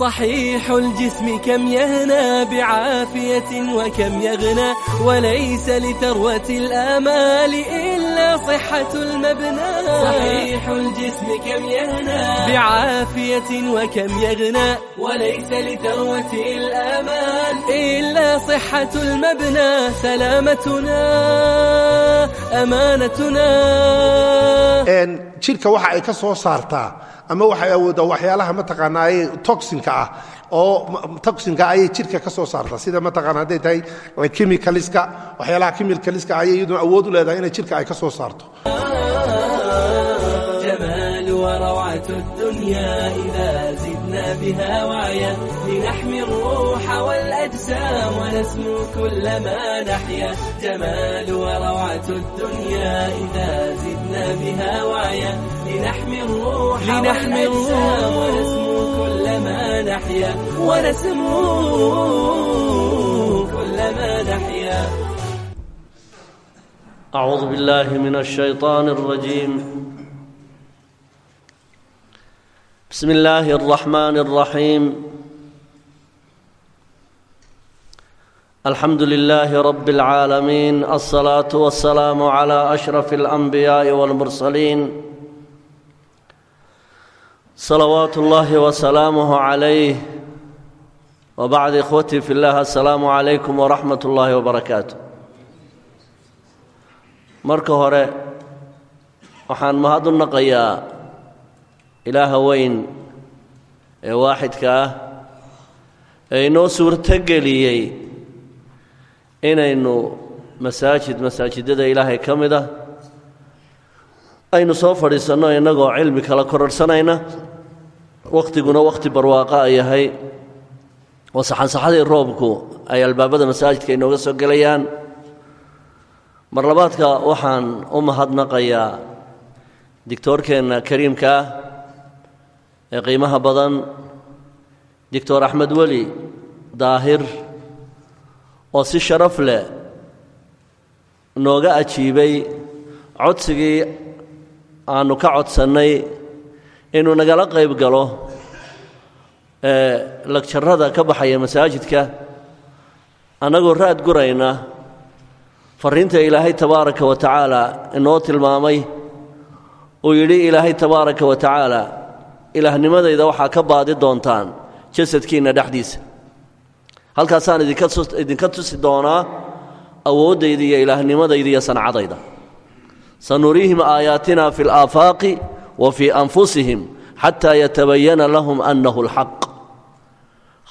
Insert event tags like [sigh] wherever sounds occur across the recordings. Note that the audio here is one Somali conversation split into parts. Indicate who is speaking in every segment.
Speaker 1: صحيح الجسم كم يهنى بعافية وكم يغنى وليس لثروة الآمال إلا صحة المبنى صحيح الجسم كم يهنى بعافية وكم يغنى وليس لثروة الأمان إلا صحة المبنى سلامتنا أمانتنا
Speaker 2: إن jirka waxa ay ka soo saartaa ama waxay awoodaa waxyaalaha mataqaanaa ee toxinka ah oo toxinka ayay jidhka ka soo saartaa sida mataqaana hadday tahay chemicalska waxyaalaha chemicalska ayay iyaduna awood u leedahay inay jidhka ay ka soo saarto
Speaker 1: جمال وروعة الدنيا إذا أحيانا بهوايا لنحمي الروح والأجسام ونسمو كلما نحيا جمال وروعة الدنيا إذا زدنا بها وعيا لنحمي الروح لنحمي الروح ونسمو كلما نحيا ونسمو كلما نحيا
Speaker 3: أعوذ بالله من الشيطان الرجيم بسم الله الرحمن الرحيم الحمد لله رب العالمين الصلاة والسلام على أشرف الأنبياء والمرسلين صلوات الله وسلامه عليه وبعد إخوتي في الله السلام عليكم ورحمة الله وبركاته marka hore waxaan mahad u naqayaa ilaaha weyn ee waaxidka ah ee inoo suurtogeliyey inaynu masaajid masaajidada ilaahay ka mid ah aynu soo fadhiisanno innagoo cilmi kala kororhsanayna wakhtiguna wakhti barwaaqa yahay oo saxansaxadii roobku ay albaabada masaajidka inooga soo gelayaan. Mar labaadka waxaan u mahadnaqayaa digtoorkeenna kariimka ah ee qiimaha badan doctor axmed weli daahir oo si sharaf leh nooga ajiibay codsigii aannu ka codsannay inuu nagala qayb galo ee lagjarrada ka baxaya masaajidka annagoo raad gurayna farriinta ilaahay tabaaraka wa tacaala inoo tilmaamay uu yidhi ilaahay tabaaraka wa tacaala ilaahnimadayda waxaa ka baadi doontaan jasadkiinna dhexdiisa. Halkaasaan idinka tusi doonaa awooddayda iyo ilaahnimadayda iyo sancadayda sanuriihim aayaatina fi alaafaaqi wa fii anfusihim xataa yatabayana lahum annahu alxaq.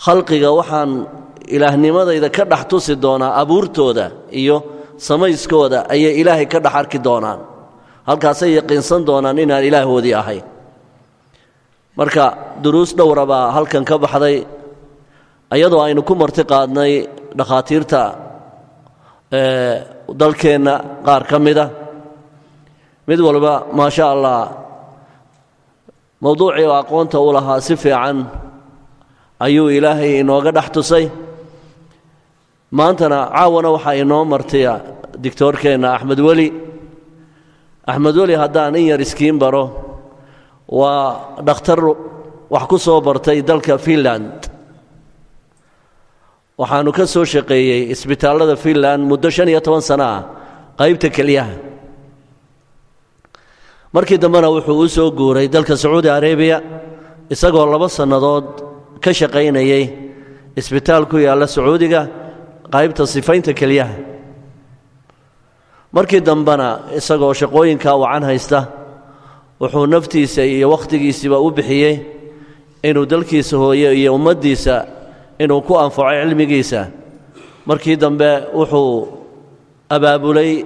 Speaker 3: Khalqiga waxaan ilaahnimadayda ka dhex tusi doonaa abuurtooda iyo samayskooda ayay ilaahay ka dhex arki doonaan. Halkaasay yaqiinsan doonaan inaan ilaahwoodii ahay marka duruus dhowra baa halkan ka baxday iyadoo aynu ku marti qaadnay dhakhaatiirta dalkeenna qaar ka mida mid walba maa sha allah mowduucii oo aqoonta u lahaa si fiican ayuu ilaahay inooga dhex tusay. Maantana caawana waxaa inoo martaya digtoorkeenna axmed weli. Axmed weli haddaan in yar iskiin baro waa dhakhtar wax ku soo bartay dalka finland. Waxaannu ka soo shaqeeyey isbitaallada finland muddo shan iyo toban sano ah qaybta keliyaha markii dambena wuxuu u soo guuray dalka sacuudi arabiya isagoo laba sannadood ka shaqaynayay isbitaal ku yaalla sacuudiga qaybta sifaynta keliyaha markii dambena isagoo shaqooyinkaa wacan haysta wuxuu naftiisa iyo wakhtigiisiiba u bixiyey inuu dalkiisa hooye iyo ummaddiisa inuu ku anfaco cilmigiisa. Markii dambe wuxuu abaabulay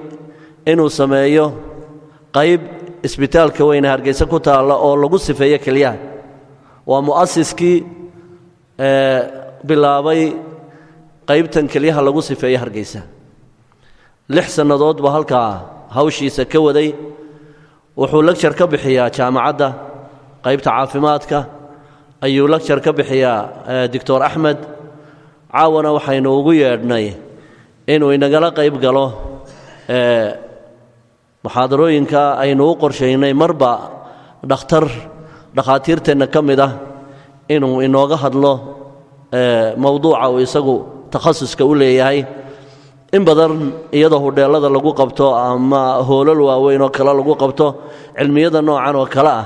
Speaker 3: inuu sameeyo qayb isbitaalka weyne hargeysa ku taalla oo lagu sifeeyo keliyaha waa mu'asiskii bilaabay qaybtan kelyaha lagu sifeeyo hargeysa. Lix sannadood baa halkaa hawshiisa ka waday wuxuu lagjar ka bixiyaa jaamacadda qaybta caafimaadka ayuu lagjar ka bixiyaa doctor axmed caawana waxaynu ugu yeedhnay inuu inagala qayb galo muxaadarooyinka aynu u qorshaynay marba dhakhtar dhakhaatiirteenna ka mid ah inuu inooga hadlo mowduuca uu isagu takhasuska u leeyahay in badan iyadoo hudheellada lagu qabto ama hoolal waaweyn oo kale lagu qabto cilmiyada noocan oo kale ah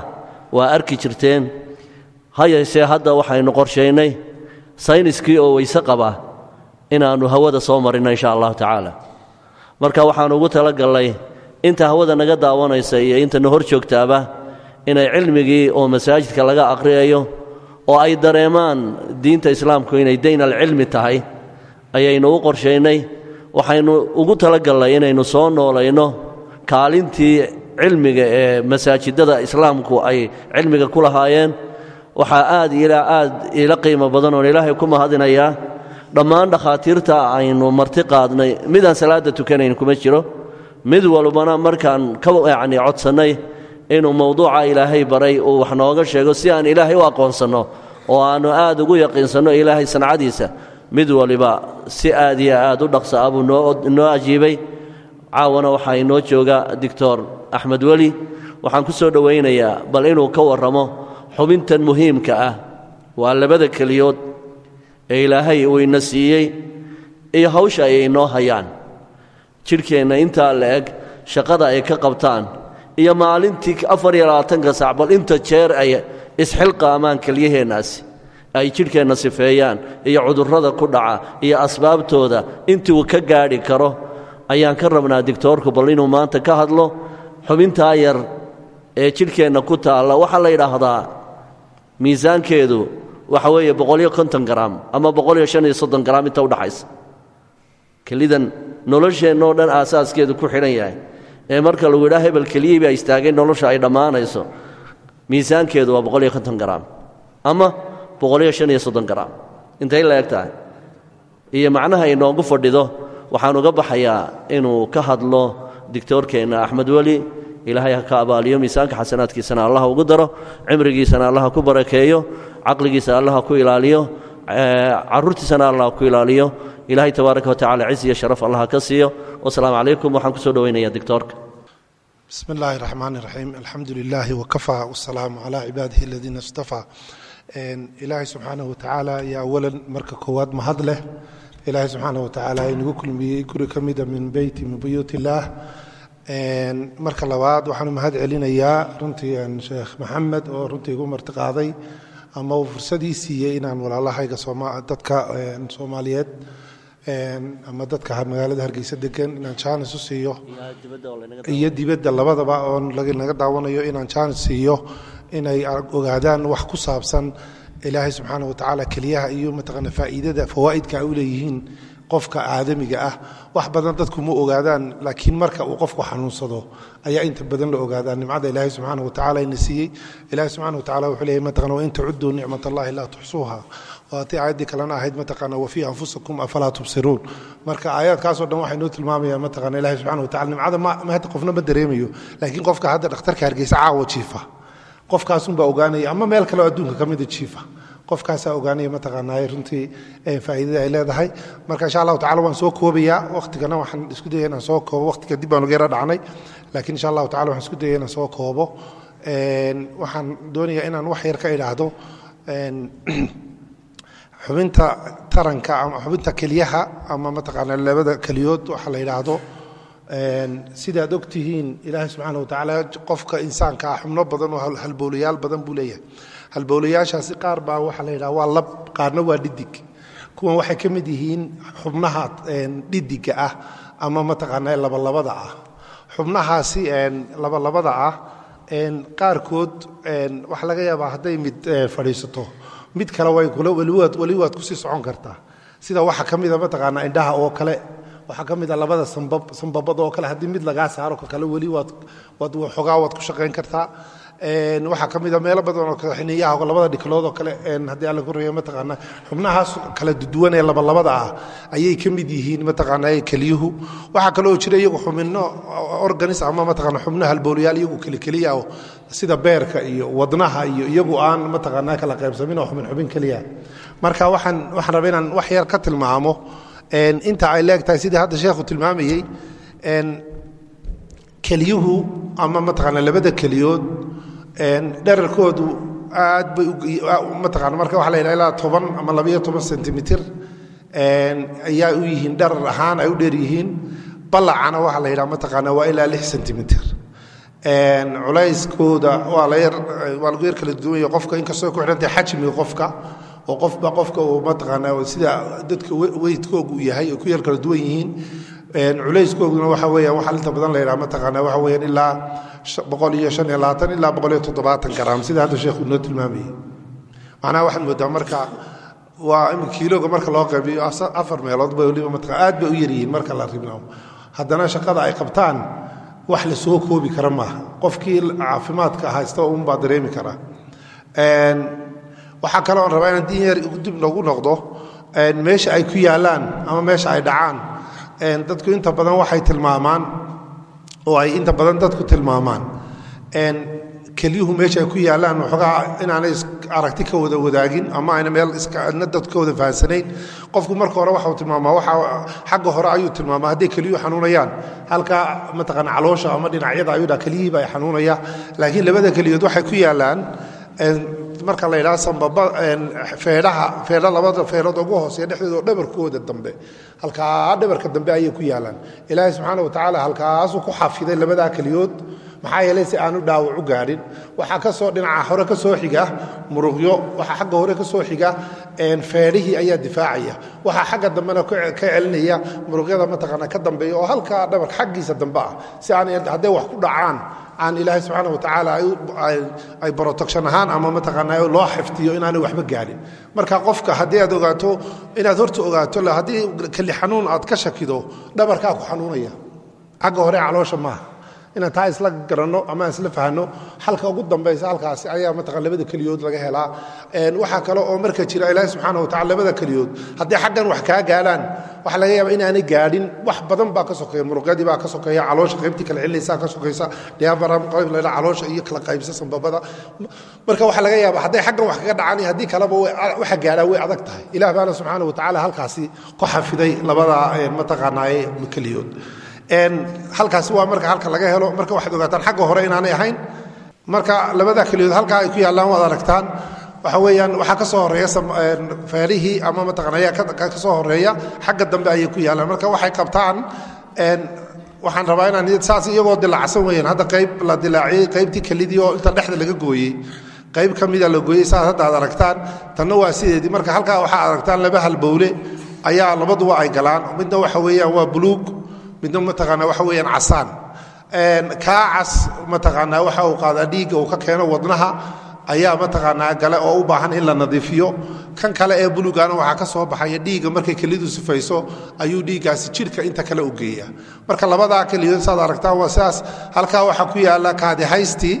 Speaker 3: waa arki jirteen ha yeeshee hadda waxaynu qorshaynay sayniskii oo weyse qaba inaannu hawada soo marinno insha allahu tacaala. Marka waxaannu ugu talagallay inta hawada naga daawanaysa iyo intana hor joogtaaba inay cilmigii oo masaajidka laga aqriyayo oo ay dareemaan diinta islaamku inay dayn alcilmi tahay ayaynu u qorshaynay waxaynu ugu talagallay inaynu soo noolayno kaalintii cilmiga ee masaajidada islaamku ay cilmiga ku lahaayeen. Waxaa aad ilaa aad ila qiimo badan oon ilaahay ku mahadinayaa dhammaan dhakhaatiirta aynu marti qaadnay. Midaan salaadda tukanayn kuma jiro. Mid walbana markaan ka yacni codsannay inuu mowduuca ilaahay baray uu wax nooga sheego si aan ilaahay u aqoonsanno oo aannu aad ugu yaqiinsanno ilaahay sancadiisa mid waliba si aad iyo aad u dhaqsa ah buu noo ajiibay caawana waxaa inoo jooga doctor axmed weli waxaan ku soo dhowaynayaa bal inuu ka warramo xubintan muhiimka ah waa labada keliyood ee ilaahay uu ina siiyey iyo hawsha ay inoo hayaan. Jidhkeenna intaa la eg shaqada ay ka qabtaan iyo maalintii afar iyo labaatanka sac bal inta jeer ay isxilqaamaan kelyaheennaasi ay jidhkeenna sifeeyaan iyo cudurrada ku dhaca iyo asbaabtooda intuu ka gaadhi karo ayaan ka rabnaa digtoorku bal inuu maanta ka hadlo xubintaa yar ee jidhkeenna ku taalla. Waxaa la yidhaahdaa miisaankeedu waxa weeye boqoliyo konton garaam ama boqoliyo shan iyo soddon garaam inta udhaxaysa kelidan nolosheennoo dhan aasaaskeedu ku xidhan yahay. Ee marka lagu yidhaha hebel keliyihii baa istaagay nolosha ay dhammaanayso. Miisaankeedu waa boqoliyo konton garaam ama boqoliyo shan iyo soddon garaam intay la eg tahay? Iyo macnaha inoogu fadhido waxaan uga baxayaa inuu ka hadlo digtoorkeenna axmed weli ilaahay ha ka abaaliyo miisaanka xasanaadkiisana allah ugu daro cimrigiisana allah ku barakeeyo caqligiisa allah ku ilaaliyo caruurtiisana allah ku ilaaliyo. Ilaahay tabaaraka watacala ciz iyo sharaf allah ka siiyo. Wasalaamu calaykum waxaan ku soo dhowaynaya digtoorka.
Speaker 2: Bismi illaahi raxmaan iraxiim alxamdu lilaahi wakafaa wasalaamu calaa cibaadihi aladiina istafaa ilaahay subxaanahu watacaala iyo awalan marka koowaad mahad leh ilaahay subxaanahu watacaala inagu kulmiyey guri ka mida min beyti min buyuut illaah marka labaad waxaanu mahad celinayaa runtii sheekh maxamed oo runtii igu martiqaaday ama uu fursadii siiyey inaan walaalahayga dadka soomaaliyeed ama dadka magaalada hargeysa degan inaan jaanis u siiyo. Iyo dibadda labadaba oo naga daawanayo inaan jaanis siiyo inay ogaadaan wax ku saabsan ilaahay subxaana watacaala keliyaha iyo mataqaana faa'iidada fawaa'idka ay u leeyihiin qofka aadamiga ah. Wax badan dadku ma ogaadaan laakiin marka uu qofku xanuunsado ayaa inta badan la ogaadaa nimcada ilaahay subxaana watacaala ina siiyey. Ilahay subxana watacala wuxuu leeyahy mataqana wain tacuduu nicmat allahi laa tuxsuuha waatii aayaddii kalena ahayd mataqaana wafii anfusakum afalaa tubsiruun. Marka aayaadkaasoo dhan waxay noo tilmaamayaan mataqana ilahay subxana watacala nimcada qofna ma dareemayo laakiin qofka hadda dhakhtarka hargeysa caawa jiifa qofkaasunbaa ogaanaya ama meel kaleo adduunka ka mida jiifa. Qofkaasaa ogaanaya mataqaanaa runtii faa'iidada ay leedahay. Marka insha allahu tacala waan soo koobayaa wakhtigana waxaan isku dayaya inaan soo koobo. Wakhtiga dib baan uga yara dhacnay laakiin insha allahu tacala waxaan isku dayaya inaan soo koobo. Waxaan doonayaa inaan wax yar ka idhaahdo. [clears throat] Xubinta taranka ama xubinta keliyaha ama mataqaanaa labada keliyood waxa la yidhaahdo sidaad og tihiin ilaahay subxaana watacaala qofka insaanka ah xubno badan oo halbowlayaal badan buu leeyahay. Halbowlayaashaasi qaar baa waxaa la yidhaha waa lab qaarna waa dhidig. Kuwan waxay ka mid yihiin xubnaha dhidiga ah ama mataqaanaa labalabada ah. Xubnahaasi labalabada ah qaarkood waxaa laga yaabaa hadday mid fadhiisato. Mid kale way kula weli waad ku sii socon kartaa. Sida waxaa ka mida mataqaanaa indhaha oo kale waxaa ka mid a labada sambab sambabada oo kale haddii mid lagaa saaro ka kale weli waad waad ku shaqayn kartaa. Waxaa ka mid a meelo badan oo xiniyaha labada dhiklood oo kale haddii alla ku reeyo mataqaanaa xubnahaas kala duwan ee labalabada ah ayay ka mid yihiin mataqaanaa keliyuhu. Waxaa kaloo jira iyagu xubino organis ama mataqaana xubno halbowlayaal iyagu kelikeliya sida beerka iyo wadnaha iyo iyagu aan mataqaanaa kala qaybsamin oo xubin xubin keliya. Marka waxaan waxaan rabaa inaan wax yar ka tilmaamo inta ay leegtahay sidii hadda sheekhu tilmaamayey keliyuhu ama mataqaana labada keliyood dherarkoodu aad bay mataqaana marka waxa la ilaa toban ama labayo toban sentimitir ayaa u yihiin dharar ahaan ay u dheer yihiin. Ballacana waxaa la yidhaha mataqaana waa ilaa lix sentimitir culayskooda waa waa lagu yar kala duwan yahay qofka inkastoo ku xidhantahay xajmiga qofka oo qofba qofka uu mataqaana sida dadka weydkoogu yahay ay ku yar kala duwan yihiin culayskooduna waxa weeyaan waxaa inta badan la yidhaha mataqaana waxa weeyaan ilaa boqol iyo shan iyo labaatan ilaa boqol iyo toddobaatan garaam. Sida hadda sheekhu inoo tilmaamayay macnaha waxaad moodaa marka waa im kiiloga marka loo qaybiyo afar meelood bay waliba mataqana aad bay u yaryihiin marka la ribnao haddana shaqada ay qabtaan wax la koobi kara maaha. Qofkii caafimaadka haysta unbaa dareemi karaa waxaa kaloo rabaa inaan din yar dib nagu noqdo meesha ay ku yaallaan ama meesha ay dhacaan dadku inta badan waxay tilmaamaan oo ay inta badan dadku tilmaamaan. Kelyuhu meesha ay ku yaallaan waxoogaa inaanay aragti ka wada wadaagin ama ayna meel iskana dad ka wada fahansanayn qofku marka hore waxau tilmaamaa waxa xagga hore ayuu tilmaamaa hadday kelyuhu xanuunayaan halka mataqaana caloosha ama dhinacyada ayuu dhaa kelyihiiba ay xanuunaya laakiin labada keliyood waxay ku yaallaan marka la yidhaha sambaba feedhaha feedha labada feedhood ugu hooseeya dhexdooda dhabarkooda dambe halkaa dhabarka dambe ayay ku yaallaan ilaahay subxaana wa tacaala halkaasuu ku xafiday labadaa keliyood maxaa yeelay si aanu dhaawac u gaadhin waxaa ka soo dhinaca hore ka soo xiga muruqyo waxaa xagga hore ka soo xiga feedhihii ayaa difaacaya. Waxaa xagga dambena ka celinaya muruqyada mataqaana ka dambeeya oo halkaa dhabarka xaggiisa dambe ah si aan hadday wax ku dhacaan aan ilaahay subxaana wa tacaala ay protection ahaan ama mataqaana loo xifdiyo inaanay waxba gaadhin marka qofka haddii aad ogaato inaad horta ogaato haddii keli xanuun aad ka shakido dhabarkaa ku xanuunaya. Xagga hore caloosha maaha inaan taa isla garanno ama aan isla fahanno halka ugu dambaysa halkaasi ayaa mataqan labada keliyood laga helaa. Waxaa kale oo marka jira ilaahi subxaana wa tacala labada keliyood haddii xaggan wax kaa gaadhaan waxaa laga yaaba inaanay gaadhin wax badan baa ka sokeeya muruqyadii baa ka sokeeya caloosha qaybtii kala celinaysaa ka sokaysa diabaram qayb la caloosha iyo kala qaybsa sanbabada marka waxaa laga yaaba hadday xaggan wax kaga dhacaan iyo haddii kaleba waxa gaadhaa way adag tahay. Ilaah baana subxaana wa tacaala halkaasi ku xafiday labada mataqaanaaye keliyood halkaasi waa marka halka laga helo marka waxaad ogaataan xagga hore inaanay ahayn. Marka labada keliyood halkaa ay ku yaallaan waad aragtaan. Waxa weeyaan waxaa ka soo horreeya feerihii ama mataqaanaya ka soo horreeya xagga dambe ayay ku yaallaan. Marka waxay qabtaan waxaan rabaa inaan saas iyagoo dilaacsan weeyaan. Hadda qayb la dilaaciyey qaybtii kelidii oo inta dhexda laga gooyey. Qayb ka mida la gooyey saas hadda aragtaan tanna waa sideedii. Marka halkaa waxaa aragtaan laba halbowle ayaa labaduba ay galaan. Midna waxa weeyaan waa buluug midna mataqaana waxa weeyaan casaan. Kaa cas mataqaanaa waxa uu qaadaa dhiigga uu ka keeno wadnaha ayaa mataqaanaa gale oo u baahan in la nadiifiyo. Kan kale ee bulugana waxaa ka soo baxaya dhiigga markay kelidu sifayso ayuu dhiiggaasi jidhka inta kale u geeya marka labadaa keliyood saad aragtaan waa sidaas halkaa waxaa ku yaalla kaadihaystii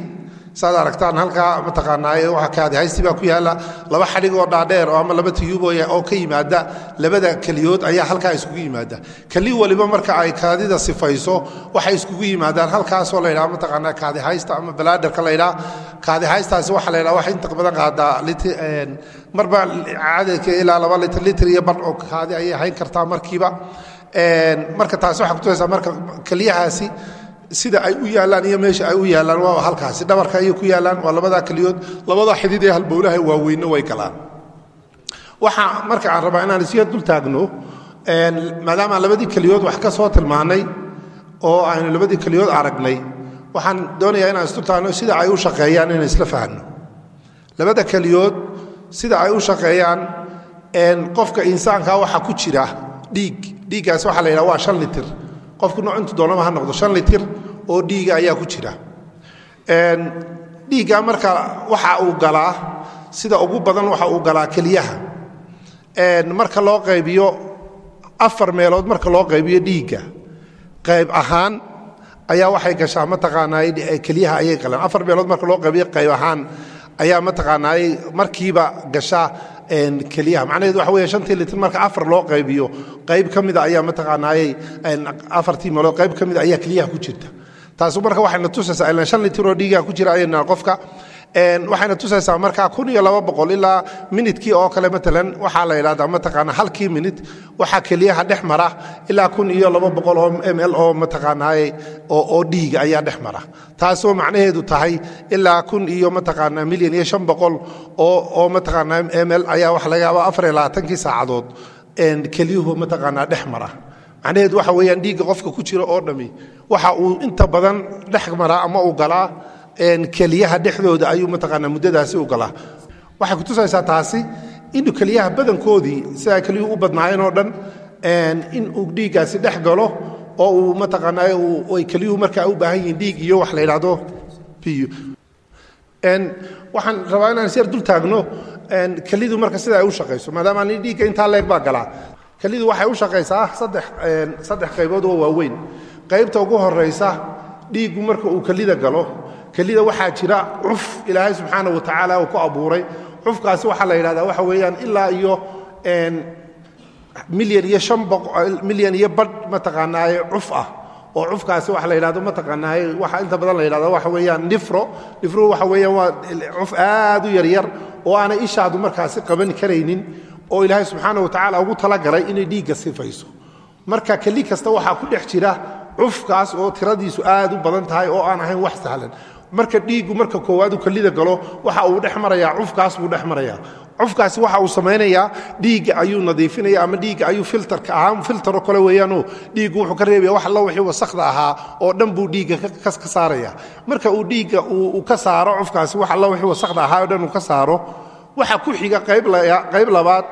Speaker 2: saad aragtaan halkaa mataqaanaa waa kaadihaysti baa ku yaalla laba xadhig oo dhaadheer oo ama laba tiyuuboya oo ka yimaada labada keliyood ayaa halkaa iskugu yimaada. Keli waliba marka ay kaadida sifayso waxay iskugu yimaadaan. Halkaasoo la ydhaha mataqaanaa kaadihaysta ama balaaderka la ydhaha kaadihaystaasi waxa la ydhaha wax inta badan qaadaa marba cadadka ilaa laba litr litr iyo bar oo kaadi ayay hayn kartaa markiiba. Marka taasi waxaa kutusaysaa marka keliyahaasi sida ay u yaallaan iyo meesha ay u yaallaan waa halkaasi dhabarka ayay ku yaallaan waa labadaa keliyood labada xidid ee halbowlaha waaweynna way galaan. Waxaa marka aan rabaa inaan isya dul taagno labadii keliyood wax ka soo tilmaannay oo aynu labadii keliyood aragnay waxaan doonayaa inaan isdul sida ay u shaqeeyaan inaan isla fahanno. Labada keliyood sida ay u shaqeeyaan qofka insaanka waxa ku jira dhiig dhiiggaas waxaa la yidhaha waa shan litir qofku nooc intu doonaba ha noqdo shan litir oo dhiiga ayaa ku jira. Dhiigga marka waxa uu galaa sida ugu badan waxa uu galaa keliyaha marka loo qaybiyo afar meelood marka loo qaybiyo dhiigga qayb ahaan ayaa waxay gashaa mataqaanaa keliyaha ayay galaan. Afar meelood marka loo qaybiyo qayb ahaan ayaa mataqaanaa markiiba gashaa keliyaha macnaheedu waxa weeye shantii litir marka afar loo qaybiyo qayb ka mida ayaa mataqaanaayey afartii meelood qayb ka mida ayaa keliyaha ku jirta. Taasu marka waxayna tusaysaa ilan shan litir oo dhiigaha ku jira ayayna qofka waxayna tusaysaa markaa kun iyo laba boqol ilaa minidkii oo kale maalan waxaa la yidhahdaa mataqaana halkii minid waxaa keliyaha dhex mara ilaa kun iyo laba boqol oo ml oo mataqaanaaye oo dhiiga ayaa dhex mara. Taasoo macnaheedu tahay ilaa kun iyo mataqaanaa milyan iyo shan boqol oo mataqaanaa ml ayaa waxa laga yaabaa afar iyo labaatankii saacadood. Keliyuhu mataqaanaa dhex mara. Macnaheedu waxa weeyaan dhiigga qofka ku jira oo dhammi waxa uu inta badan dhex maraa ama uu galaa keliyaha dhexdooda ayuu mataqaanaa muddadaasi u galaa. Waxay kutusaysaa taasi inuu keliyaha badankoodii sidaa keliyuhu u badnaayeen oo dhan in uu dhiiggaasi dhex galo oo uu mataqaanaa ay keliyuhu markaa u baahan yihiin dhiig iyo wax la yidhaahdo biyo. Waxaan rabaa inaan isyar dul taagno kelidu marka sida ay u shaqayso maadaama ni dhiigga intaa leeg baa galaa. Kelidu waxay u shaqaysaa saddex qaybood oo waaweyn. Qaybta ugu horaysa dhiiggu marka uu kelida galo kelida waxaa jira cuf ilaahay subxaana wa tacaala uu ku abuuray. Cufkaasi waxaa la yidhahdaa waxa weeyaan ilaa iyo milyan iyo milyan iyo badh mataqaanaaye cuf ah. Oo cufkaasi waxa la yidhahdo mataqaanaaye waxa inta badan la yidhahdo waxa weeyaan nifro. Nifro waxa weeyaan waa cuf aad u yaryar oo aanay ishaadu markaasi qaban karaynin oo ilaahay subxaana wa tacaala ugu talagalay inay dhiigga sifayso. Marka keli kasta waxaa ku dhex jira cufkaas oo tiradiisu aad u badan tahay oo aan ahayn wax sahlan marka dhiiggu marka koowaad uu kelida galo waxa uu dhex marayaa cufkaas buu dhex marayaa. Cufkaasi waxa uu samaynayaa dhiigga ayuu nadiifinaya ama dhiigga ayuu filtarka ahaa filtaro kale weeyaanoo dhiiggu wuxuu ka reebaya wax allo wixii wasakhda ahaa oo dhan buu dhiigga ka saaraya. Marka uu dhiigga uu ka saaro cufkaasi wax allo wixii wasakhda ahaa oo dhan uu ka saaro waxa ku xiga qayb labaad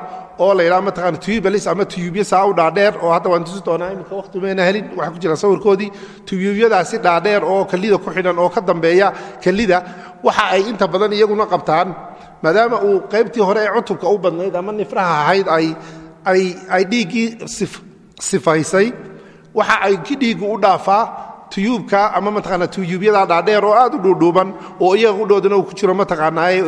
Speaker 2: oo la yidhaha mataqaana tuubalis ama tuyubyo saa u dhaadheer oo hadda waan tusi doonaa iminka waqti mayna helin waxaa ku jira sawirkoodii. Tuyubyadaasi dhaadheer oo kelida ku xidhan oo ka dambeeya kelida waxa ay inta badan iyaguna qabtaan maadaama uu qaybtii hore ee cutubka u badnayd ama nifraha ahayd ay dhiiggii sifaysay waxa ay ki dhiiggu u dhaafaa tuyuubka ama mataqaana tuyuubyada dhaadheer oo aad u dhuudhuuban oo iyaga udhoodana uu ku jiro mataqaanaaye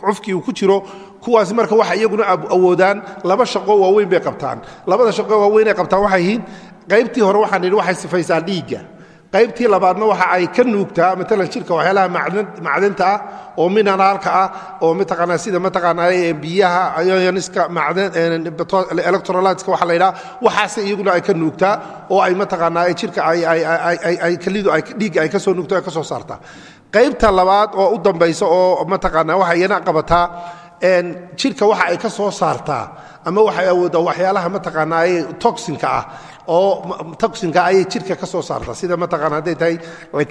Speaker 2: cufkii uu ku jiro kuwaasi marka waxay iyaguna awoodaan laba shaqo waaweyn bay qabtaan. Labada shaqo waaweyn ay qabtaan waxay yihiin qaybtii hore waxaan idhi waxay sifaysaa dhiigga qaybtii labaadna waxa ay ka nuugtaa maalan jirka waxyaalaha macdanta ah oo minaraalka ah oo mataqaanaa sida mataqaanaa biyaha ioniska electrolyteska waxa la yidhaha waxaase iyaguna ay ka nuugtaa oo ay mataqaanaa jirka ay kelidu ay dhiigga ay ka soo ay ka soo saartaa. Qaybta labaad oo u dambaysa oo mataqaanaa waxay iyana qabataa jirka waxa ay ka soo saartaa ama waxay awooddaa waxyaalaha mataqaanaa toxinka ah oo toxinka ayay jirka ka soo saartaa. Sida mataqaana hadday tahay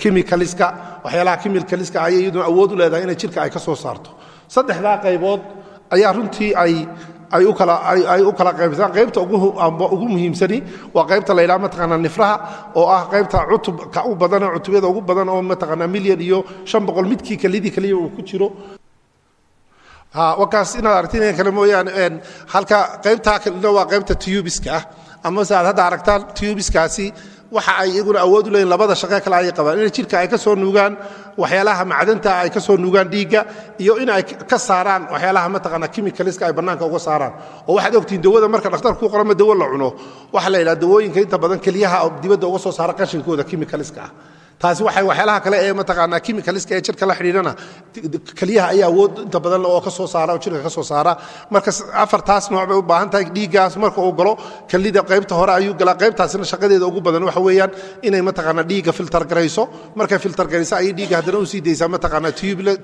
Speaker 2: chemicalska waxyaalaha chemicalska ayay iyaduna awood u leedahay inay jirka ay ka soo saarto. Saddexdaa qaybood ayaa runtii ay ay u kala qaybsataan. Qaybta ugu muhiimsani waa qaybta la yidhaha mataqaanaa nifraha oo ah qaybta cutubka u badan oo cutubyada ugu badan oo mataqaanaa milyan iyo shan boqol midkii kelidii keliya uu ku jiro. Wakaas inaad aragtiin kale mooyaane halka qaybtaa kalena waa qaybta tuubiska ah ama se aad hadda aragtaan tuubiskaasi waxa ay iyaguna awood u leeyiin labada shaqe kale ayay qabaan. Inay jirka ay ka soo nuugaan waxyaalaha macdanta ay ka soo nuugaan dhiigga iyo in ay ka saaraan waxyaalaha mataqaana chemicalska ay bannaanka uga saaraan. Oo waxaad ogtihiin dawada marka dhakhtarku ku qorama dawo la cuno. Waxa la yidhaha dawooyinka inta badan keliyaha dibadda uga soo saara qashinkooda chemicalska ah taasi waxay waxyaalaha kale ee mataqaanaa chemicalska ee jirka la xidhiidhana. Keliyaha ayaa awood inta badan oo ka soo saara oo jirka ka soo saara marka afartaas nooc bay u baahan tahay dhiiggaas marka uu galo kelida qaybta hore ayuu galaa. Qaybtaasina shaqadeeda ugu badan waxa weeyaan inay mataqaanaa dhiigga filter garayso. Markay filter garayso ayay dhiigga haddana u sii daysaa mataqaanaa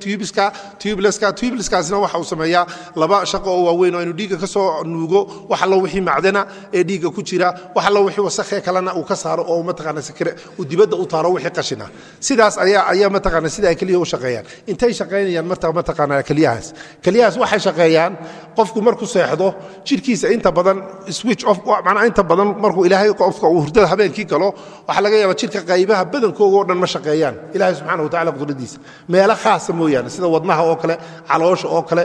Speaker 2: tubiska tubleska tubleskaasina waxa uu sameeyaa. Laba shaqo oo waaweyn oo inuu dhiigga ka soo nuugo wax allo wixii macdana ee dhiigga ku jira wax allo wixii wasakhee kalena uu ka saaro oo mataqaanaa sakre uu dibadda u taaro wixii sidaas ayaa mataqaana sida ay keliyaha u shaqeeyaan. Intay shaqaynayaan mataqaana keliyahaas keliyahaas waxay shaqeeyaan qofku markuu seexdo jirkiisa inta badan switch off macnaa inta badan markuu ilaahay qofka uu hurdada habeenkii galo waxaa laga yaabaa jirka qaybaha badankooga oo dhan ma shaqeeyaan. Ilaahay subxaana wa tacala qudradiisa. Meelo khaasa mooyaane sida wadnaha oo kale caloosha oo kale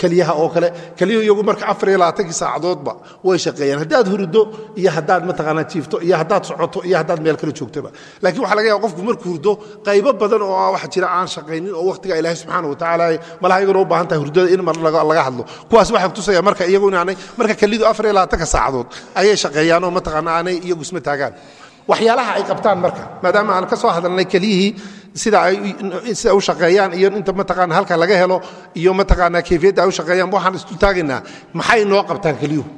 Speaker 2: keliyaha oo kale. Keliyuhu iyagu marka afar iyo labaatankii saacadoodba way shaqeeyaan. Haddaad hurdo iyo haddaad mataqaanaa jiifto iyo haddaad socoto iyo haddaad meel kale joogtoba laakiin waxa laga yaaba qofku markuu hurdo qaybo badan oo waxa jira aan shaqaynin oo wakhtiga ilaahay subxaana wa tacaala malaha iyaguna u baahan tahay hurdada in laga hadlo. Kuwaas waxay kutusayaan marka iyagu inaanay marka kelidu afar iyo labaatanka saacadood ayay shaqeeyaan oo mataqaana aanay iyagu isma taagaan. Waxyaalaha ay qabtaan marka maadaama aan ka soo hadalnay keliyihii sida ay u shaqeeyaan iyo inta mataqaana halka laga helo iyo mataqaana kayfiyadda ay u shaqeeyaan waxaan isu taagaynaa maxay noo qabtaan keliyuhu?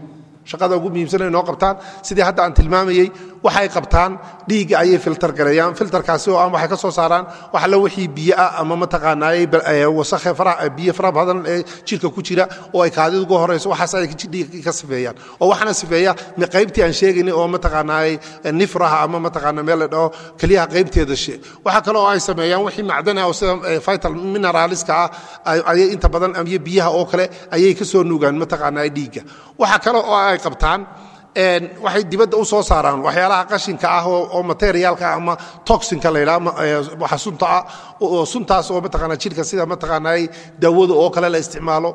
Speaker 2: Shaqada ugu muhiimsan ay noo qabtaan. Sidii hadda aan tilmaamayey waxay qabtaan dhiigga ayay filtar gareeyaan filtarkaasi oo aan waxay ka soo saaraan wax alla wixii biyo ah ama mataqaanaaye wasakhe biyo fara badan ee jirka ku jira oo ay kaadida uga horayso waxaas ay dhiigga ka sifeeyaan. Oo waxaana sifeeya qaybtii aan sheegaynay oo mataqaanaaye nifraha ama mataqaana meel la dhaho keliyaha qaybteeda she waxa kale oo ay sameeyaan wixii macdana oo sida vital mineraliska ah ayay inta badan iyo biyaha oo kale ayay ka soo nuugaan mataqaanaaye dhiigga. Waxa kale oo ay qabtaan waxay dibadda u soo saaraan waxyaalaha qashinka ah oo materiaalka ama toxinka la yidhaha waxa sunta ah oo suntaas oo mataqaana jidhka sida mataqaanaa daawada oo kale la isticmaalo.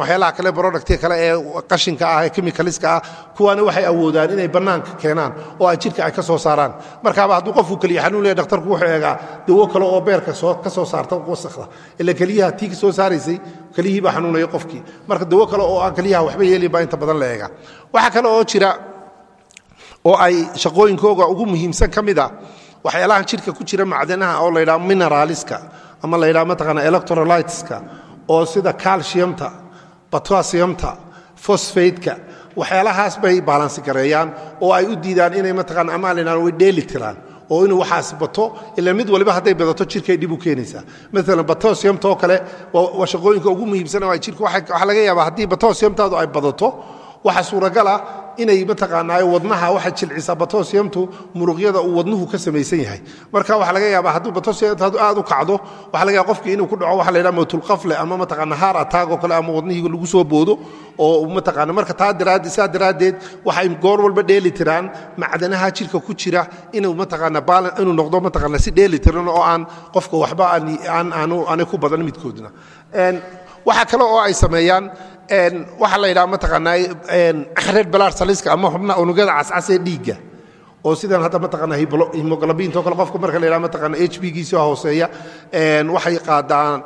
Speaker 2: Waxyaalaha kale productka kale ee qashinka ah ee chemicalska ah kuwaana waxay awoodaan inay bannaanka keenaan oo ay jidhka ay ka soo saaraan. Markaaba hadduu qofku keliya xanuun leeyahay dhakhtarku wuxuu eegaa dawo kale oo beerka ka soo saarta wasakhda ila keliyaha tii ka soo saaraysay keliyihii baa xanuunaya qofkii. Marka dawo kale oo aan keliyaha waxba yeelin baa inta badan la eegaa. Waxaa kale oo jira oo ay shaqooyinkooga ugu muhiimsan ka mid ah waxyaalahan jidhka ku jira macdanaha oo la yidhaha mineraliska ama la yidhaha mataqaana electrolyteska oo sida calciumta potassiumta phosphate-ka waxyaalahaas bay baalansi gareeyaan oo ay u diidaan inay mataqaana ama la way dheeli tiraan oo inuu waxaas bato ila mid waliba hadday badato jirkay dhib u keenaysaa. Maalan potassiumta oo kale waa shaqooyinka ugu muhiimsan jirka waxaa laga yaabaa haddii potassiumtaadu ay badato waxa suuragal ah inay mataqaanaa wadnaha waxa jilcisaa batosiumtu muruqyada uu wadnuhu ka samaysan yahay. Marka waxaa laga yaabaa hadduu batosiumtaadu aad u kacdo waxaa laga yaaba qofkii inuu ku dhaco waxa la yidhaha mawtulqafle ama mataqaana haar attack oo kale ama wadnihii lagu soo boodo oo mataqaana marka taa daraaddeed saa daraaddeed waxay goor walba dheeli tiraan macdanaha jirka ku jira inuu mataqaana baalan inuu noqdo mataqaana si dheeli tiran oo aan qofka waxba aan aanu aanay ku badan midkoodna. Waxaa kale oo ay sameeyaan waxaa la yidhaha mataqaanaa red blood celleska ama xubnaha unugyada cascas ee dhiigga. Oo sidan hadda mataqaanaa hemoglobinta oo kale qofka marka la yidhaha mataqaanaa h b giisa hooseeya. Waxay qaadaan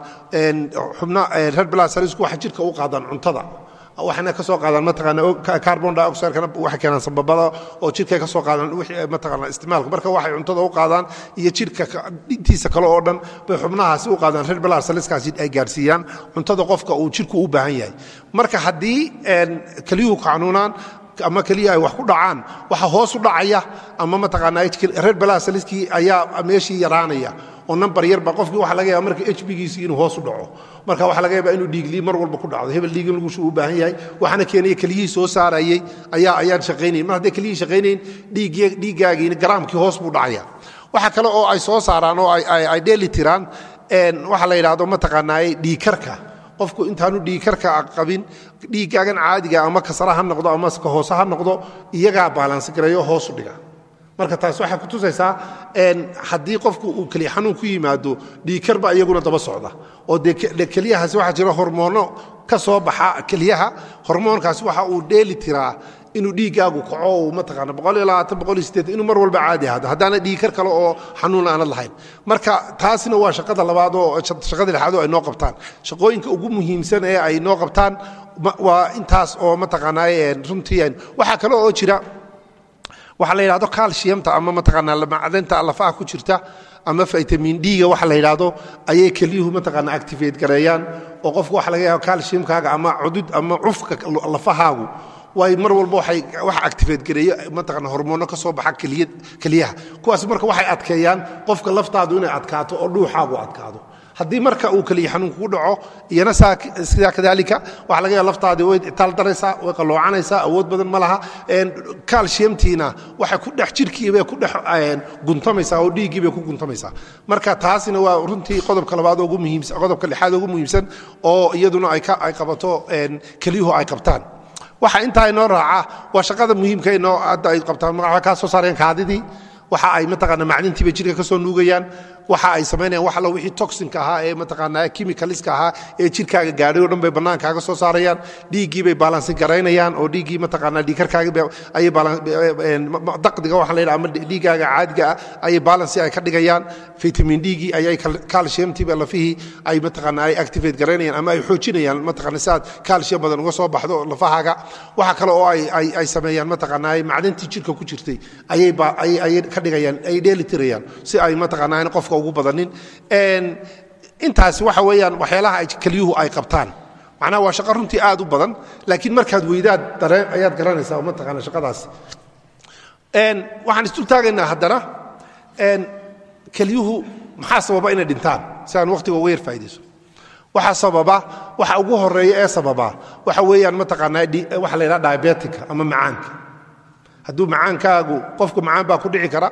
Speaker 2: xubna red blood cellesku waxay jidhka u qaadaan cuntada waxayna ka soo qaadaan mataqaana carbon dioxide-kana waxay keenaan sababada oo jidhkay ka soo qaadaan wixii mataqaana isticmaalka. Marka waxay cuntada u qaadaan iyo jidhka intiisa kale oo dhan bay xubnahaasi u qaadaan. Red blood celleskaasi ay gaarsiiyaan cuntada qofka uu jidhku u baahan yahay. Marka haddii keliyuhu kacanuunaan ama keliya ay wax ku dhacaan waxa hoos u dhacaya ama mataqaanaa blood celleskii ayaa meeshii yaraanaya oo nambar yarba qofkii waxa laga yaaba marka h bgiisii inuu hoos u dhaco. Marka waxa laga yaaba inuu dhiiglii mar walba ku dhacdo hebel dhiigin lagu u baahan yahay waxaana keenaya keliyihii soo saarayey ayaa ayaan shaqaynayn. Mar hadday keliyihii shaqaynayn dhiiggaagiina garaamkii hoos buu dhacaya. Waxa kale oo ay soo saaraan oo ay dheeli tiraan waxa la yidhaahdo mataqaanaaye dhiikarka qofku intaanu dhiikarka qabin dhiiggaagan caadiga ama kasra ha noqdo ama ka hoose ha noqdo iyagaa baalansi gareeyo hoosu dhiga. Marka taas waxay kutusaysaa haddii qofku uu keliya xanuun ku yimaado dhiikarba iyaguna daba socda. Oo dee keliyahaasi waxaa jira hormoono ka soo baxa keliyaha hormoonkaasi waxa uu dheeli tiraa inuu dhiiggaagu kaco mataqaana inuu mar walba caadi ahaado. Haddaana dhiigkar kale oo xanuun aanad lahayn. Marka taasina waa shaqada labaad oo shaqada lixaad oo ay noo qabtaan. Shaqooyinka ugu muhiimsan ee ay noo qabtaan waa intaas oo mataqaanaa runtii waxaa kale oo jira waxaa la yidhahdo calciumta ama mataqaanaa macdanta lafaha ku jirta ama vitamin d-ga waxa la yidhaahdo ayay keliyuhu mataqaana activate gareeyaan. Oo qofku waxa laga yaaba calciumkaaga ama cudud ama cufka lafahaagu way mar walba waxay wax activate gareeyo mataqaana hormoono ka soo baxa keliyaha kuwaas marka waxay adkeeyaan qofka laftaadu inay adkaato oo dhuuxaagu adkaado. Haddii marka uu keliya xanuun kugu dhaco iyana sidaa kadalika waxa laga yaaba laftaadii way taaldaraysaa way qalloocanaysaa awood badan ma laha. Calciumtiina waxay ku dhex jirhkiibay ku dhex guntamaysaa oo dhiiggii bay ku guntamaysaa. Marka taasina waa runtii qodobka labaad ugu muhiimsan qodobka lixaad ugu muhiimsan oo iyaduna ay qabato keliyuhu ay qabtaan waxa intaa inoo raaca waa shaqada muhiimka inoo hadda ay qabtaan magaca kaa soo saareen kaadidii waxa ay mataqaana macdintiibay jirka ka soo nuugayaan waxa ay samaynayaan wax alla wixii toxinka ahaa ee mataqaanaa chemicalska ahaa ee jirkaaga gaadhay oo dhan bay bannaankaaga soo saarayaan. Dhiiggii bay baalansi garaynayaan oo dhiiggii mataqaanaa dhiikarkaaga ayay daqdiga waxaa la yidhaha ama dhiiggaaga caadiga ah ayay baalansi ay ka dhigayaan. Vitamin d-gii ayay calciumtiiba lafihii ay mataqaanaa ay activate garaynayaan ama ay xoojinayaan mataqaana si aad calcium badan uga soo baxdo lafahaaga. Waxa kale oo ay sameeyaan mataqaanaa macdintii jirka ku jirtay ayay ka dhigayaan ay dheeli tirayaan si ay mataqaanaa qofka ugu badanin intaasi waxa weeyaan waxyaalaha kelyuhu ay qabtaan. Macnaha waa shaqo runtii aad u badan laakiin markaad weydaad dareen ayaad garanaysaa oo mataqaana shaqadaasi waxaan isdultaagaynaa haddana kelyuhu maxaa sababa inay dhintaan? Si aan wakhtiga uga yar faa'idayso waxaa sababa waxa ugu horreeya ee sababa waxa weeyaan mataqaanaa waxa la yidhaha diabetica ama macaanka. Hadduu macaankaagu qofku macaan baa ku dhici kara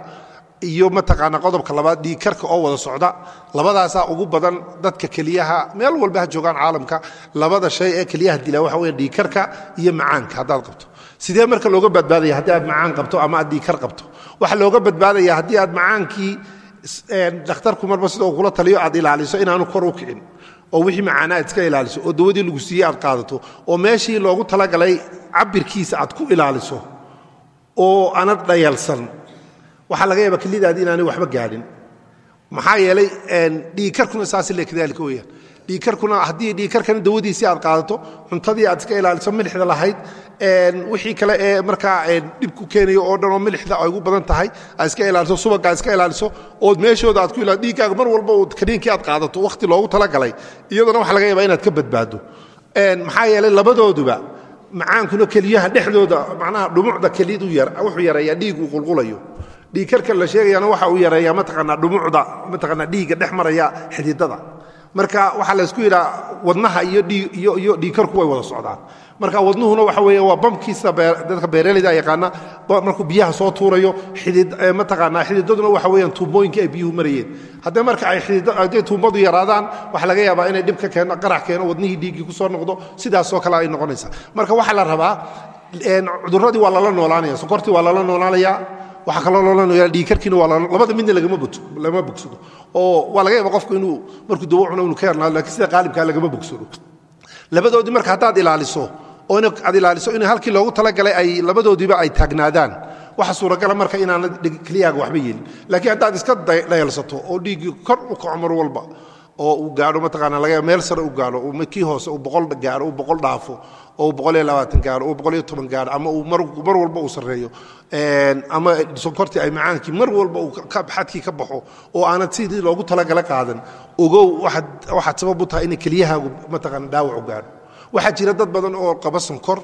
Speaker 2: iyo mataqaanaa qodobka labaad dhiigkarka oo wada socda labadaasaa ugu badan dadka keliyaha meel walba ha joogaan caalamka labada shay ee keliyaha dila waxa weya dhiigkarka iyo macaanka haddaad qabto. Sidee marka looga badbaadaya haddii aad macaan qabto ama aad dhiigkar qabto? Waxaa looga badbaadaya haddii aad macaankii dhakhtarku marba sida uu kula taliyo aad ilaaliso inaanu kor u kicin oo wixii macaana aad iska ilaaliso oo dawadii lagu siiyey aad qaadato oo meeshii loogu talagalay cabirkiisa aad ku ilaaliso oo aanad dhayalsan waxaa laga yaaba kelidaadi inaanay waxba gaadhin. Maxaa yeelay dhiigkarkuna saas le kadalika weyaan dhiigkarkuna haddii dhiigkarkana dawadiisii aad qaadato cuntadii aad iska ilaaliso milixda lahayd wixii kale ee markaa dhib ku keenayo oo dhan oo milixda ay ugu badan tahay aad iska ilaaliso subagga aad iska ilaaliso ood meeshooda aad ku ilaaliso dhiiggaaga mar walba oo kaniinkii aad qaadato wakhti loogu talagalay. Iyadana waxa laga yaabaa inaad ka badbaado maxaa yeelay labadooduba macaankuna keliyaha dhexdooda macnaha dhumucda keliyadu wuxuu yareeyaa dhiig uu qulqulayo dhiigkarka la sheegayana waxa uu yareeyaa mataqaanaa dhumucda mataqaanaa dhiigga dhex maraya xididada. Marka waxaa laysku yidhaha wadnaha iyo dhiigkarku way wada socdaan. Marka wadnuhuna waxa weeye waa bamkiisa dadka beeraleyda yaqaana markuu biyaha soo tuurayo mataqaanaa xididaduna waxa weeyaan tuubooyinkii ay biyuhu marayeen. Haddee marka ay hadday tuumbadu yaraadaan waxaa laga yaabaa inay dhib ka keeno qarax keeno wadnihii dhiiggii ku noqdo sidaasoo kale ay noqonaysaa. Marka waxaa la rabaa cudurradii waa lala noolaanaya sokortii waa lala noolaanayaa waxaa kaloo loolanaya dhiigkarkiina labada midna lama bogsado oo waa laga yaaba qofku inuu markuu dawo cuno inuu ka yarnaado lakiin sida qaalibkaa lagama bogsado labadoodii marka haddaad ilaaliso oo aad ilaaliso in halkii loogu talagalay ay labadoodiiba ay taagnaadaan waxa suuragala marka inaana keliyaaga waxba yeelin. Laakiin haddaad iska dhayalsato oo dhiiggii kor u kaco mar walba oo uu gaadho mataqaana laga meel sare u gaadho kii hoose uu boqol gaadho uu boqol dhaafo oo boqol iyo labaatan gaadho uu boqol iyo toban gaadho ama uu mar walba uu sarreeyo. Ama sonkortii ay macaankii mar walba uu xadkii ka baxo oo aanad sidii loogu talagala qaadan ogow waxaad sabab u tahay inay keliyahaagu mataqaana dhaawac u gaadho. Waxaa jira dad badan oo qaba sonkor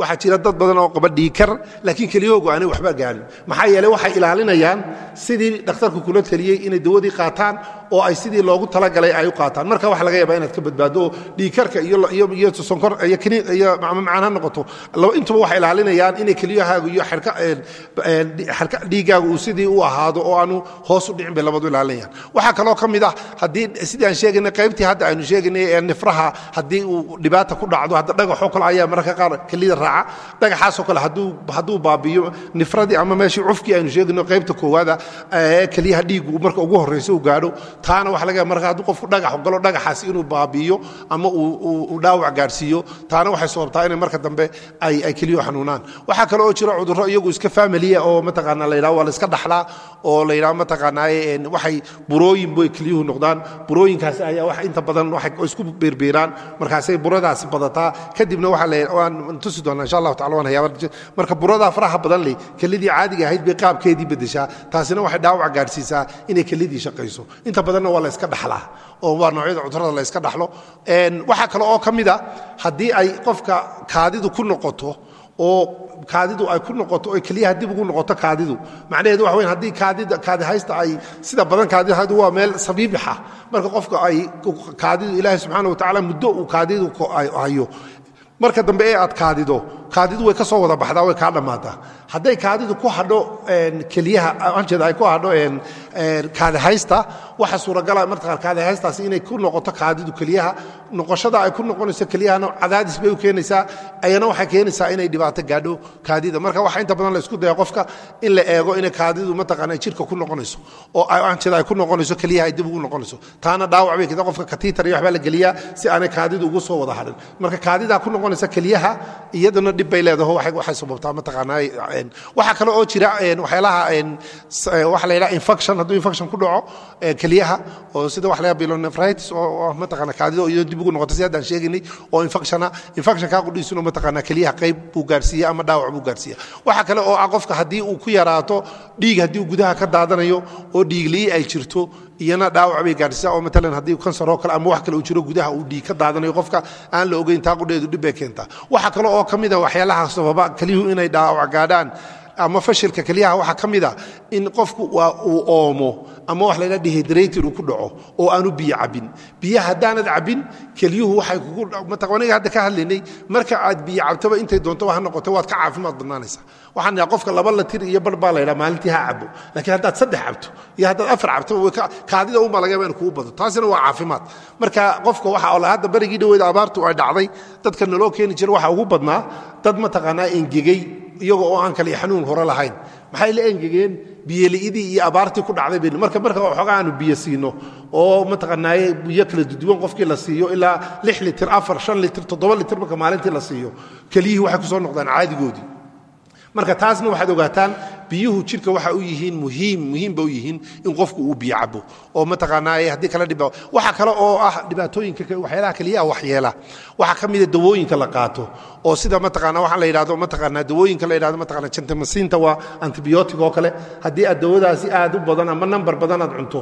Speaker 2: waxaa jira dad badan oo qaba dhiikar laakiin keliyahoogu aanay waxba gaadhin maxaa yeeley waxay ilaalinayaan sidii dhakhtarku kula taliyey inay dawadii qaataan oo ay sidii loogu talagalay ay u qaataan. Marka waxa laga yaabaa inaad ka badbaado oo dhiikarka iyo sonkor iyo macaan ha noqoto intuba waxay ilaalinayaan inay keliyahaagu iyo dhiiggaagu uu sidii u ahaado oo aanu hoos u dhicin bay labadu ilaalinayaan. Waxaa kaloo ka mid ah haddii sidii aan sheegaynay qaybtii hadda aynu sheegaynay ee nifraha haddii uu dhibaata ku dhacdo hadda dhagaxoo kale ayaa mararka qaar kelida raaca dhagaxaasoo kale hadduu baabiyo nifradii ama meeshii cufkii aynu sheegayno qaybta koowaada ee keliyaha dhiigu marka ugu horraysa uu gaadho taana waxa laga marka hadduu qofku dhagax galo dhagaxaas inuu baabiiyo ama uu dhaawac gaadhsiiyo taana waxay sababtaa inay marka dambe ay keliyo xanuunaan. Waxaa kale oo jira cudurro iyagu iska familiya oo mataqaana la yidhaha waa la iska dhaxlaa oo la yidhaha mataqaanaaye waxay burooyin bay keliyuhu noqdaan. Burooyinkaasi ayaa wax inta badan waxay isku biirbiiraan. Markaasay buradaasi badataa. Kadibna waxaa la waan tusi doonaa insha allahu tacala waan hayaaba marka buradaa faraha badan leh kelidii caadiga ahayd bay qaabkeedii beddeshaa. Taasina waxay dhaawac gaadhsiisaa inay kelidii shaqayso. Inta badanna waa la iska dhaxlaa oo waa noocyada cudurrada la iska dhaxlo. Waxaa kale oo ka mid a haddii ay qofka kaadidu ku noqoto oo kaadidu ay ku noqoto oo keliyaha dib ugu noqoto kaadidu. Macnaheedu waxa weyn haddii kaadida kaadi haysta ay sida badan kaadida haydu waa meel sabiibixa. Marka qofka ay kaadidu ilaahay subxaana wa tacaala muddo uu kaadidu hayo. Marka dambe ee aad kaadido kaadidu way ka soo wada baxdaa way kaa dhammaataa hadday kaadidu ku hadho keliyaha anjeeda ay ku hadho kaadihaysta waxa suuragala marta kaadihaystaasi inay ku noqoto kaadidu keliyaha. Noqoshada ay ku noqonayso keliyahana cadaadis bay u keenaysaa ayana waxay keenaysaa inay dhibaato gaadho kaadida. Marka waxa inta badan la isku daya qofka in la eego inay kaadidu mataqaana jirka ku noqonayso oo anjeeda ay ku noqonayso keliyaha ay dib ugu noqonayso. Taana dhaawac bay keenta qofka katiitar iyo waxbaa la geliyaa si aanay kaadidu ugu soo wada hadhin. Marka kaadidaa ku noqonaysa keliyaha iyaduna dhib bay leedaho waxay sababtaa mataqaanaa waxaa kale oo jira waxyaalaha waxa la yidhaha infection hadduu infection ku dhaco keliyaha oo sida waxa la yidhaha bilonefritis oo mataqaana kaadido iyo dib ugu noqota si haddaan sheegaynay oo infectiona infectionkaa qudhiisuna mataqaanaa keliyaha qayb buu gaarsiiya ama dhaawac buu gaarsiiya. Waxaa kale oo ah qofka haddii uu ku yaraato dhiig haddii uu gudaha ka daadanayo oo dhiigli'i ay jirto iyana dhaawac bay gaadhsiisaa oo maalan haddii kansar oo kale ama wax kale uu jiro gudaha uu dhiig ka daadanayo qofka aan la ogeyn taaqudheedu dhib bay keentaa. Waxa kale oo ka mida waxyaalaha sababa keliyuhu inay dhaawac gaadhaan ama fashilka kelyaha waxaa ka mid a in qofku uu oomo ama wax laydha dehydrated uu ku dhaco oo aanu biyo cabbin. Biyo haddaanad cabbin kelyuhu waxay kugu aniga hadda ka hadlaynay marka aad biyo cabtoba intay doontoba ha noqoto waad ka caafimaad badnaanaysaa. Waxaan idhaha qofka laba latir iyo bar baa laydhaa maalintii ha cabo laakiin haddaad saddex cabto iyo haddaad afar cabtoba kaadida unbaa laga yaba in kugu bado. Taasina waa caafimaad. Marka qofka waxa hadda barigii dhaweeda abaartu ay dhacday dadka naloo keeni jira waxa ugu badnaa dad mataqaanaa engegey iyagoo oo aan kale xanuun hore lahayn. Maxay la engegeen? Biyoli'idii iyo abaartii ku dhacday bay marka marka waxoogaa aanu biyo siino oo mataqaanaaye biyo kala duduwan qofkii la siiyo ilaa lix litir afar shan litir toddoba litir marka maalintii la siiyo. Keliyihii waxay ku soo noqdaan caadigoodii. Marka taasna waxaad ogaataan biyuhu jidhka waxa u yihiin muhiim muhiimba u yihiin in qofku uu biyo cabo oo mataqaanaaye haddii kale dhib waxa kale oo ah dhibaatooyinka waxyaalaha keliyaha waxyeela. Waxaa ka mida dawooyinka la qaato. Oo sida mataqaana waxaa la yidhahdo mataqaanaa dawooyinka la yidhahdo mataqaana gentamasiinta waa antibiyootig oo kale. Haddii aad dawadaasi aad u badan ama nambar badan aad cunto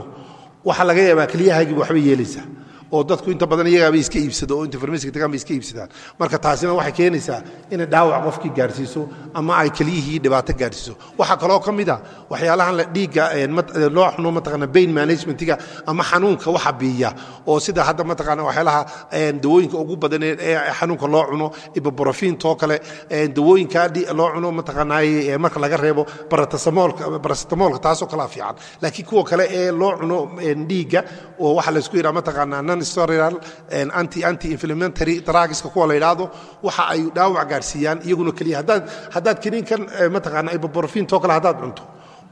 Speaker 2: waxaa laga yaabaa keliyahaagiiba waxbay yeelaysaa oo dadku inta badan iyagaaba iska iibsado oo inta farmasiga tagaan bay iska iibsadaan. Marka taasina waxay keenaysaa inay dhaawac qofkii gaarsiiso ama ay keliyihii dhibaato gaarsiiso. Waxaa kaloo ka mid a waxyaalahan la dhiigga loo xuno mataqaana bain managementiga ama xanuunka waxa biiya. Oo sida hadda mataqaana waxyaalaha dawooyinka ugu badan ee xanuunka loo cuno ibuprofiintoo kale dawooyinka loo cuno mataqaanaaye marka laga reebo barasatamoolka taasoo kalaa fiican. Laakiin kuwa kale ee loo cuno dhiigga oo waxa laysku yidhaha mataqaanaa steral anti anti inflammatory drugska kuwa la yidhaahdo waxa ay dhaawac gaarsiiyaan iyaguna keliya haddaad haddaad kiniinkan mataqaana ibuprofiintoo kale haddaad cunto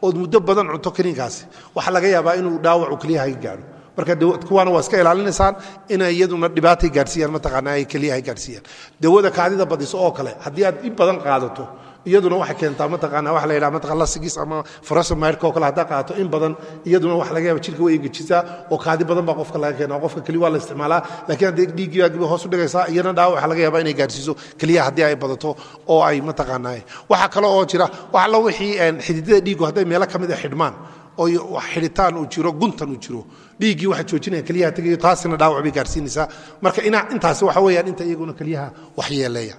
Speaker 2: ood muddo badan cunto kiniinkaasi waxaa laga yaabaa inuu dhaawacu keliyaha gaadho. Marka kuwaana waa iska ilaalinaysaan inay iyaduna dhibaatay gaarsiiyaan mataqaana ay keliyaha gaarsiiyaan. Dawada kaadida badiso oo kale haddii aad in badan qaadato iyaduna waxay keentaa mataqaana waxa la yidhaha mataqan lasigis ama farasomayrka oo kale haddaa qaato. In badan iyaduna waxa laga yaaba jirka way engejisaa oo kaadi badan baa qofka laga keena qofka keli waa la isticmaalaa. Laakiin haddii dhiiggii hoos u dhigaysaa iyana dhaawac waxa laga yaabaa inay gaarsiiso keliyaha haddii ay badato oo ay mataqaanaa waxaa kale oo jira wax alla wixii xididada dhiiggu hadday meelo ka mid a xidhmaan oo xidhitaan uu jiro guntan uu jiro dhiiggii waxa joojinaya keliyaha tegayo taasina dhaawac bay gaarsiinaysaa. Marka intaasi waxa weeyaan inta iyaguna keliyaha waxyeeleeya.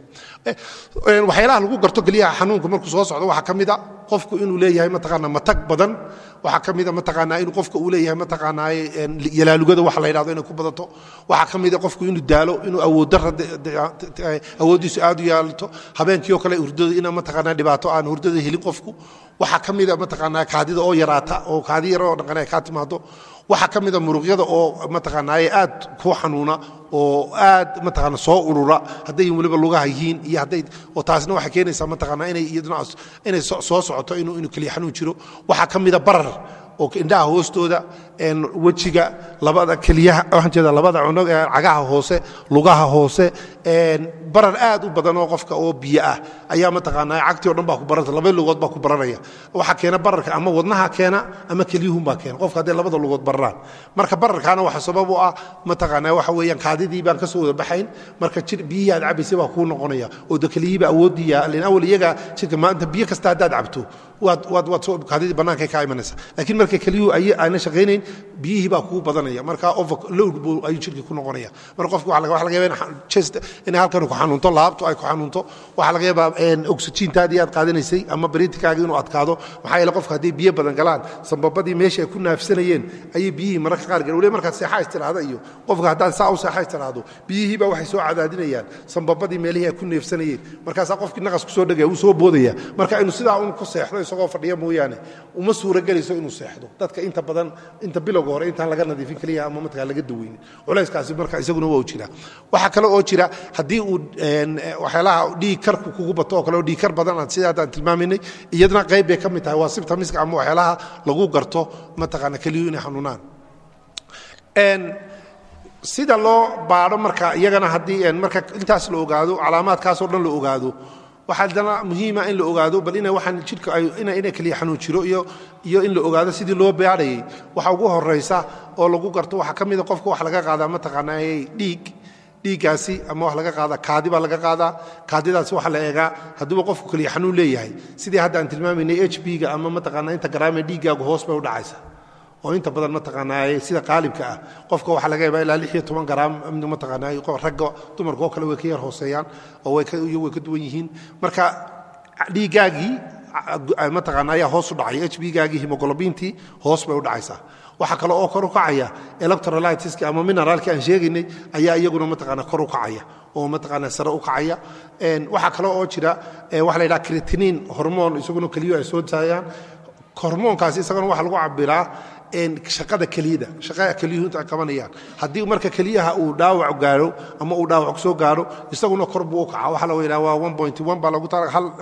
Speaker 2: Waxyaalaha lagu garto keliyaha xanuunka markuu soo socdo waxaa ka mid a qofku inuu leeyahay mataqaana matag badan. Waxaa ka mida mataqaanaa inuu qofka uu leeyahay mataqaanaa yalaalugada waxa la yidhahdo inay ku badato. Waxaa ka mida qofku inuu daalo inuu awooddarra awooddiisu aad u yaalato habeenkii oo kale hurdada ina mataqaanaa dhibaato aan hurdada helin qofku. Waxaa ka mida mataqaanaa kaadida oo yaraata oo kaadi yar oo dhaqan kaa timaado waxaa ka mida muruqyada oo mataqaanaaye aad kuu xanuuna oo aad mataqaana soo urura hadday weliba lugaha yihiin iyo hadday oo taasna waxay keenaysaa mataqaanaa inay iyaduna inay soo socoto inuu inuu keliya xanuun jiro. Waxaa ka mida barar oo indhaha hoostooda wejiga labada keliyaha waxaan labada cunog ee cagaha hoose lugaha hoose barar aad u badan oo qofka oo biyo ah. Ayaa mataqaanaa cagtii o dhan baa ku baranta laba lugood baa ku baranaya waxaa keena bararka ama wadnaha keena ama kelyuhun baa keena. Qofka hadday labada lugood bararaan. Marka bararkaana waxa sabab u ah mataqaanaa waxa weeyaan kaadidii baan ka soo wada baxayn. Marka jir biyihii aad cabaysay baa kuu noqonaya. Oo de kelyihiiba awoodiya lin awal iyaga jirka maanta biyo kasta haddaad cabto waad bannaankay kaa imanaysa. Laakiin marka kelyuhu ay aana shaqaynayn biyihii baa kugu badanaya. Marka buu ayuu jirkii ku noqonaya. Marka qofka waxa laga chest inay halkan ku xanuunto laabtu ay ku xanuunto. Waxaa laga yaabaa oxygeentaadii aad qaadanaysay ama bariitikaaga inuu adkaado. Maxaa yeele qofka hadday biyo badan galaan sambabadii meesha ay ku naafsanayeen ayay biyihii mararka qaar galeen. Waliba markaad seexa istiraahda iyo qofka haddaad saa u seexa istiraahdo biyihii baa waxay soo cadaadinayaan sambabadii meelihii ay ku neefsanayeen. Markaasaa qofkii naqas ku soo dhegaya wuu soo boodaya. Marka inuu sidaa un ku seexdo isagoo fadhiya mooyaane uma suuragelayso inuu seexdo. Dadka inta badan inta bilowga hore intaan laga nadiifin keliya ama markaa laga daweynin. Culayskaasi marka isaguna waa jira. Waxaa kale oo jira haddii uu waxyaalaha dhiig karku kugu bato oo kale oo dhiig kar badan aad sida haddaan tilmaaminay iyaduna qayb bay ka mid tahay. Waa sibta miska ama waxyaalaha lagu garto mataqaana keliyu inay xanuunaan sida loo baadho marka iyagana haddii marka intaas la ogaado calaamaadkaasoo dhan la ogaado waxaa haddana muhiima in la ogaado bal ina waxaan jidhka ina keliya xanuun jiro iyo in la ogaado sidii loo baadhayay waxa ugu horaysa oo lagu garto waxaa ka mida qofka wax laga qaadaa mataqaanaa dhiig dhiiggaasi ama wax laga qaada kaadi baa laga qaadaa kaadidaasi waxaa la eegaa hadduuba qofku keliya xanuun leeyahay. Sidii hadda aan tilmaamaynay h b-ga ama mataqaanaa inta garaame dhiiggaagu hoos bay u dhacaysa oo inta badan mataqaanaa sida qaalibka ah. Qofka waxaa laga yaabaa ilaa lix iyo toban garaam mataqaanaa ragga dumarka oo kale way ka yar hooseeyaan oo ka way ka duwan yihiin. Marka dhiiggaagii mataqaana ayaa hoos u dhacay. H b gaagii hemoglobintii hoos bay u dhacaysaa. Waxaa kale oo kor u kacaya electrolytiska ama mineraalki aan sheegaynay ayaa iyaguna mataqaana kor u kacaya oo mataqaana sare u kacaya. Waxaa kale oo jira waxa la yidhaha cretinin hormoon isaguna keliyo ay soo taayaan hormoonkaasi isagana waxaa lagu cabiraa shaqada keliyada shaqada keliyuhu inta ay qabanayaan. Haddii marka keliyaha uu dhaawac gaaro ama uu dhaawac soo gaaro isaguna kor buu u kaca. Waxaa lagu yidhaha waa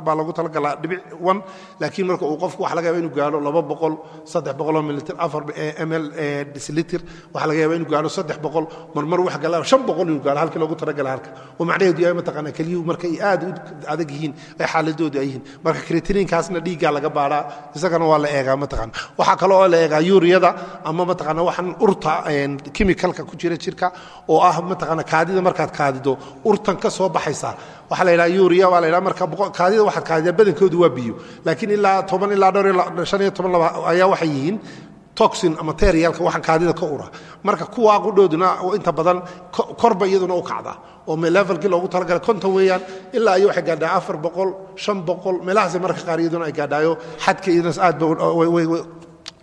Speaker 2: baa lagu talagalaa dhibic one laakiin marka uu qofku waxa laga yaba inuu gaaro laba boqol saddex boqoloo mililitr afar ml decilitr waxaa laga yaba inuu gaaro saddex boqol marmar wax gala shan boqol inuu gaaro halkii loogu talagala halka. Oo macnaheedu yahay mataqaana keliyuhu marka ay aad u adag yihiin ay xaaladoodu ay yihiin. Marka kretiniinkaasna dhiiggaa laga baaraa isagana waa la eegaa mataqaana waxaa kale oo la eegaa yuuriya ama mataqaana waxaan urta chemicalka ku jira jirka oo ah mataqaana kaadida markaad kaadido urtan ka soo baxaysa. Waxaa la yidhaha yuuriya waa la yidhaha marka kaadida waxaad kaadidaa badankoodu waa biyo. Laakiin ilaa toban ilaa dhowr shan iyo toban laba ayaa waxay yihiin toxin ama materialka waxaan kaadida ka ura. Marka kuwaa qudhooduna inta badan korba iyaduna u kacda oo levelkii loogu talagalay konton weeyaan ilaa iyo waxay gaadhaa afar boqol shan boqol meelahaasay marka qaar iyaduna ay gaadhaayo xadka iyaduna aad ba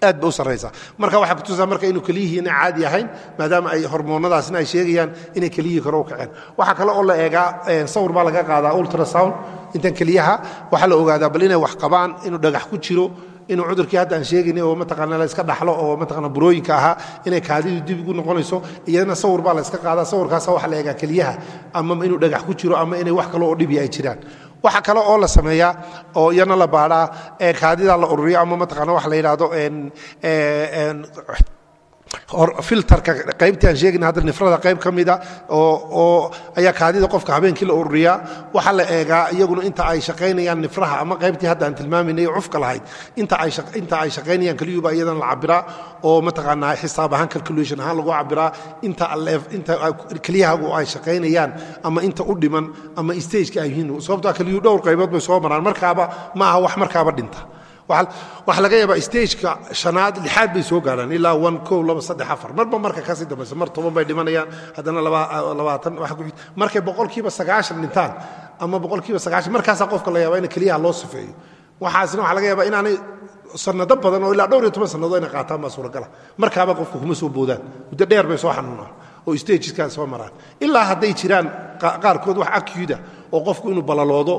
Speaker 2: aad ba u sarraysa marka waxaa kutusaa marka inuu keliyihii ina caadi ahayn maadaama ay hormoonadaasina ay sheegayaan inay keliyihii kore u kaceen. Waxaa kale oo la eegaa sawir baa laga qaadaa ultrasound. Intan keliyaha waxaa la ogaadaa bal inay wax qabaan inuu dhagax ku jiro inuu cudurkii hadda aan sheegaynay oo mataqaana la iska dhaxlo oo mataqaana burooyinka ahaa inay kaadidu dib ugu noqonayso. Iyadana sawir baa la iska qaadaa. Sawirkaasa waxaa la eegaa keliyaha ama inuu dhagax ku jiro ama inay wax kale oo dhibi ay jiraan waxa kale oo la sameeyaa oo iyana la baadhaa kaadida la ururiyo ama mataqaana waxa la yidhaahdo filterka qaybtii aan sheegayna hadda nifrada qayb ka mida oo ayaa kaadida qofka habeenkii la ururiyaa waxaa la eegaa iyaguna inta ay shaqaynayaan nifraha ama qaybtii hadda aan tilmaamayna cufka lahayd. Inta ay shaqaynayaan keliyuba iyadana la cabiraa oo mataqaanaa xisaab ahaan calculation ahaan lagu cabiraa inta keliyahagu ay shaqaynayaan ama inta u dhiman ama stageka ay yihiin. Sababtaa keliyuhu dhowr qaybood bay soo maraan. Markaaba ma aha wax markaaba dhinta waxaa laga yaabaa stageka shanaad lixaad bay soo gaarhaan ilaa marba marka ka sii dambaysa mar toban bay dhimanayaan haddana markay boqolkiiba sagaashan dhintaan ama boqolkiiba sagaashan markaasaa qofka la yaaba in keliyaha loo sifeeyo. Waxaasna waxaa laga yaabaa inaanay sanado badan oo ilaa dhowr iyo toban sannadood inay qaataan baa suuragala. Markaaba qofka kuma soo boodaan muddo dheer bay soo xanuunaan oo stageskaa soo maraan. Ilaa hadday jiraan qaarkood wax akyuda oo qofku inuu balaloodo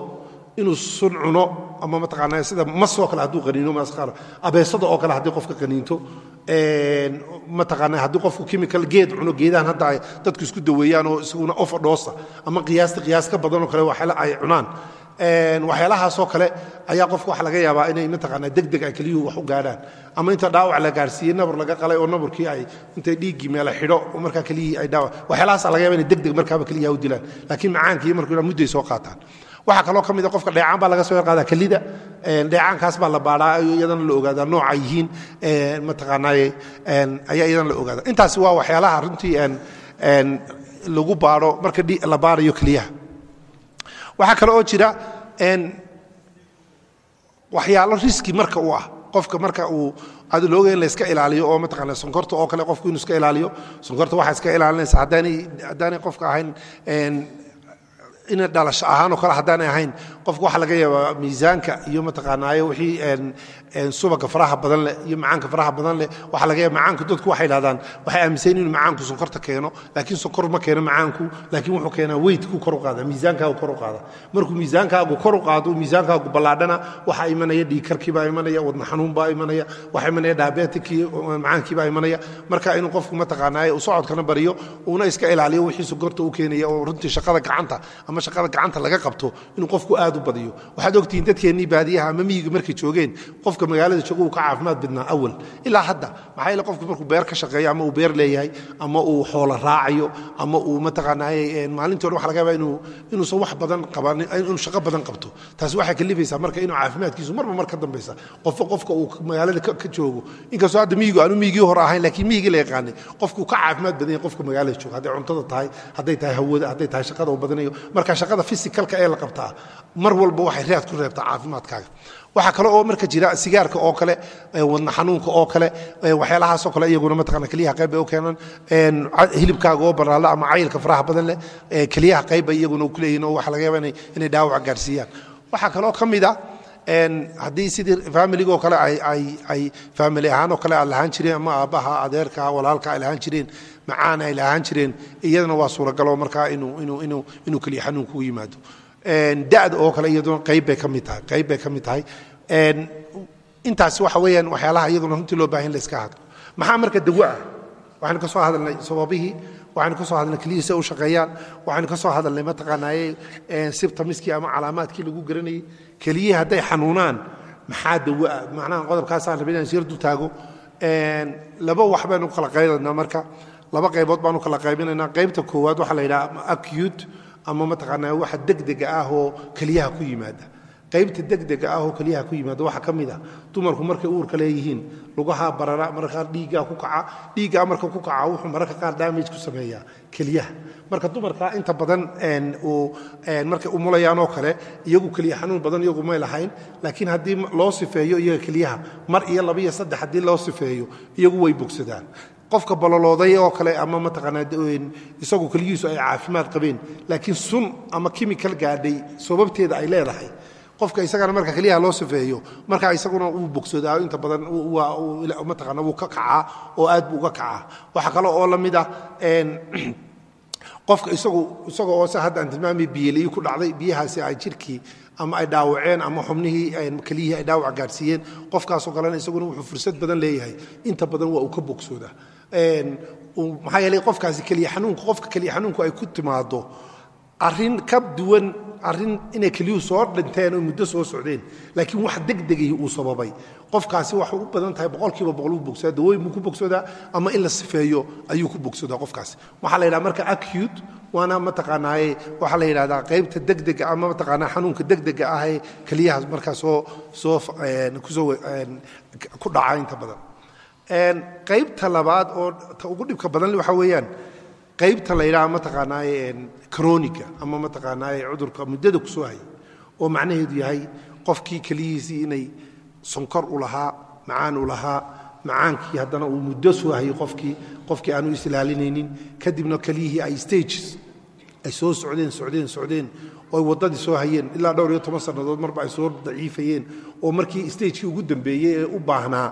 Speaker 2: inuu sun cuno ama mataqaanaa sida masoo kale hadduu qaniino maasqaar abeesada oo kale haddii qofka qaniinto mataqaanaa haddii qofku chemical geed cuno geedahan hadda ay dadku isku daweeyaan oo isaguna overdose ama qiyaasta qiyaas ka badan oo kale waxyaala ay cunaan. Waxyaalahaasoo kale ayaa qofka waxa laga yaabaa inay mataqaanaa degdeg ay keliyuhu wax u gaadhaan. Ama inta dhaawac la gaarsiiyey nabar laga qalay oo nabarkii ay intay dhiiggii meela xidho markaa keliyihii ay dhaawac waxyaalahaasa laga yaba inay degdeg markaaba keliyaha u dilaan. Laakiin macaankii markuu mudday soo qaataan waxaa kaloo ka mida qofka dheecaan baa laga soo yarqaadaa kelida. Dheecaankaas baa la baadhaa iyadana la ogaadaa nooca yihiin. Mataqaanaaye ayaa iyadana la ogaada. Intaasi waa waxyaalaha runtii lagu baadho marka la baadhayo keliyaha. Waxaa kale oo jira waxyaalo riski marka u ah. Qofka marka uu ad looga in la ilaaliyo oo mataqaana sonkorta oo kale qofku inuu iska ilaaliyo sonkorta waxaa iska ilaalinaysa. Haddaanay qofka ahayn ina dhalasho ahaan oo kale haddaanay ahayn qofka waxaa laga yaabaa miisaanka iyo mataqaanaayo wixii subaga faraha badan leh iyo macaanka faraha badan leh waxaa laga yaaba macaanku dadku waxay idhahdaan waxay aaminsan inuu macaanku sonkorta keeno laakiin sonkor ma keeno macaanku laakiin wuxuu keenaa weydku kor u qaada miisaankaagu kor u qaada markuu miisaankaagu kor u qaado miisaankaagu ballaadhana waxaa imanaya dhiigkarkii baa imanaya wadna xanuun baa imanaya waxaa imanaya diabetikii macaankii baa imanaya. Marka inuu qofku mataqaanaayo uu socodkana bariyo uuna iska ilaaliyo wixii sonkorta u keenaya oo runtii shaqada gacanta ama shaqada gacanta laga qabto inuu qofku aad u badiyo. Waxaad ogtihiin dadkeennii baadiyaha ama miyiga markay joogeen qofka magaalada joogo uu ka caafimaad badnaa awal. Ilaa hadda maxaa yeele qofku markuu beer ka shaqeeyo ama uu beer leeyahay ama uu xoolo raacayo ama uu mataqaanaaye maalintii hore waxa laga yaabaa inuu inuusan wax badan qaban inuu shaqo badan qabto. Taasi waxay kalifaysaa marka inuu caafimaadkiisu marba mar ka dambaysa. Qofka qofka uu magaalada ka joogo inkastoo hadda miyigu aanu miyigii hore ahayn laakiin miyigii la yaqaanay qofku ka caafimaad badan yahay qofka magaalada jooga. Hadday cuntada tahay hadday tahay hawada hadday tahay shaqada uu badanayo marka marka shaqada fisikalka ee la qabtaa mar walba waxay raad ku reebtaa caafimaadkaaga. Waxaa kale oo marka jira sigaarka oo kale wadna xanuunka oo kale waxyaalahaasoo kale iyaguna mataqana keliyaha qayb bay u keenaan. Hilibkaaga oo banaala ama cayilka faraha badan leh keliyaha qayb bay iyaguna ku leeyihiin oo waxa laga yaaba inay dhaawac gaarsiiyaan. Waxaa kaloo ka mid a haddii sidii familigoo kale ay famili ahaan oo kale aad lahaan jireen ama aabbaha adeerka walaalka ay lahaan jireen macaan ay lahaan jireen iyadana waa suuragaloo markaa inuu keliya xanuun kugu yimaado da'da oo kale iyaduna qayb bay ka mid tahay qayb bay ka mid tahay. Intaasi waxa weeyaan waxyaalaha iyaduna runtii loo baahan la iska hadlo. Maxaa marka dawo ah? Waxaynu ka soo hadalnay sababihii waxaynu ka soo hadalnay keliyihiisa u shaqeeyaan waxaynu ka soo hadalnay mataqaanaaye sibtamiskii ama calaamaadkii lagu garanayay keliyihii hadday xanuunaan maxaa dawo ah? Macnaha qodobkaasaan rabay inaan sirdu taago. Laba wax baynu kala qaybaynaa marka. Laba qaybood baanu kala qaybinaynaa. Qaybta koowaad waxaa la yidhaha acute ama mataqaanaa waxa degdega ah oo keliyaha ku yimaada. Qaybta degdega ah oo keliyaha ku yimaada waxaa ka mid ah dumarku markay uurka leeyihiin lugaha barara mararka qaar dhiiggaa ku kaca dhiiggaa marka ku kaca wuxuu mararka qaar damage ku sameeyaa keliyaha. Marka dumarka inta badan markay umulayaan oo kale iyagu keliya xanuun badan iyagu may lahayn laakiin haddii loo sifeeyo iyaga keliyaha mar iyo laba saddex haddii loo sifeeyo iyagu way bogsadaan qofka balolooday oo kale ama mataqaanaa isagu keliyihiisu ay caafimaad qabeen laakiin sun ama kimikal gaadhay sababteeda ay leedahay. Qofka isagana marka keliyaha loo sifeeyo marka isaguna uu bogsadaa inta badan mataqaana wuu ka kacaa oo aad buu uga kacaa. Waxaa kale oo la mid [clears throat] qofka isagu isaga oo se hadda aan tilmaamay biyeliyi ku dhacday biyahaasi ay jirkii ama ay dhaawaceen ama xubnihii keliyihii ay dhaawac gaadhsiiyeen qofkaasoo kalena isaguna wuxuu fursad badan leeyahay. Inta badan waa uu ka bogsoodaa maxaa yeelay qofkaasi keliya xanuunka qofka keliya xanuunku ay ku timaado arrin ka duwan arrin inay keliyuhu soo dhinteen oo muddo soo socdeen laakiin wax degdegii uu sababay. Qofkaasi waxay u badan tahay boqolkiiba boqol uu bogsadaa dawooyin buu ku bogsoodaa ama in la sifeeyo ayuu ku bogsadaa qofkaasi. Waxaa la yidhaha marka acute waana mataqaanaaye waxaa la yidhahdaa qaybta degdega ama mataqaanaa xanuunka degdega ah ee keliyahaas markaa soo soo ku soo ku dhaca inta badan qaybta labaad oo ugu dhibka badan waxa weeyaan qaybta la yidhaha mataqaanaaye croniga ama mataqaanaaye cudurka muddada ku soo oo macnaheedu yahay qofkii keliyihiisii inay sonkor u lahaa macaan u lahaa macaankii haddana uu muddo soo hayay qofkii qofkii aanu isilaalinaynin kadibna keliyihii ay stages ay soo socdeen socdeen socdeen oo ay waddadii soo hayeen ilaa dhowr iyo toban sannadood marba ay soo daciifayeen oo markii stagekii ugu dambeeyey ee u baahnaa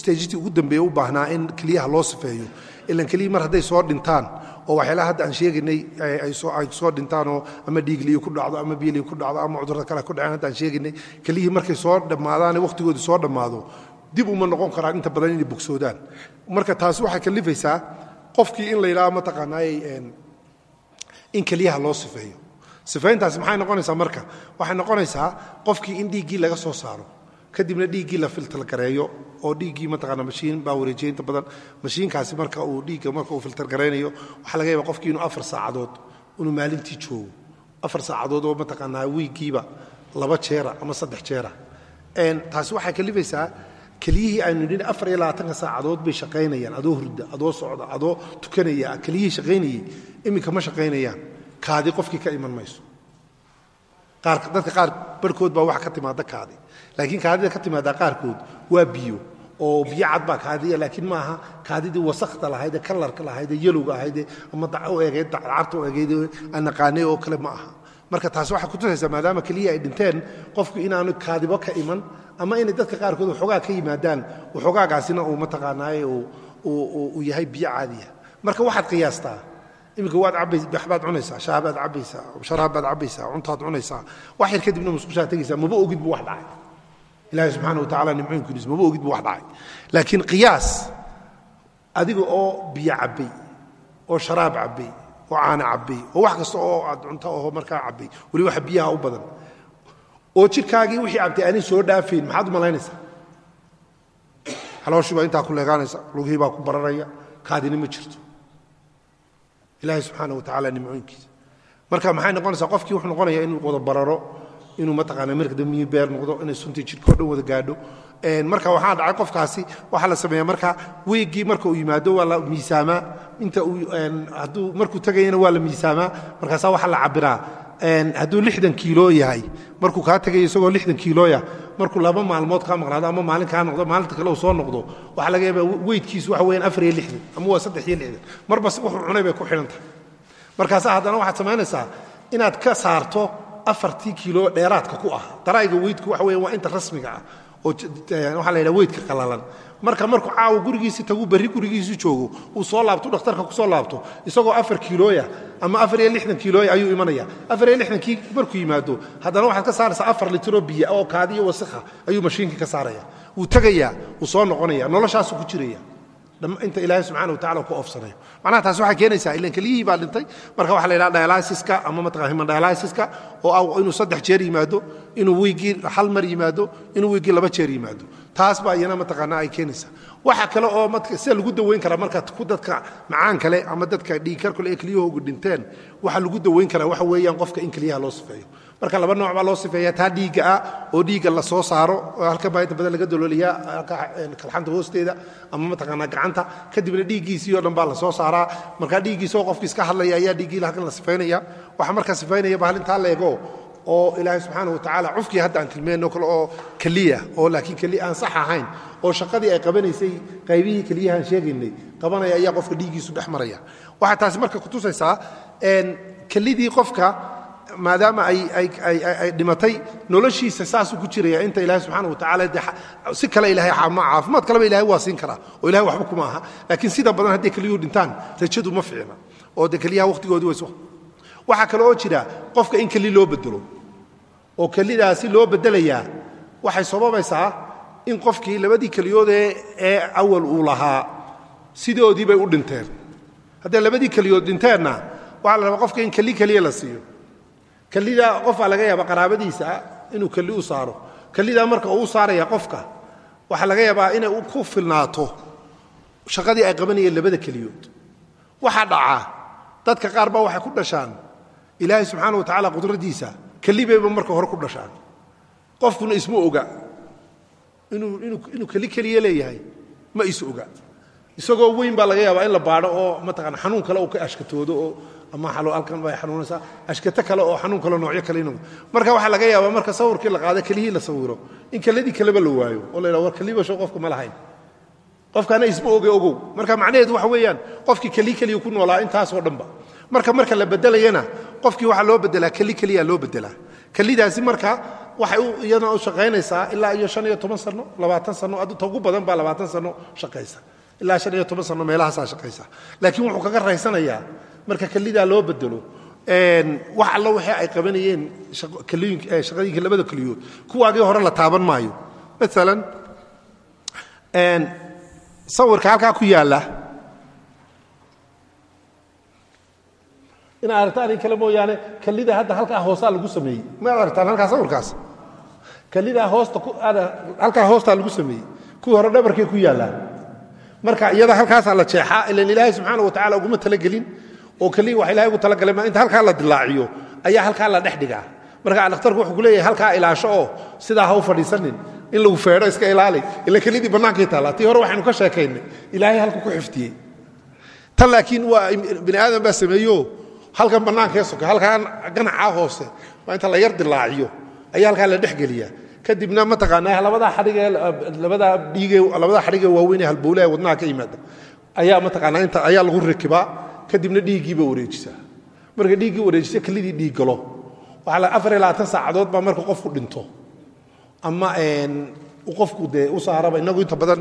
Speaker 2: stagekii ugu dambeeye u baahnaa in keliyaha loo sifeeyo. Ilan keliyii mar hadday soo dhintaan oo waxyaalaha hadda aan sheegaynay ay soo dhintaanoo ama dhiigliyi ku dhacdo ama biyliyi ku dhacdo ama cudurrada kale ku dhaceen hadda aan sheegaynay keliyihii markay soo dhammaadaane wakhtigoodu soo dhammaado dib uma noqon karaan inta badan inay bogsoodaan. Marka taasi waxay kalifaysaa qofkii in la yidhaha mataqaanaayey in keliyaha loo sifeeyo. Sifayntaasi maxay noqonaysaa marka? Waxay noqonaysaa qofkii in dhiiggii laga soo saaro kadibna dhiiggii la filtargareeyo oo dhiiggii mataqaana mashiin baa wareejiya inta badan. Mashiinkaasi marka uu dhiigga marka uu filtargaraynayo waxaa laga yaaba qofkii inuu afar saacadood inuu maalintii joogo. Afar saacadood oo mataqaanaa wiiggiiba laba jeera ama saddex jeera. Taasi waxay kalifaysaa keliyihii aynu nidhin afar iyo labaatanka saacadood bay shaqaynayaan. Adoo hurda adoo socda adoo tukanaya keliyihii shaqaynayey iminka ma shaqaynayaan. Kaadi qofkii ka iman mayso. Dadka qaar barhkood baa wax ka timaada kaadi laakiin kaadida ka timaadaa qaarkood waa biyo oo biyo cad baa kaadiya laakiin maaha kaadidii wasakda lahaydee kalarka lahaydee yelowga ahaydee ama u egeyd carta u egeyd aan oo kale ma aha. Marka taasi waxay kutusaysaa maadaama keliya ay dhinteen qofku inaanu kaadibo ka iman ama inay dadka qaarkood waxoogaa ka yimaadaan waxoogaagaasina uu mataqaanaaye uu yahay biyo caadiya. Marka waxaad qiyaastaa iminka waad cabaysa waxbaad cunaysaa shaabaad cabaysaa sharaabbaad cabaysaa cuntaad cunaysaa wax yar kadibna musqushaad tegaysaa maba ogid bu wax dhacay ilaahay subxaana wa tacala nimcooyinkiinis maba ogid bu wax dhacay. Laakiin qiyaas adiga oo biyo cabbay oo sharaab cabbay oo caana cabbay oo wax kasta oo aad cunto oo markaa cabbay weli waxa biyaha u badan oo jidhkaagii wixii cabtay aanay soo dhaafayn maxaad u malaynaysaa? Xalooshii baa intaa ku leegaanaysa lugihii baa ku bararaya kaadina ma jirto. Ilaahay subxaana wa tacala nimcooyinkiisa marka maxay noqonaysaa? Qofkii wuxuu noqonaya inuu wada bararo inuu mataqaana marka dambe miyi beer noqdo inay suntii jidhka o dhan wada gaadho. Marka waxaa dhacay qofkaasi waxaa la sameeya marka weygii marka uu yimaado waa la miisaamaa. Inta uu hadduu markuu tegayana waa la miisaamaa. Markaasaa waxaa la cabbiraa hadduu lixdan kiilo yahay markuu kaa tegayo isagoo lixdan kiilooya markuu laba maalmood kaa maqnaado ama maalin kaa noqdo maalinta kale uu soo noqdo waxaa laga yaabaa weydkiisu waxa weyaan afar iyo lixdan ama waa saddex iyo lixdan. Marba wuxuu cunay bay ku xidhan tahay. Markaasaa haddana waxaad samaynaysaa inaad ka saarto afartii kiilo dheeraadka ku ah. Darayga weydku waxa weyan waa inta rasmiga ah oo waxaa la yidhaha weydka qallalan. Marka markuu caawa gurigiisi taguu berri gurigiisi joogo uu soo laabto dhakhtarka ku soo laabto isagoo afar kiilooya ama afar iyo lixdan kiilooya ayuu imanaya. Afar iyo lixdankii markuu yimaado haddana waxaad ka saaraysaa afar litiroo biyo oo kaadi iyo wasikha ayuu mashiinkii ka saaraya. Wuu tegayaa wuu soo noqonaya noloshaasuu ku jiraya inta ilaahay subxana wa tacala ku oofsanayo macnaha taasi waxay keenaysaa ilan keliyihii baa dhintay. Marka waxa la yidhaha dialysiska ama mataqana human dialysiska oo inuu saddex jeer yimaado inuu wiigii hal mar yimaado inuu wiigii laba jeer yimaado. Taas baa iyana mataqaana ay keenaysaa waxa kale oo sida lagu daweyn karaa marka dadka macaan kale ama dadka dhiigkar kale ee keliyahoogu dhinteen waxa lagu daweyn karaa waxa weeyaan qofka in keliyaha loo sifeeyo. Marka laba nooc baa loo sifeeya taa dhiigga ah oo dhiigga la soo saaro halka baa inta badan laga dolooliyaa kalxanta hoosteeda ama mataqaanaa gacanta kadibna dhiiggiisii oo dhan baa la soo saaraa. Marka dhiiggiisa oo qofki iska hadlaya ayaa dhiiggii halkan la sifaynaya waxa markaa sifaynaya baa halintaa leego oo ilaahay subxaana wa tacaala cufkii hadda aan tilmeenno kale oo keliya oo laakiin keliya aan sax ahayn oo shaqadii ay qabanaysay qaybihii keliyahaan sheegaynay qabanaya ayaa qofka dhiiggiisu dhex maraya. Waxaa taasi marka kutusaysaa kelidii qofka maadaama ay dhimatay noloshiisa saasuu ku jiraya inta ilahay subxaana wa tacala si kale ilahay caafimaad kaleba ilahay waa siin karaa oo ilahay waxba kuma aha. Laakiin sida badan hadday keliyuhu dhintaan rajadu ma fiicna oo de keliyaha wakhtigoodii way waxaa kale oo jira qofka in keli loo bedelo oo kelidaasi loo bedelayaa waxay sababaysaa in qofkii labadii keliyoodee ee awal uu lahaa. Sidoodii bay u dhinteen. Hadday labadii keliyood dhinteenna waxaa la rabaa qofka in keli keliya la siiyo. Kelida qofaa laga yaaba qaraabadiisa inuu keli u saaro. Kelidaa marka uu saaraya qofka waxaa laga yaabaa inay ku filnaato shaqadii ay qabanayeen labada keliyood. Waxaa dhacaa. Dadka qaar baa waxay ku dhashaan ilaahay subxaana wa tacaala qudraddiisa keli bayba marka hore ku dhashaan. Qofkuna isma oga. Inuu keli keliya leeyahay ma is oga. Isagoo weyn baa laga yaabaa in la baadho oo mataqana xanuun kale uu ka ashkatoodo oo ama halkan bay xanuunaysaa. Ashkato kale oo xanuun kale noocyo kale inuu. Marka waxaa laga yaabaa marka sawirkii la qaada kelihii la sawiro in keladii kaleba la waayo oo la yidhaha war kelibasho qofka ma lahayn. Qofkaana isma oge ogow. Marka macnaheedu waxa weeyaan qofkii keli keliya ku noolaa intaasoo dhanba marka marka la bedelayana qofkii waxaa loo bedelaa keli keliya loo bedelaa. Kelidaasi marka waxay iyadana u shaqaynaysaa ilaa iyo han iyo toban sano labaatan sano ugu badan baa labaatan sano shaqaysa. Ilaa han iyo toban sano meelahaasaa shaqaysa. Laakiin wuxuu kaga raysanayaa marka kelidaa loo bedelo wax allo waxay ay qabanayeen shaqadinka labada keliyood kuwaagii hore la taaban maayo. Maalan sawirka halkaa ku yaalla inaad aragtaan in kale mooyaane kelida hadda halkaa hoosaa lagu sameeyey. Maad aragtaan halkaa sawirkaas kelidaa hoosta halkaa hoostaa lagu sameeyey. Kuwii hore dhabarkay ku yaallaan. Marka iyada halkaasaa la jeexaa ilan ilaahay subxaana wa tacala uguma talagelin oo keliya wax ilahay ugu talagalay ma inta halkaa la dilaaciyo ayaa halkaa la dhex dhigaa. Marka dhakhtarku wuxuu ku leeyahay halkaa ilaasho oo sidaa ha u fadhiisanin. In lagu feedho iska ilaali ila kelidii bannaankay taallaa. Tii hore waxaynu ka sheekaynay ilaahay halku ku xifdiyey. Tan laakiin waa bini aadan baa sameeyo halkan bannaankee soka halkaan ganacaa hoose waa inta la yar dilaaciyo. Ayaa halkaa la dhexgeliyaa. Kadibna mataqaanaa xadhigee labadaa dhiigee labadaa xadhigee waaweynee halbowlaha wadnaha ka yimaada. Ayaa mataqaanaa inta ayaa lagu rakibaa kadibna dhiiggiiba wareejisaa. Marka dhiiggii wareejisa kelidii dhiig galo. Waxaa la afar iyo labaatan saacadood baa marka qofku dhinto. Ama qofku dee u saaraba inagu inta badan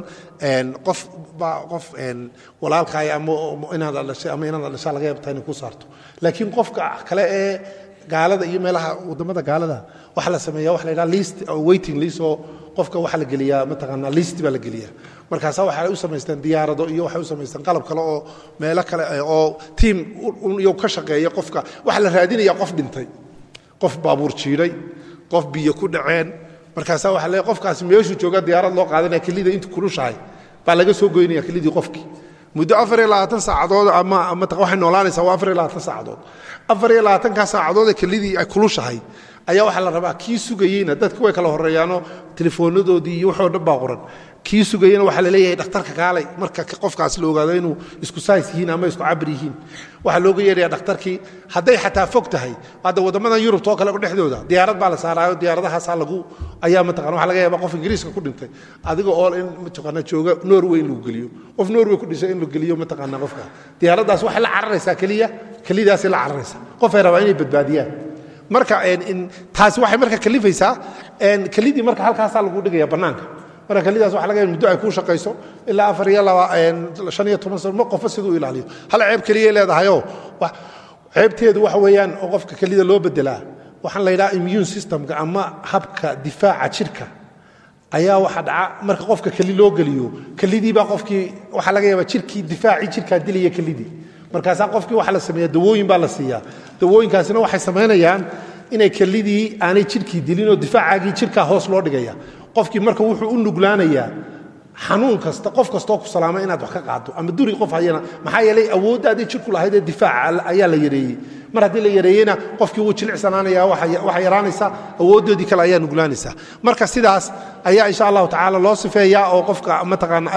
Speaker 2: qof qof walaalkaay ama inaad dhashay ama inaad dhashaa laga yaabtaa inay ku saarto. Laakiin qofka kale ee gaalada iyo meelaha waddamada gaalada waxa la sameeya waxa la yidhaha list waiting list oo qofka waxa la geliyaa mataqaanaa list baa la geliyaa markaasa waxay u samaystaan diyaarado iyo waxay u samaystaan qalab kale oo meelo kale oo tiim iyo ka shaqeeya qofka. Waxa la raadinaya qof dhintay qof baabuur jiidhay qof biyo ku dhaceen markaasaa waxa le qofkaasi meeshuu jooga diyaarad loo qaadanaya kelida intu kulushahay baa laga soo goynaya kelidii qofkii muddo afar iyo labaatan saacadood ama waxay noolaanaysaa waa afar iyo labaatan saacadood. Afar iyo labaatankaa saacadoodee kelidii ay kulushahay ayaa waxaa la rabaa kii sugayeyna dadki way kala horeeyaanoo telefoonadoodii iyo waxoo dhan baa qoran kii sugayena waxaa la leeyahay dhakhtarka kaalay marka qofkaas la ogaado inuu isku sais yihiin ama isku cabir yihiin. Waxaa looga yeedhaya dhakhtarkii hadday xataa fog tahay hadda waddamadan yurubta oo kale dhexdooda diyaarad baa la saaraayo diyaaradahaasaa lagu ayaa mataqana waxa laga yaaba qof ingiriiska ku dhintay. Adiga oo in mataqana jooga norway in lagu geliyo. Qof norway ku dhisay in la geliyo mataqana qofka. Diyaaraddaas waxay la cararaysaa keliya kelidaasay la cararaysaa. Qofay rabaa inay badbaadiyaan. Marka taasi waxay marka kalifaysaa. Kelidii marka halkaasaa lagu dhigaya bannaanka marka kelidaas waxa laga muddo ay kuu shaqayso ilaa afar iyo shan iyo toban sano qofba siduu ilaaliyo. Hal ceeb keliyay leedahayoo ceebteedu waxa weeyaan oo qofka kelida loo bedelaa waxaan la yidhaha immune systemka ama habka difaaca jirka ayaa waxa dhaca. Marka qofka keli loo geliyo kelidiibaa qofkii waxaa laga yaaba jirkii difaacii jirkaa dilaya kelidii. Markaasaa qofkii waxaa la sameeya dawooyin baa la siiyaa. Dawooyinkaasina waxay samaynayaan inay kelidii aanay jirkii dilin oo difaacaagii jirkaa hoos loo dhigaya qofkii marka wuxuu u nuglaanayaa xanuun kasta qof kastoo ku salaama inaad wax ka qaado ama duri qof hayana maxaa yeelay awooddaadii jirku lahayd ee difaaca ayaa la yareeyey. Mar haddii la yareeyena qofkii wuu jilicsanaanaya waxa yaraanaysa awooddoodii kale ayaa nuglaanaysa marka sidaas ayaa insha allahu tacaala loo sifeeyaa oo qofka mataqaana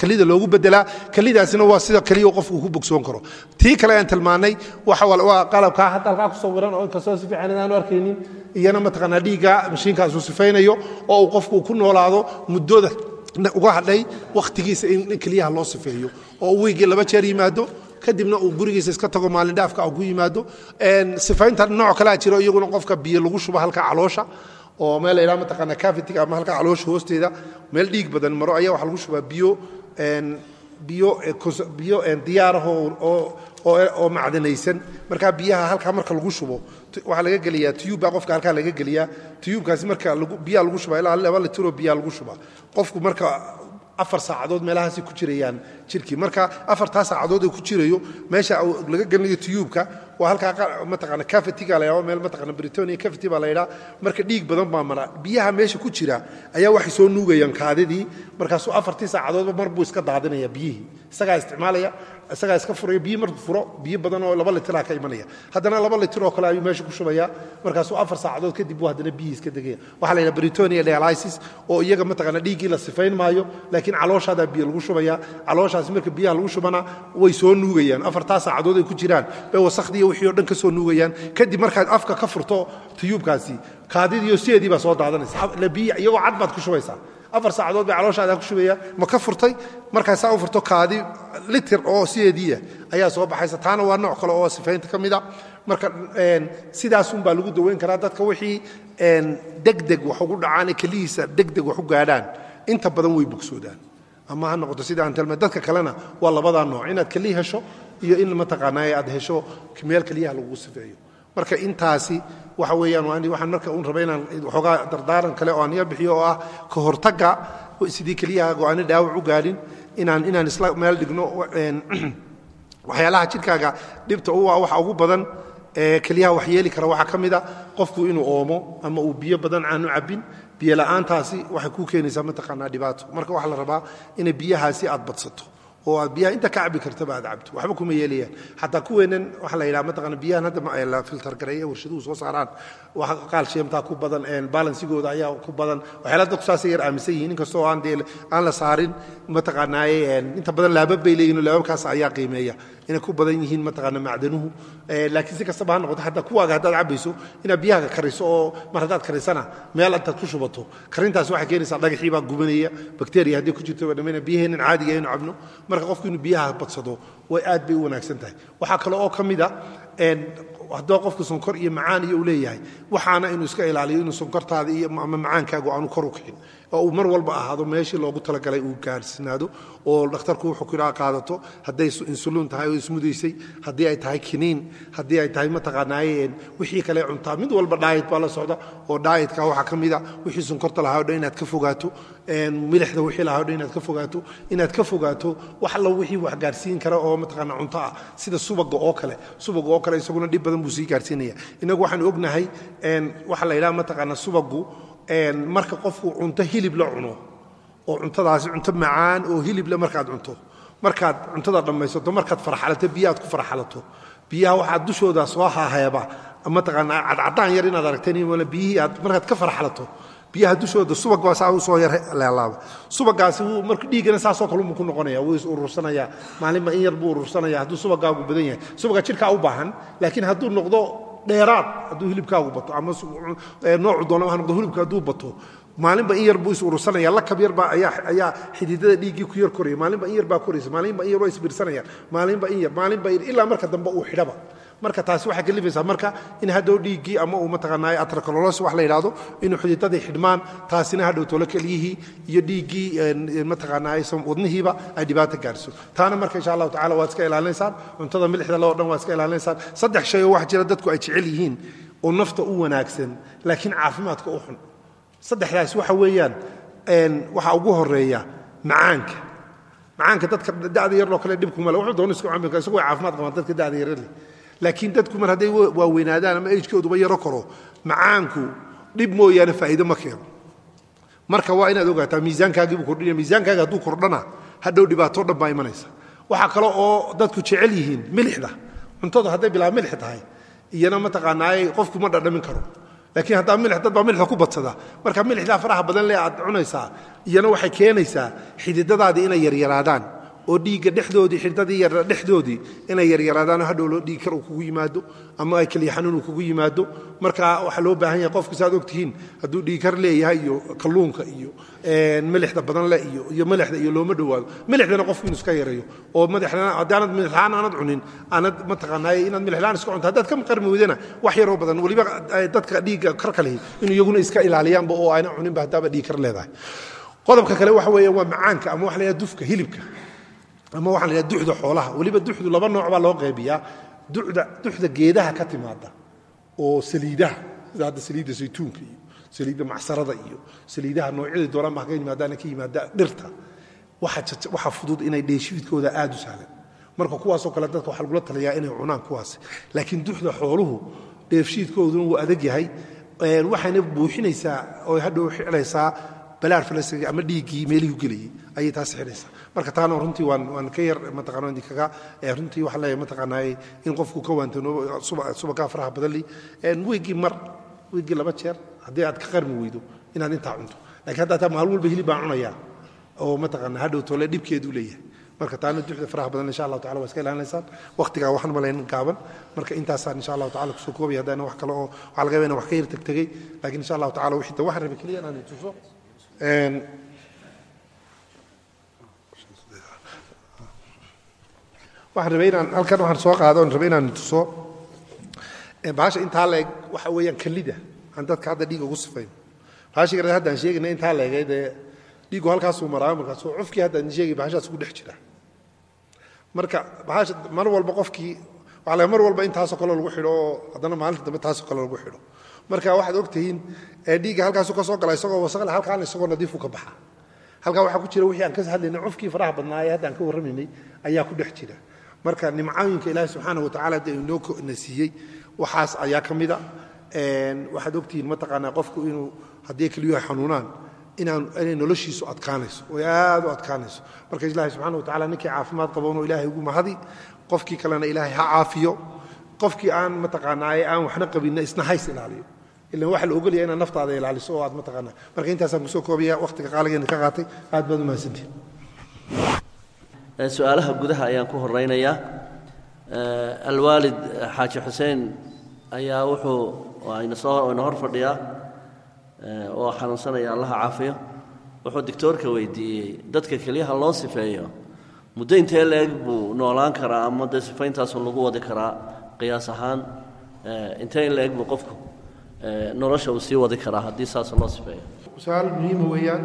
Speaker 2: kelida loogu bedelaa kelidaasina waa sida keliya qofku ku bogsoon karo. Tii kale aan tilmaannay waa qalabkaa hadda halkaa ku sawiran oo inkastoo si fiican inaanu arkaynin iyana mataqaanaa dhiigga mashiinkaasuu sifaynayo oo uu qofku ku noolaado muddooda uga hadhay wakhtigiisa in keliyaha loo sifeeyo. Oo wiigii laba jeer yimaado kadibna uu gurigiisa iska tago maalindhaafka ku yimaado. Sifaynta nooc kalea jiro iyaguna qofka biyo lagu shubo halka caloosha oo meel la ydhaha mataqaana cavitiga ama halka caloosha hoosteeda. Meel dhiig badan maro ayaa waxa lagu shubaa biyo biyo biyo diyaarah oo macdanaysan markaa biyaha halkaa marka lagu shubo waxaa laga geliyaa tiyuubbaa qofka halkaa laga geliyaa tiyuubkaasi marka biyaa lagu shubaa ilaa laba litiroo biyaa lagu shubaa qofku marka afar saacadood meelahaasay ku jirayaan jirkii. Marka afartaa saacadood uu ku jirayo meesha laga gelinayo tiyuubka waa halkaa mataqaana cavitiga la yidhahdo meel mataqaana britonia cavity baa la yidhaha. Marka dhiig badan baa mara. Biyaha meesha ku jira ayaa waxay soo nuugayaan kaadidii. Markaasuu afartii saacadoodba mar buu iska daadinaya biyihii. Isagaa isticmaalaya isagaa iska furaya biyi markuu furo biyo badan oo laba litraa ka imanaya. Haddana laba litir oo kale ayuu meesha ku shubaya. Markaasuu afar saacadood kadib buu haddana biyihii iska degaya. Waxaa la yidhaha britonia dialysis oo iyaga mataqaana dhiiggii la sifayn maayo laakiin calooshaadaa biyo lagu shubaya. Calooshaasi marka biyaha lagu shubana way soo nuugayaan. Afartaa saacadood ay ku jiraan. Bay wasakhdii wixii o dhan ka soo nuugayaan. Kadib markaad afka ka furto tiyuubkaasi kaadidiiyo sideedii baa soo daadanaysa. Iyagoo cad baad ku shubaysaa afar saacadood bay calooshaada ku shubaya. Ma ka furtay? Markaasaa u furto kaadi litir oo sideediiah ayaa soo baxaysa. Taana waa nooc kale oo sifaynta ka mida marka sidaasunbaa lagu daweyn karaa dadka wixii degdeg wax ugu dhacaane kelihiisa degdeg wax u gaadhaan. Inta badan way bogsoodaan. Ama ha noqoto sida aan tilmaay dadka kalena waa labadaa nooc. Inaad keliya hesho iyo in mataqaanaa aad hesho meel keliyaha lagugu sifeeyo marka intaasi waxa weeyaan waxaan marka un raba inaan waxoogaa dardaaran kale oo aan iga bixiyo oo ah ka hortagga sidii keliyaha go'aani dhaawac u gaadhin inaan inaan isla meel dhigno [clears throat] waxyaalaha jidhkaaga dhibta u waxa ugu badan ee keliyaha wax yeeli kara waxaa ka mida qofku inuu oomo ama uu biyo badan aanu cabbin biyo la'aantaasi waxay kuu keenaysaa mataqaanaa dhibaato. Marka waxaa la rabaa inay biyahaasi aad badsato oo aad biyaha inta ka cabbi kartaba aad cabto. Waxba kuma yeelayaan. Xataa kuweennan waxaa la yidhaha mataqana biyahan hadda la filtar gareeye warshaduhu soo saaraan. Waxa qaal sheemtaa ku badan balansigooda ayaa ku badan. Waxyaala dadku saasay yar aaminsan yihiin inkastoo aan dee aan la saarin mataqaanaaye inta badan laabab bay leeyihiin laababkaas ayaa qiimeeya inay ku badan yihiin mataqaana macdanuhu. Laakiin si kastaba ha noqoto xataa kuwaaga haddaad cabbayso inaad biyahaga kariso oo mar haddaad karisana meel intaad ku shubato. Karintaas waxay keenaysaa dhagaxii baa gubanaya bakteriya haddii ku jirto dhammayna biyaheennan caadiga aynu cabno. Marka qofku inuu biyaha badsado way aad bay u wanaagsan tahay. Waxaa kale oo ka mid a haddoo qofku sonkor iyo macaan iyo u waxaana inuu iska ilaaliyo inuu sonkortaada iyo ama macaankaagu aanu kor u kicin oo uu mar walba ahaado meeshii loogu talagalay uu gaarhsinaado oo dhakhtarku wuxuu ku idhaa qaadato hadday insulin tahay oo ismudaysay haddii ay tahay kiniin haddii ay tahay mataqaanaaye wixii kale cuntaa mid walba dhaayit baa la socda oo dhaayitka waxaa ka mida wixii sonkorta lahaa o dhan inaad ka fogaato milixda wixii lahaa o dhan inaad ka fogaato inaad ka fogaato wax wixii wax gaarsiin kara oo mataqaana cunto ah sida subaga oo kale subaga oo kale isaguna dhib badan buu sii gaarsiinaya inagu waxaanu ognahay waxa la yidhaha mataqaana subagu marka qofku cunto hilib la cuno oo cuntadaasi cunto macaan oo hilible markaad cunto. Markaad cuntada dhammaysato markaad farxalato biyo aad ku farxalato. Biyaha waxaa dushooda soo haheeba mataqaanaa cadcadaan yar inaad aragteen biyihii aad markaad ka farxalato. Biyaha dushooda subag saa u soo yar leelaaba subagaasi wuu marka dhiiggana saasoo kale buu ku noqonaya wuu is urursanayaa. Maalinba in yar buu urursanaya hadduu subagaagu badan yahay. Subaga jidhkaa u baahan laakiin hadduu noqdo dheeraad hadduu hilibkaagu bato ama noocu doona ha noqdo hilibka hadduu bato maalinba in yar buu is urursanaya lakab yarbaa ayaa ayaa xididada dhiiggii ku yar koraya maalinba in yar baa koraysa maalinba in yar waa isbirsanaya maalinba in yar maalinba in ilaa marka dambe uu xidhaba marka taasi waxay kalifaysaa marka in hadhow dhiiggii ama uu mataqaanaa atracololosis wax la yidhaahdo inuu xididadii xidhmaan taasina hadhow tolo kelyihii iyo dhiiggii mataqaanaa wadnihiiba ay dhibaato gaarso. Taana marka insha allahu tacala waad iska ilaalinaysaan cuntada milixda loo dhan waad iska ilaalinaysaan. Saddex shay oo wax jira dadku ay jecel yihiin oo nafta u wanaagsan laakiin caafimaadka u xun. Saddexdaas waxa weeyaan waxa ugu horreeya macaanka. Macaanka dadka da'da yaroo kale dhibkuma le wuxuu doona isku camilka isagu way caafimaad qabaan dadka da'da yarar leh laakiin dadku mar hadday waaweynaadaan ama ejkooduba yaro koro macaanku dhib mooyaane faa'iido ma keeno. Marka waa inaad ogaataa miisaankaagiibuu kordhinaya miisaankaaga hadduu kordhana hadhow dhibaatoo dhan baa imanaysa. Waxaa kale oo dadku jecel yihiin milixda. Cuntadu hadday bilaa milix tahay iyana mataqaanaaye qofku ma dhadhamin karo. Laakiin haddaa milix dad baa milixda ku badsada. Marka milixdaa faraha badan le aad cunaysaa iyana waxay keenaysaa xididadaadii inay yaryaraadaan oo dhiigga dhexdoodii xididadii yar dhexdoodii inay yaryaraadaanoo hadhow loo dhiig kar uu kugu yimaado ama ay keliya xanuun uu kugu yimaado. Marka waxaa loo baahan yahay qofku saad ogtihiin hadduu dhiig kar leeyahay iyo kalluunka iyo milixda badan le iyo iyo milixda iyo looma dhowaado. Milixdana qofku inuu iska yareeyo. Oo madaxdana haddaanad milixlaan aanad cunin aanad mataqaanaaye inaad milixlaan iska cunto. Haddaad ka maqarmi weydana wax yaroo badan weliba dadka dhiigga karka lehi inuu iyaguna iska ilaaliyaanba oo ayna cuninba haddaaba dhiig kar leedahay. Qodobka kale waxa weeye waa macaanka ama waxa la dufka hilibka ama waxaa la yidhaha duxda xoolaha. Weliba duxdu laba nooc baa loo qaybiyaa. Duxda duxda geedaha ka timaada oo saliidaha sida hadda saliidda saytuunka iyo saliidda macsarada iyo saliidaha noocyadii doonaan ka yimaadaana ka yimaada dhirta. Waxa fudud inay dheeshiidkooda aad u sahlan. Marka kuwaasoo kale dadka waxaa lagula taliyaa inay cunaan kuwaas laakiin duxda xooluhu dheefshiidkooduna wuu adag yahay. Waxayna buuxinaysaa oo hadhow xiclaysaa balaar falasga ama dhiiggii meelihii gelayay. Ayay taas xidhaysaa marka taana runtii waan ka yar mataqaano idinkaga runtii waxaan leeyahay mataqaanaaye in qofku ka waantanoobo subagaa faraha badan li wiiggii mar wiiggii laba jeer haddii aad ka qarmi weydo inaad intaa cunto. Lakiin haddaa taa maalin walba hilib baan cunayaa oo mataqaana hadhow tole dhibkeeduu leeyahay. Marka taana duxda faraha badan insha allahu tacala waa iska ilaalinaysaan. Waqtigaa waxaan malayn gaaban. Marka intaasaan insha allahu tacala ku soo koobaya haddana wax kale oo waxaa laga yaba inaan wax ka yar tegtegey laakiin insha allahu tacala wixii da waxaan rabay keliya inaan tuso waxaan rabay inaan halkan waxaan soo qaado rabay inaan tuso. Bahasha intaa la eg waxa weeyaan kalida aan dadka hadda dhiig ugu sifayn. Bahasha garad haddaan sheegayna intaa la egay dee dhiigu halkaasuu maraa markaasuu cufkii haddaan sheegay bahashaas ugu dhex jira. Marka bahasha mar walba qofkii waxaa laga mar walba in taasoo kale lagu xidho oo haddana maalinta dambe taasoo kale lagu xidho. Marka waxaad ogtihiin dhiigga halkaasuu ka soo gala isagoo wasaqle halkaan isagoo nadiifu ka baxa. Halkaa waxaa ku jira wixii aan ka hadlaynay cufkii faraha badnaa ee hadda aan ka warramaynay ayaa ku dhex jira marka nimcooyinka ilaahi subxaana wa tacala dee inoo na siiyey waxaas ayaa ka mida. Waxaad ogtihiin mataqaanaa qofku inuu haddii keliyuha xanuunaan inay noloshiisu adkaanayso oo aad u adkaanayso. Marka ilaahi subxana wa tacala ninkii caafimaad qaboonoo ilaahay ugu mahadi qofkii kalena ilaahay ha caafiyo. Qofkii aan mataqaanaaye aan waxna qabinna isna hays ilaaliyo. Ilan waxa la ogolaya inaad naftaada ilaaliso oo aad mataqaanaa marka intaasaan ku soo koobaya waqtiga qaaligeena ka qaatay aad baad u mahadsantihin
Speaker 3: su'aalaha gudaha ayaan ku horaynayaa alwaalid xaaji xuseen ayaa wuxuu ayna hor fadhiyaa oo xanuunsanaya allaha caafiyo wuxuu doctoorka weydiiyey dadka keliyaha loo sifeeyo muddo intee la-eg buu noolaan karaa ama dee sifayntaasu lagu wadi karaa? Qiyaas ahaan intee in la-eg buu qofku nolosha uu sii wadi karaa haddii saas loo sifeeyo.
Speaker 2: Su'aal muhiima weeyaan.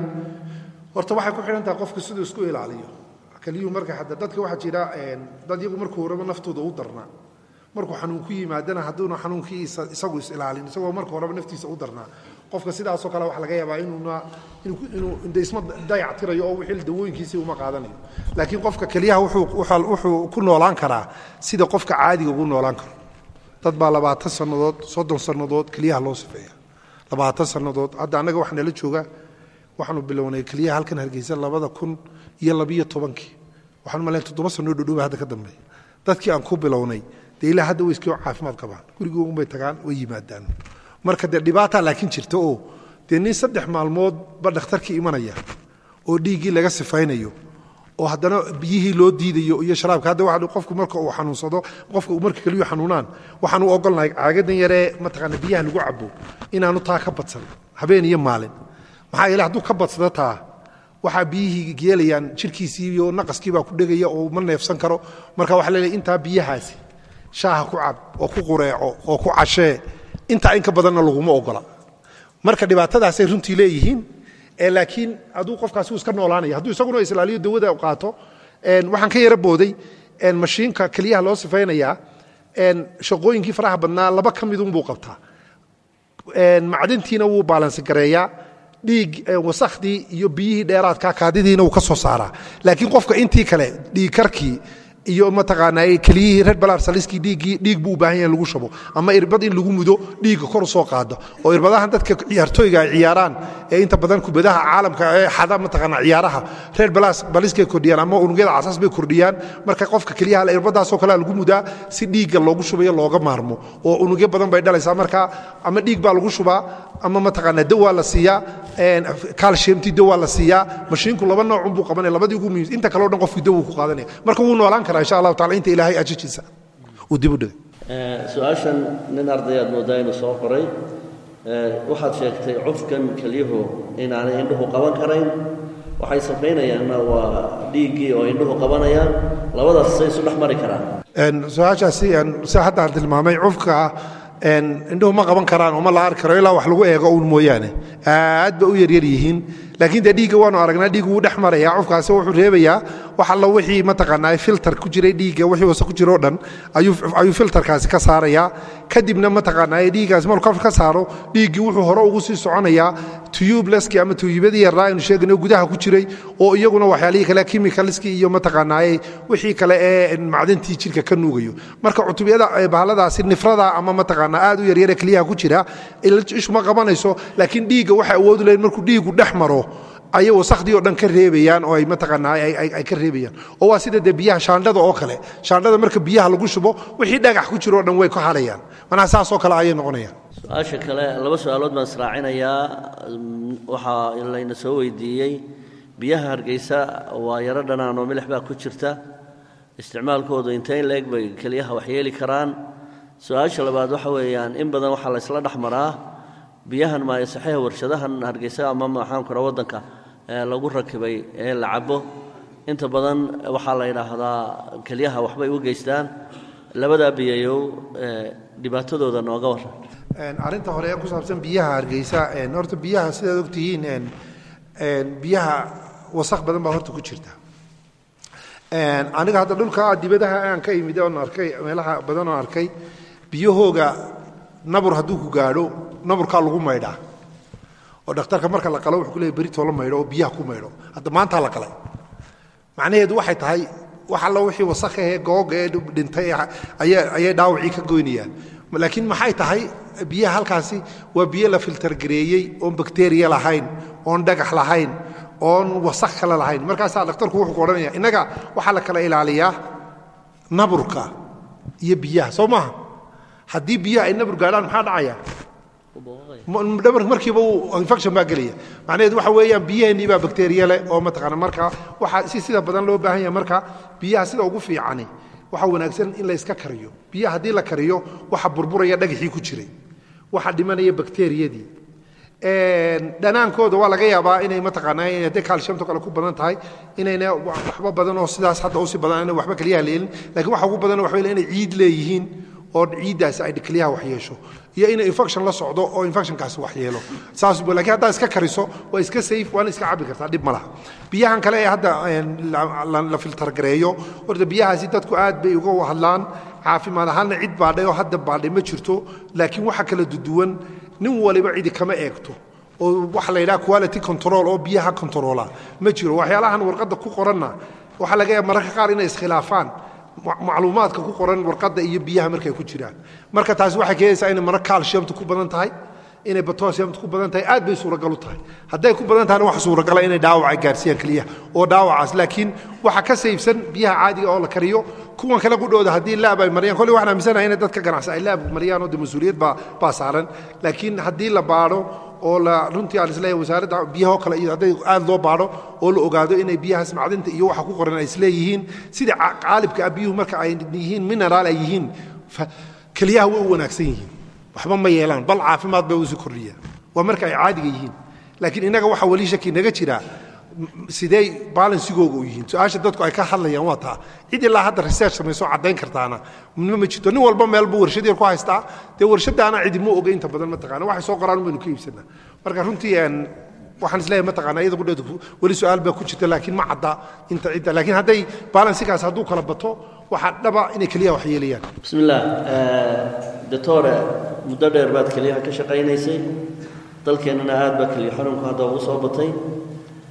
Speaker 2: Horta waxay ku xidhan tahay qofka siduu isku ilaaliyo keliyuhu marka hadda dadka waxaa jira dad iyagu markuu horeba naftooda u darnaa markuu xanuun ku yimaadana hadduuna xanuunkii isagu is ilaalin isagoo marka horeba naftiisa u darnaa qofka sidaasoo kale waxa laga yaabaa inuuna inuu inde isma dayac tirayo oo wixii dawooyinkiisii uma qaadanayo laakiin qofka keliyaha wuxuu ku noolaan karaa sida qofka caadiga ugu noolaan karo. Dad baa labaatan sannadood soddon sannadood keliyaha loo sifeeya labaatan sannadood hadda annaga waxaa nala jooga waxaanu bilownay keliyaha halkan hargeysa labada kun iyo labiyo tobankii. Waxaan malayn toddoba sannoo dhodhoba hadda ka dambeeya. Dadkii aan ku bilownay dee ilaa hadda way iskii caafimaad qabaan. Gurigoogunbay tagaan way yimaadaan. Marka dee dhibaataa laakiin jirta oo dee nin saddex maalmoodba dhakhtarkii imanaya oo dhiiggii laga sifaynayo oo haddana biyihii loo diidayo iyo sharaabka hadda waxa qofku marka uu xanuunsado qofka uu marka keliyu xanuunaan waxaan u ogolnahay caagadan yaree mataqaana biyaha lagu cabo inaanu taa ka badsan habeen iyo maalin maxaa yeele hadduu ka badsado taa waxaa biyihii yeelayaan jirkiisii iyo naqaskii baa ku dhegaya oo ma neefsan karo. Marka waxaa leeyahay intaa biyahaasi shaaha ku cab oo ku qureeco oo ku cashee intaa in ka badanna laguma ogola. Marka dhibaatadaasay runtii leeyihiin laakiin aduu qofkaasi iska noolaanaya hadduu isaguna islaaliyo dawada qaato waxaan ka yara booday mashiinka keliyaha loo sifaynayaa shaqooyinkii faraha badnaa laba ka midunbuu qabtaa. Macdintiina wuu baalansi gareeyaa dhiig wasakhdii iyo biyihii dheeraadka kaadidiina wuu ka soo saaraa. Laakiin qofka intii kale dhiig karkii iyo mataqaanaa keliyihii red balar saliskii dhiiggii dhiig buu u baahan yahay in lagu shubo. Ama irbad in lagu mudo dhiigga kor u soo qaado. Oo irbadahan dadka ciyaartooyga ay ciyaaraan ee inta badan kubadaha caalamka ee xada mataqaanaa ciyaaraha. Red baliskay kordhiyaan ama unugyada casaas bay kordhiyaan. Marka qofka keliyaha la irbadaasoo kale lagu mudaa si dhiigga loogu shubayo looga maarmo. Oo unugyo badan bay dhalaysaa. Marka ama dhiig baa lagu shubaa ama mataqaanaa dawaa la siiyaa calciumtii dawaa la siiyaa mashiinku laba noocun buu qabanaya labadii ugu muhiimsan inta kaleo dhan qofkii dawu ku qaadanaya marka wuu noolaan karaa insha allahu tacala inta ilaahay ajajiisa uu dib u dhigay
Speaker 3: su'aashan nin ardayaad moodaa inuu soo qoray waxaad sheegtay cufkan kelyuhu inaanay indhuhu qaban karayn waxay samaynayaanna waa dhiiggii oo indhuhu qabanayaan labadaas say isu dhex mari karaan
Speaker 2: su'aashaasi si hadda aan tilmaamay cufka indhuhu ma qaban karaan oo la arki karo ilaa wax lagu eego uun mooyaane. Aad ba u yaryar yihiin. Laakiin dee dhiigga waanu aragnaa dhiiggu wuu dhex maraya cufkaasi wuxuu reebayaa. Wax alla wixii mataqaanaa filter ku jiray dhiigga wixii wasa ku jira oo dhan ayuu filterkaasi ka saarayaa. Kadibna mataqaanaa dhiiggaasi markuu ka saaro dhiiggii wuxuu hore ugu sii soconayaa tubeleskii ama tuyubadii yarraa aynu sheegayno gudaha ku jiray oo iyaguna waxyaalihii kale chemicalskii iyo mataqaanaa wixii kale ee macdantii jirka ka nuugayo. Marka cutubiyada bahaladaasi nifrada ama mataqaanaa aad u yaryare keliyaha ku jira ishu ma qabanayso laakiin dhiigga waxay awood u leeyihiin markuu dhiiggu dhex maro ayay wasakhdii oo dhan ka reebayaan oo ay mataqaanaa ay ka reebayaan. Oo waa sida dee biyaha shaandhada oo kale. Shaandhada marka biyaha lagu shubo wixii dhagax ku jiro o dhan way ka halayaan. Manaha saasoo kale ayay noqonayaan
Speaker 3: su'aasha kale laba su'aalood baan israacinayaa waxaa layna soo weydiiyey biyaha hargeysa waa yaro dhanaan oo milix baa ku jirta. Isticmaalkoodu intee in la-eg bay keliyaha waxyeeli karaan. Su'aasha labaad waxa weeyaan in badan waxaa la ysla dhex maraa. Biyahan maayasaxeha warshadahan hargeysa ama maxaan kura waddanka ee lagu rakibay ee la cabo inta badan waxaa la yidhaahdaa keliyaha waxbay u geystaan. Labadaa biyayow dhibaatadooda nooga warran
Speaker 2: arrinta hore ee ku biyaha hargeysa horta biyaha sidaad ogtihiin biyaha wasaq badan baa horta ku jirta. Aniga hadda dhulka dibadaha aan ka imid oon arkay meelaha badan oon arkay biyahooga nabur hadduu ku gaadho naburkaa lagu maydhaa. Oo dhakhtarka marka la qalo wuxuu ku leey beritoo la maydho oo biyaha ku maydho. Hadda maantaa la qalay. Macnaheedu waxay tahay wax allo wixii wasakahee googa ee dhintay ayay dhaawacii ka goynayaan laakiin maxay tahay biyaha halkaasi waa biyo la filtergareeyey oon bakteriya lahayn oon dhagax lahayn oon wasak kale lahayn. Markaasaa dhakhtarku wuxuu ku odhanaya innaga waxaa la kala ilaaliyaa naburka iyo biyaha. Soo maaha haddii biyaha ay nabur gaadhaan maxaa dhacaya? Markiiba infection baa gelaya macnaheedu waxa weeyaan biyaheennii baa bakteriya leh oo mataqaana marka waxaa si sida badan loo baahan yahay marka biyaha sida ugu fiicani waxaa wanaagsan in la iska kariyo. Biyaha haddii la kariyo waxa burburaya dhagaxii ku jiray. Waxa dhimanaya bakteriyadii dhanaankooda waa laga yaabaa inay mataqaanaa inay calciumto kale ku badan tahay inayna waxba badan oo sidaas hadda u sii badan inay waxba keliyaha leelin lakiin waxa ugu badan waxa inay ciid leeyihiin oo ciiddaasi ay keliyaha wax yeesho iyo inay infection la socdo oo infectionkaasi wax yeelo. Saas lakiin haddaa iska kariso waa iska safe waana iska cabi kartaa dhib ma laha. Biyahan kale ee hadda la filtargareeyo horta biyahaasi dadku aad bay uga hadlaan. Caafimaad ahaanna cid baadhay oo hadda baadhay ma jirto. Laakiin waxa kala duduwan nin waliba cidi kama eegto. Oo waxa la yidhaha quality control oo biyaha controla. Ma jiro waxyaalahan warqadda ku qoranna. Waxaa laga yaaba mararka qaar inay iskhilaafaan macluumaadka ku qoran warqadda iyo biyaha markay ku jiraan. Marka taasi waxay keenaysaa inay mara calciumta ku badan tahay inay batosiamtu ku badan tahay aad bay suuragal u tahay. Hadday ku badan tahayna waxa suuragala inay dhaawac ay gaarsiiyaan keliyaha oo dhaawacaas. Laakiin waxa ka saybsan biyaha caadiga oo la kariyo kuwan kale qudhooda haddii laab ay mariyaan. Kolley waxaan aaminsanahay inay dadka ganacsi ay laab mariyaan oo de mas'uuliyad baa saaran. Laakiin haddii la baadho oo runtii aan is leeyahay wasaaradda biyahoo kale iyo hadday aad loo baadho oo la ogaado inay biyahaas macdinta iyo waxa ku qoran ay isleeyihiin. Sida qaalibka ah biyuhu marka ay yihiin mineraal ay yihiin keliyaha way u wanaagsan yihiin. Waxba ma yeelaan bal caafimaad bay usi kordhiyaan. Waa marka ay caadiga yihiin. Laakiin innaga waxa weli shaki naga jira sidee balansigooga u yihiin? Su'aasha dadku ay ka hadlayaan waa taa. Cid ilaa hadda research samayso caddayn kartaana. Ma jirto. Nin walba meel buu warshad yar ku haystaa. Dee warshadaana cidi ma oga inta badan mataqaana waxay soo qoraan baynu ka iibsanaa marka runtii waxaan is leeyahay mataqaana iyada qudheedu weli su'aal baa ku jirta laakiin ma cadda inta cidda. Laakiin hadday balansigaas hadduu kala bato waxaa dhaba inay keliyaha wax yeelayaan
Speaker 3: bismi doctore muddo dheer baad keliyaha ka shaqaynaysay. Dalkeennana aad baa keliya xanuunku hadda ugu soo batay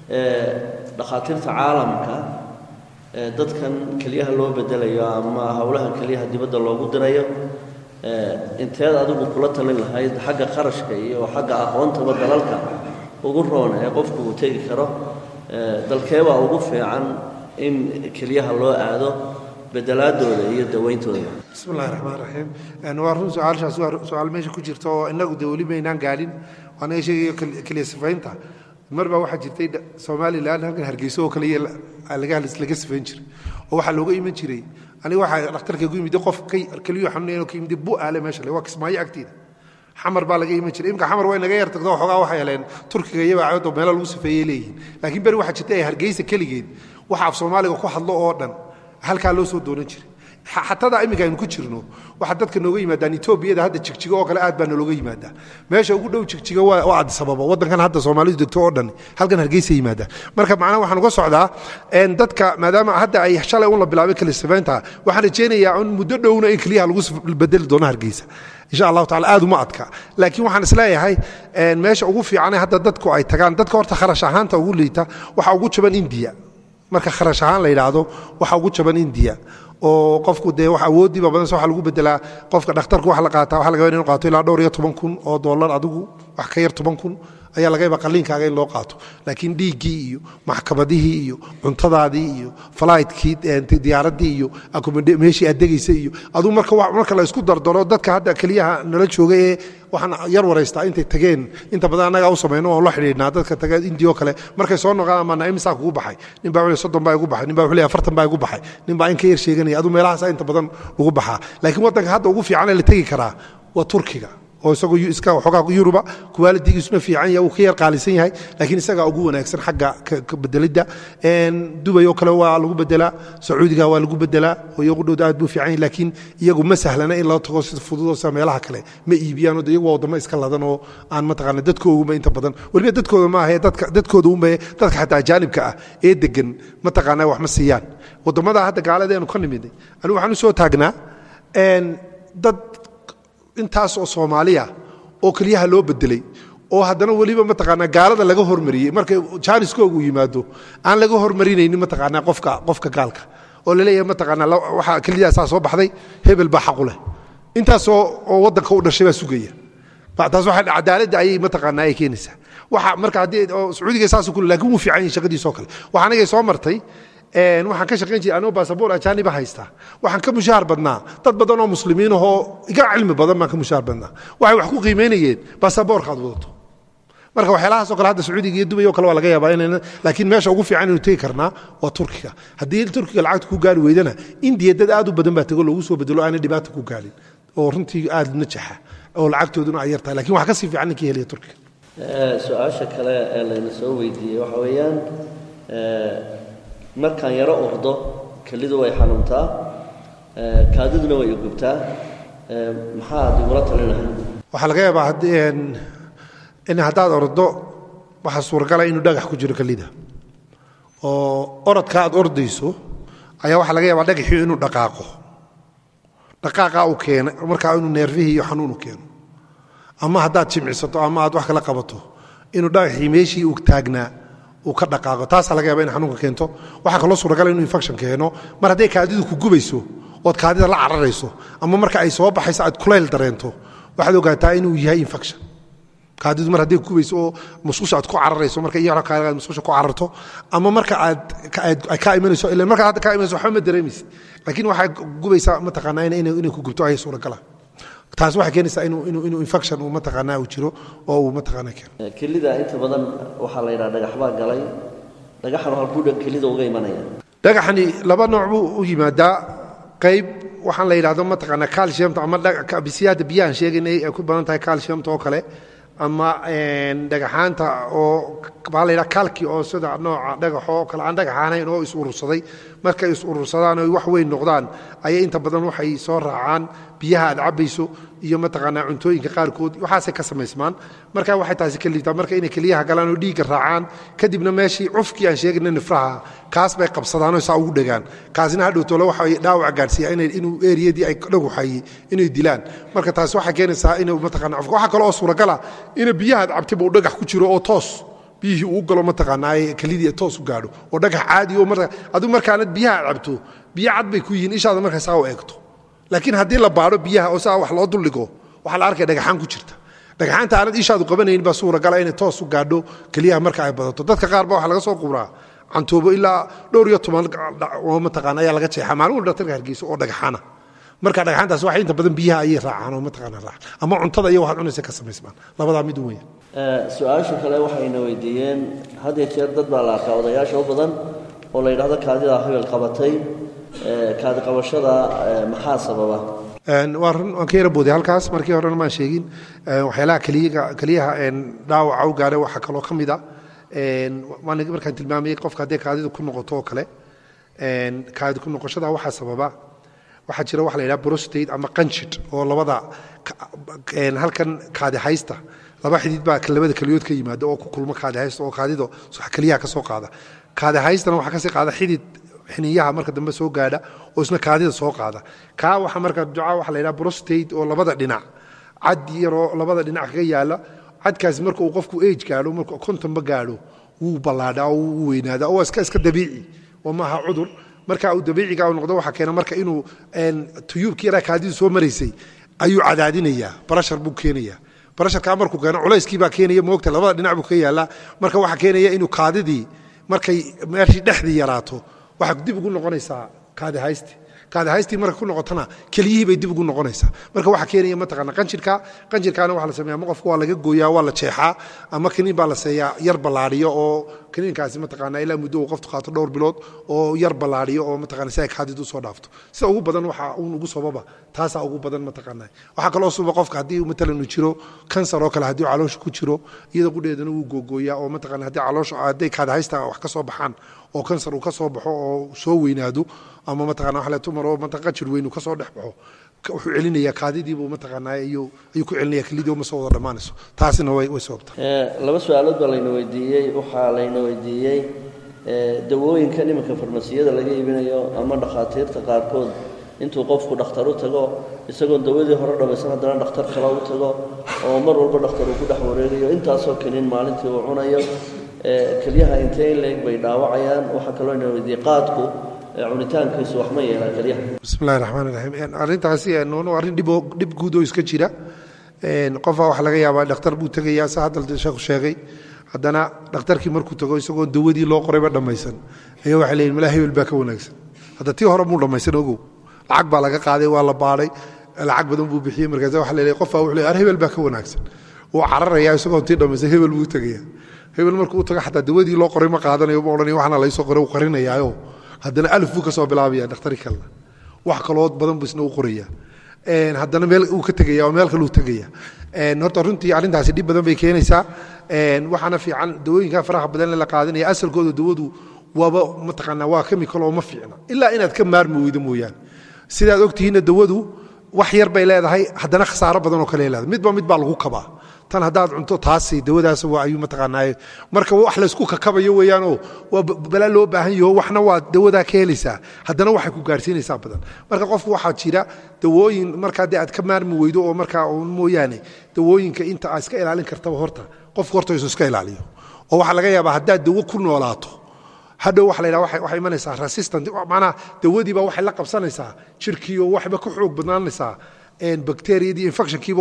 Speaker 3: dhakhaatiirta caalamka dadkan keliyaha loo bedelayo ama howlaha keliyaha dibadda loogu dirayo inteed adigu kula talin lahayd xagga qarashka iyo xagga aqoontaba dalalka ugu roon ee qofku uu tegi karo dalkeebaa ugu fiican in keliyaha loo aado bedelaadooda iyo dawayntooda
Speaker 2: bismi illahi raxmaan raxiim waa run su'aashaas waa su'aal meesha ku jirta oo innagu dee weli maynaan gaadhin sheegayo keliya sifaynta mar baa waxaa jirtay somalilan halkan hargeyso oo kaliya laga sifayn jiray. Oo waxaa looga iman jiray. Aniga waxaa dhakhtarka gu yimid qof keliyo xanuunayn ka yimid bu aale meesha le waa kismaayo agteeda xamar baa laga iman jiray. Imka xamar way naga yar tagto waxoogaa waxay heleen turkiga iyo baacoodo meelo lagu sifeeyey leeyihiin. Laakiin beri waxaa jirta ee hargeysa keligeed. Waxa af soomaaliga ku hadlo oo dhan halkaa loo soo doonan jiray xatada iminka aynu ku jirno waxaa dadka nooga yimaadaan etoobiyada hadda jigjigo oo kale aad baa nalooga yimaadaa meesha ugu dhow jigjiga waa adisababa waddankan hadda soomaalidu degto oo dhan halkan hargeysa yimaadaan. Marka macnaha waxaan uga socdaa dadka maadaama hadda ay shalay un la bilaabay kalisafaynta waxaan rajaynayaa un muddo dhowna in keliyaha lagu bedeli doono hargeysa. Insha allahu tacala aad uma adka. Laakiin waxaan is leeyahay meesha ugu fiicane hadda dadku ay tagaan dadka horta kharash ahaanta ugu liita waxa ugu jaban indiya. Marka kharash ahaan la yidhaahdo waxa ugu jaban indiya oo qofku dee wax awooddiiba badan waxa lagu bedelaa qofka dhakhtarku wax la qaataa. Waxa laga inuu qaato ilaa dhowr iyo toban kun oo dollar adigu wax ka yar toban kun ayaa laga yaaba qalliinkaaga in loo qaato. Laakiin dhiiggii iyo maxkamadihii iyo cuntadaadii iyo fligtkii diyaaraddii iyo meeshii aad degaysa iyo aduu marka la isku dardaro dadka hadda keliyaha nala jooga ee waxaan yar waraystaa intay tageen. Inta badan annagaa u samayno la xidhiidhnaa dadka taga indiya oo kale. Markay soo noqdaan amaana imisaa kugu baxay nin baa wuxuu soddon baa igu baxay nin baa wuxuu leeyahay afartan baa igu baxay nin baa in ka yar sheeganaya aduu meelahaasa inta badan ugu baxaa. Laakiin waddanka hadda ugu fiican ee la tegi karaa waa turkiga oo isagoo iska xoogaa yuruba kuwaalidigiisuna fiican yahay uu ka yar qaalisan yahay laakiin isagaa ugu wanaagsan xagga bedelidda dubay oo kale waa lagu bedelaa sacuudiga waa lagu bedelaa oo iyagu dhowda aad buu fiican yahay laakiin iyagu ma sahlana in loo tago sida fududoo sida meelaha kale. Ma iibiyaan oo iyagu waa waddamo iska ladan oo aan mataqaana dadkooguma inta badan. Weliba dadkooda ma dadka dadkooda unba dadka xataa ajaanibka ah ee degan mataqaana wax ma siiyaan. Waddamada hadda gaaladeenu ka nimidnay anigu waxaan u soo taagnaa dad intaas oo soomaaliya oo keliyaha loo bedelay oo haddana weliba mataqaanaa gaalada laga hormariyey. Markay jaaniskoogu yimaado aan laga hormarinaynin mataqaanaa qofka qofka gaalka. Oo la leeyahay mataqaanaa waxaa keliyadaasaa soo baxday hebel baa xaqu leh. Intaasoo oo waddanka u dhashay baa sugaya. Taas waxa cadaaladda ayay mataqaanaa ay keenaysaa. Waxa marka haddii sacuudiga saasuu kule laakiin wuu fiican yahay shaqadiisoo kale. Waxaa anigay soo martay waxaan ka shaqayn jiray anoo baasaboor ajaaniba haystaa waxaan ka mushaar badnaa. Dad badan oo muslimiin ahoo iga cilmi badan baan ka mushaar badnaa. Waxay wax ku qiimaynayeen baasaboorka aad wadato. Marka waxyaalahaasoo kale hadda sacuudiga iyo dubay oo kale waa laga yaabaa inayna laakiin meesha ugu fiican inuu tegi karnaa waa turkiga. Haddii turkiga lacagta ku gaari weydana indiya dad aad u badan baa tego loogu soo bedelo aanay dhibaata ku gaalin. Oo runtii aad najaxa oo lacagtooduna ay yar tahay. Lakin wax ka sii fiican ninkii helaya turkiga.
Speaker 3: Su'aasha kale ee layna soo weydiiyey waxa weeyaan markaan yaro ordo kelidu way xanuuntaa kaadiduna way igubtaa maxaad igula talinahay
Speaker 2: waxaa laga yaabaa in haddaad ordo waxaa suuragala inuu dhagax ku jiro kelida. Oo orodka aad ordayso ayaa waxaa laga yaabaa dhagaxii inuu dhaqaaqo. Dhaqaaqa uu keena markaa inuu neerfihii iyo xanuun u keeno. Ama haddaad jimcisato ama aad wax kala qabato inuu dhagaxii meeshii uu taagnaa uu ka dhaqaaqo. Taasaa laga yaaba in xanuunka keento. Waxaa kaloo suuragala inuu infection keeno. Mar hadday kaadidu ku gubayso ood kaadida la cararayso ama marka ay soo baxayso aad kulayl dareento waxaad ogaataa inuu yahay infection. Kaadidu mar hadday gubayso oo musqusha aad ku cararayso marka aad musqusha ku cararto ama marka aad kaa imanayso ila marka hadda kaa imanayso waxba ma dareemaysid. Laakiin waxay gubaysaa mataqaanaa inay ku gubto ayay suuragala taas waxay keenaysaa inuu inuu inuu infection uu mataqaanaa uu jiro oo uu mataqaanaa keeno
Speaker 3: kelida inta badan waxaa la yidhaha dhagax baa galay. Dhagaxan halkuu dhan kelida uga imanaya.
Speaker 2: Dhagaxani laba nooc buu u yimaadaa. Qayb waxaan la yidhahdo mataqaanaa calciumta ama bisiyaada biyahan sheegaynay ay ku badan tahay calciumta oo kale. Ama dhagaxaanta oo baa la yidhaha kalki oo sida nooca dhagaxo oo kale aan dhagaxaanayn oo is urursaday markay is urursadaan oo wax weyn noqdaan ayay inta badan waxay soo raacaan biyaha aad cabayso iyo mataqaanaa cuntooyinka qaarkood. Waxaasay ka samaysmaan. Marka waxay taasi ka liibtaa marka inay keliyaha galaan oo dhiigga raacaan kadibna meeshii cufkii aan sheegayna nifraha kaas bay qabsadaanoo saa ugu dhegaan kaasina hadhowtole waxay dhaawac gaadhsiiya inuu eriyadii ay dhaguxayey inay dilaan. Marka taasi waxay keenaysaa inuu mataqaana cufka. Waxaa kale oo suuragala ina biyahaad cabtayba uu dhagax ku jiro oo toos biyihii uu galo mataqaanaa kelidii toos u gaadho. Oo dhagax caadi aduu markaanad biyaha cabto biyo cad bay ku yihiin ishaada markaa saa eegto. Laakiin haddii la baadho biyaha oo saa wax loo duldhigo waxaa la arkaya dhagaxaan ku jirta. Dhagaxaanta aanad ishaadu qabanayn baa suuragala inay toos u gaadho keliyaha marka ay badato. Dadka qaar waxaa laga soo qubraa cantoobo ilaa dhowr iyo toban oo mataqaana ayaa laga jeexaa. Maalin walba dhaktarka hargeysa oo dhagaxaana. Marka dhagaxaantaas waxay inta badan biyaha ayay raacaan oo mataqaana raacaan ama cuntada iyo waxaad cunaysa ka samaysmaan labadaa mid weyn
Speaker 3: su'aasha kale waxayna weydiiyeen had iyo jeer dad baa la arkaa odayaasha u badan oo la yidhahdo kaadidaa hebel qabatay kaadi qabashada maxaa sababa?
Speaker 2: Waan ka yara booday halkaas. Markii horena maan sheegin. Waxyaalaha keliyaga keliyaha dhaawaca u gaadhay waxaa kaloo ka mid a waan markaan tilmaamayey qofka hadday kaadidu ku noqoto oo kale. Kaadi ku noqoshada waxaa sababa. Waxaa jira waxa la yidhaha prostate ama qanjidh oo labada halkan kaadi haysta laba xidid baa labada keliyood ka yimaada oo ku kulmo kaadi haysta oo kaadido keliyaha ka qaada. Kaadi haystana waxaa ka sii qaada xidid xiniyaha marka dambe soo gaadha oo isna kaadida soo qaada. Kaa waxa marka duca waxa la yidhaha prostate oo labada dhinac cad yaroo labada dhinac kaga yaalla cadkaasi marka uu qofku age gaadho marka kontonba gaadho wuu ballaadhaa oo wuu weynaadaa oo iska dabiici. Oo maaha cudur. Marka uu dabiiciga noqdo waxaa keena marka inuu tuyuubkii yaraa kaadidu soo maraysay ayuu cadaadinayaa barashar buu keenayaa barasharkaa markuu keeno culayskii baa keenaya moogta labada dhinac buu ka yaallaa marka waxaa keenaya inuu kaadidii markay meeshii dhexdii yaraato. Waxaa dib ugu noqonaysaa kaadi haysti kaadi haystii marka ku noqotona keliyihii dib ugu noqonaysaa. Marka waxaa keenaya mataqaana qanjirka qanjirkaana waxaa la sameeya qofka waa laga gooyaa waa la jeexaa ama kaniin baa la seeyaa yar ballaadhiyo oo kaniinkaasi mataqaana ilaa muddo uu qoftu qaato dhowr bilood oo yar ballaadhiyo oo mataqaana si ay kaadidu u soo dhaafto. Sida ugu badan waxa uun ugu sababa taasaa ugu badan mataqaana waxaa kaloo suba qofka haddii matalan uu jiro kansar oo kale haddii caloosha ku jiro iyada qudheedana wuu googooyaa oo mataqaana haddii caloosha hadday kaadi haysta wax ka soo baxaan oo kansar uu ka soo baxo oo soo weynaado ama mataqana wax le tumar oo mataqa jir weyn uu ka soo dhex baxo. Wuxuu celinayaa kaadidiibuu mataqaanaa ayuu ku celinaya kelidii ma soo wada dhammaanayso. Taasina way way sababtaa
Speaker 3: laba su'aalood baa layna weydiiyey waxaa layna weydiiyey dawooyinkan iminka farmasiyada laga iibinayo ama dhakhaatiirta qaarkood. Intuu qofku dhakhtar u tago isagoon dawadii hore dhamaysan haddana dhakhtar kale u tago oo mar walba dhakhtar uu ku dhex wareegayo. Intaasoo kaniin maalintii uu cunayo kelyaha intee in leeg bay dhaawacayaan. Waxaa kaloo ina weydiiyey qaadku cunitaankiisu wax ma yeelaan kelyaha
Speaker 2: bismillahi raxmaan raxiim arrintaasi noonu arrin dhib dhib guud oo iska jira. Qofaa waxaa laga yaabaa dhakhtar buu tegayaa sa hadda sheekhu sheegay. Haddana dhakhtarkii markuu tago isagoo dawadii loo qorayba dhammaysan ayaa waxay leeyihiin malaa hebel baa ka wanaagsan. Hadda tii hore muu dhammaysan ogow. Lacag baa laga qaaday waa la baadhay lacag badan buu bixiyey markaasa waxa leeyahay qofaa wuxuu leeyahay ar hebel baa ka wanaagsan. Wuu cararayaa isagoo tii dhammaysan hebel buu tagayaa. Hebel markuu u tago xataa dawadii loo qoray ma qaadanayo ma odhanaya waxna laysoo qoray uu qarinayaayo haddana alif buu ka soo bilaabaya dhakhtari kalena wax kaloo badan buu isna u qoraya haddana meel uu ka tegaya oo meel kale uu tegaya horta runtii arrintaasi dhib badan bay keenaysaa. Waxaana fiican dawooyinka faraha badan la qaadanaya asalkooda dawadu waaba mataqaanaa waa chemical oo ma fiicna. Ilaa inaad ka maarmi weydo mooyaane sidaad ogtihiinna dawadu wax yar bay leedahay haddana khasaaro badan oo kale leedahay. Midba mid baa lagu kabaa tan haddaad cunto taasi dawadaas waa ayuu mataqaanaa marka wax laysku kakabayo weeyaanoo waa balaa loo baahan yaho waxna waa dawadaa ka helaysaa. Haddana waxay ku gaarsiinaysaa badan. Marka qofku waxaa jira dawooyin markaa dee aad ka maarmi weydo oo markaa mooyaane dawooyinka inta aad iska ilaalin kartaba horta qofku horta isu iska ilaaliyo. Oo waxaa laga yaabaa haddaad dawo ku noolaato hadhow waxa la waxay imanaysaa resistant macnaha dawadiiba waxay la qabsanaysaa jirkiioo waxba ka xoog badnaanaysaa bacteriyadii infectionkiiba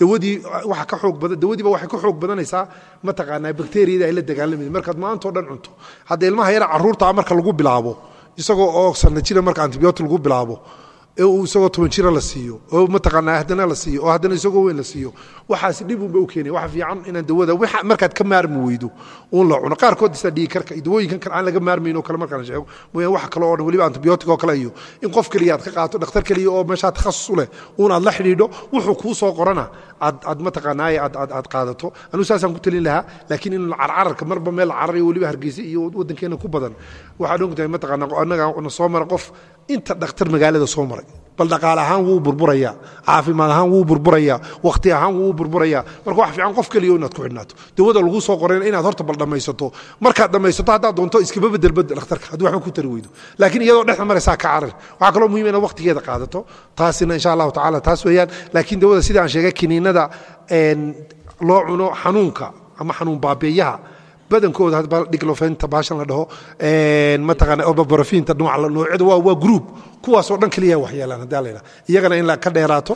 Speaker 2: dawadii waa ka xoog badan dawadiiba waxay ka xoog badanaysaa mataqaanaa bacteriyadii ay la dagaalamaysa markaad maantao dhan cunto hadda ilmaha yara carruurtaa marka lagu bilaabo isagoo oo sanna jira marka antibiyootic lagu bilaabo uu isagoo toban jira la siiyo oo mataqaanaa haddana la siiyo oo haddana isagoo weyn la siiyo waxaasi dhib unba u keenaya waxa fiican inaan dawada waxa markaad ka maarmi weydo uun la cuno. Qaarkood isa dhiigi karka dawooyinkan kale aan laga maarmayn oo kale markaan sheego mooyaan waxa kale oo dhan weliba antibiyootic oo kale iyo in qof keliya aad ka qaato dhakhtar keliya oo meeshaa takhasus u leh uun aad la xidhiidho wuxuu kuu soo qorana. Aad aad mataqaanaaye aad aad aad qaadato. Anuu saasaan ku talin lahaa laakiin in carcararka marba meel cararayo weliba hargeysa iyo waddankeena ku badan. Waxaad ogtahay mataqaanaa annaga na soo mara qof inta dhakhtar magaalada soo maray. Bal dhaqaale ahaan wuu burburaya caafimaad ahaan wuu burburaya wakhti ahaan wuu burburaya. Marka wax fiican qof keliya inaad ku xidhnaato. Dawada lagu soo qorayna inaad horta bal dhammaysato markaad dhammaysato haddaad doonto iskaba bedelbad dhakhtarka haddii waxba ku tari weydo. Laakiin iyadoo dhexda maraysaa ka carar waxaa kaloo muhiim inaad wakhtigeeda qaadato. Taasina insha allahu tacaala taas weeyaan. Laakiin dawada aan sheegay kiniinada loo cuno xanuunka ama xanuun baabeeyaha badankooda diglofenta baashan la dhaho mataqaana obabarafiinta noocyada waa group. Kuwaasoo dhan keliya waxyeelaan haddaa la yidhaha iyagana in ka dheeraato.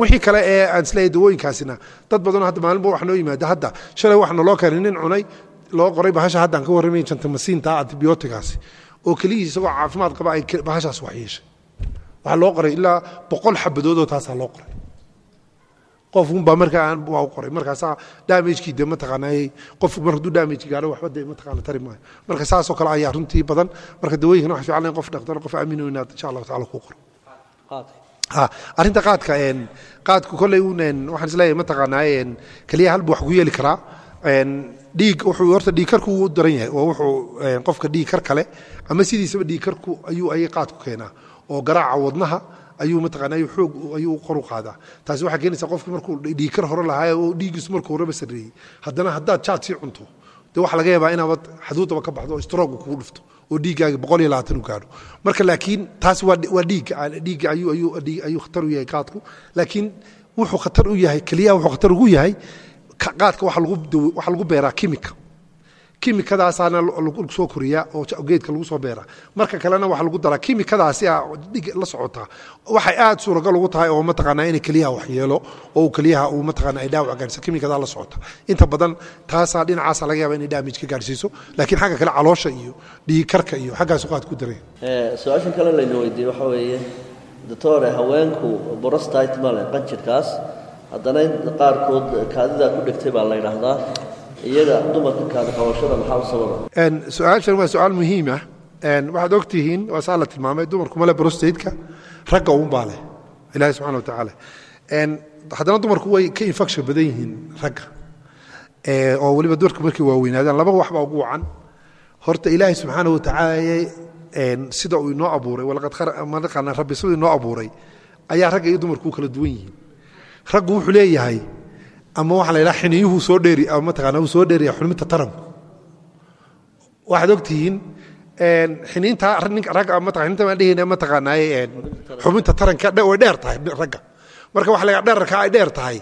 Speaker 2: Wixii kale ee aan is leeyahay dawooyinkaasina dad badanoo hadda maalinba wax noo yimaada. Hadda shalay wax naloo keenay nin cunay loo qoray bahasha hadda aan ka warramay jantamasiinta antibiyootigaasi. Oo keliyii isagoo caafimaad qaba ay bahashaas waxyeeshay waxaa loo qoray ilaa boqol xabadoodoo taasaa loo qoray qofkunbaa markaa waa u qoray. Markaasaa damagekii de mataqaanaa qof mar hadduu damage gaaro waxba de mataqaana tari maayo. Marka saasoo kale ayaa runtii badan. Marka dawooyinkan waxa fiican in qof dhaqtar qof aamino inaad insha allahu tacala kuu qoro. Arrinta qaadka qaadku kolley un waxaan is leeyahay mataqaanaa keliya halbu wax ku yeeli karaa. Dhiig wuxuu horta dhiig karku u daran yahay oo wuxuu qofka dhiig kar kale ama sidiisaba dhiig karku ayuu ayay qaadku keenaa. Oo garaaca wadnaha ayuu mataqaana ayuu xoog ayuu qor u qaadaa taasi waxay keenaysaa qofki markuu dhiig kar hore lahaa oo dhiiggiisu markuu horeba sarreeyey. Haddana haddaad jaad sii cunto dee waxaa laga yaabaa inaabad xaduudaba ka baxdo oo stroog kugu dhufto oo dhiiggaaga boqol iyo labaatan u gaadho. Marka laakiin taasi waa dhiigga dhiigga ayuu khatar u yahay qaadku. Laakiin wuxuu khatar u yahay keliyaha wuxuu khatar ugu yahay qaadka waxa lagu beeraa kimika kimikadaasaana soo koriyaa oo geedka lagu soo beeraa. Marka kalena waxaa lagu daraa kimikadaasi dhig la socotaa waxay aad suuragal ugu tahay oo mataqaanaa inay keliyaha waxyeelo oo keliyaha uu mataqaanaa ay dhaawac gaarsiiso. Kimikadaa la socota. Inta badan taasaa dhinacaasa laga yaaba inay damage ka gaarsiiso laakiin xagga kale caloosha iyo dhiigkarka iyo xaggaasu qaad ku daray
Speaker 3: su'aashan kale layna weydiiyey waxaa weeye doctore haweenku borostite male qanjirkaas haddana qaarkood kaadidaa ku dhegtay baa la yidhaahdaa iyaga dumarka kaada qabashada maxaa u sababa?
Speaker 2: Su'aashan waa su'aal muhiim ah. Waxaad og tihiin waa saa la tilmaamay dumarku male brostateka ragga uunbaa leh ilaahi subxana wa tacaala haddana dumarku way ka infection badan yihiin ragga. Oo weliba dumarka markay waaweynaadaan laba wax baa ugu wacan. Horta ilaahi subxaana wa tacaala sida uu inoo abuuray walaqad rabbi siduu inoo abuuray ayaa ragga iyo dumarku u kala duwan yihiin. Raggu wuxuu leeyahay ama waxa la yidhaha xiniyuhu soo dheeri ama mataqaana soo dheeriya xulminta taranku waxaad og tihiin xiniinta ragga xiniinta baan dhehayna mataqaanaaye xubinta taranka way dheer tahay ragga. Marka waxa la yidhaha dherarka ay dheer tahay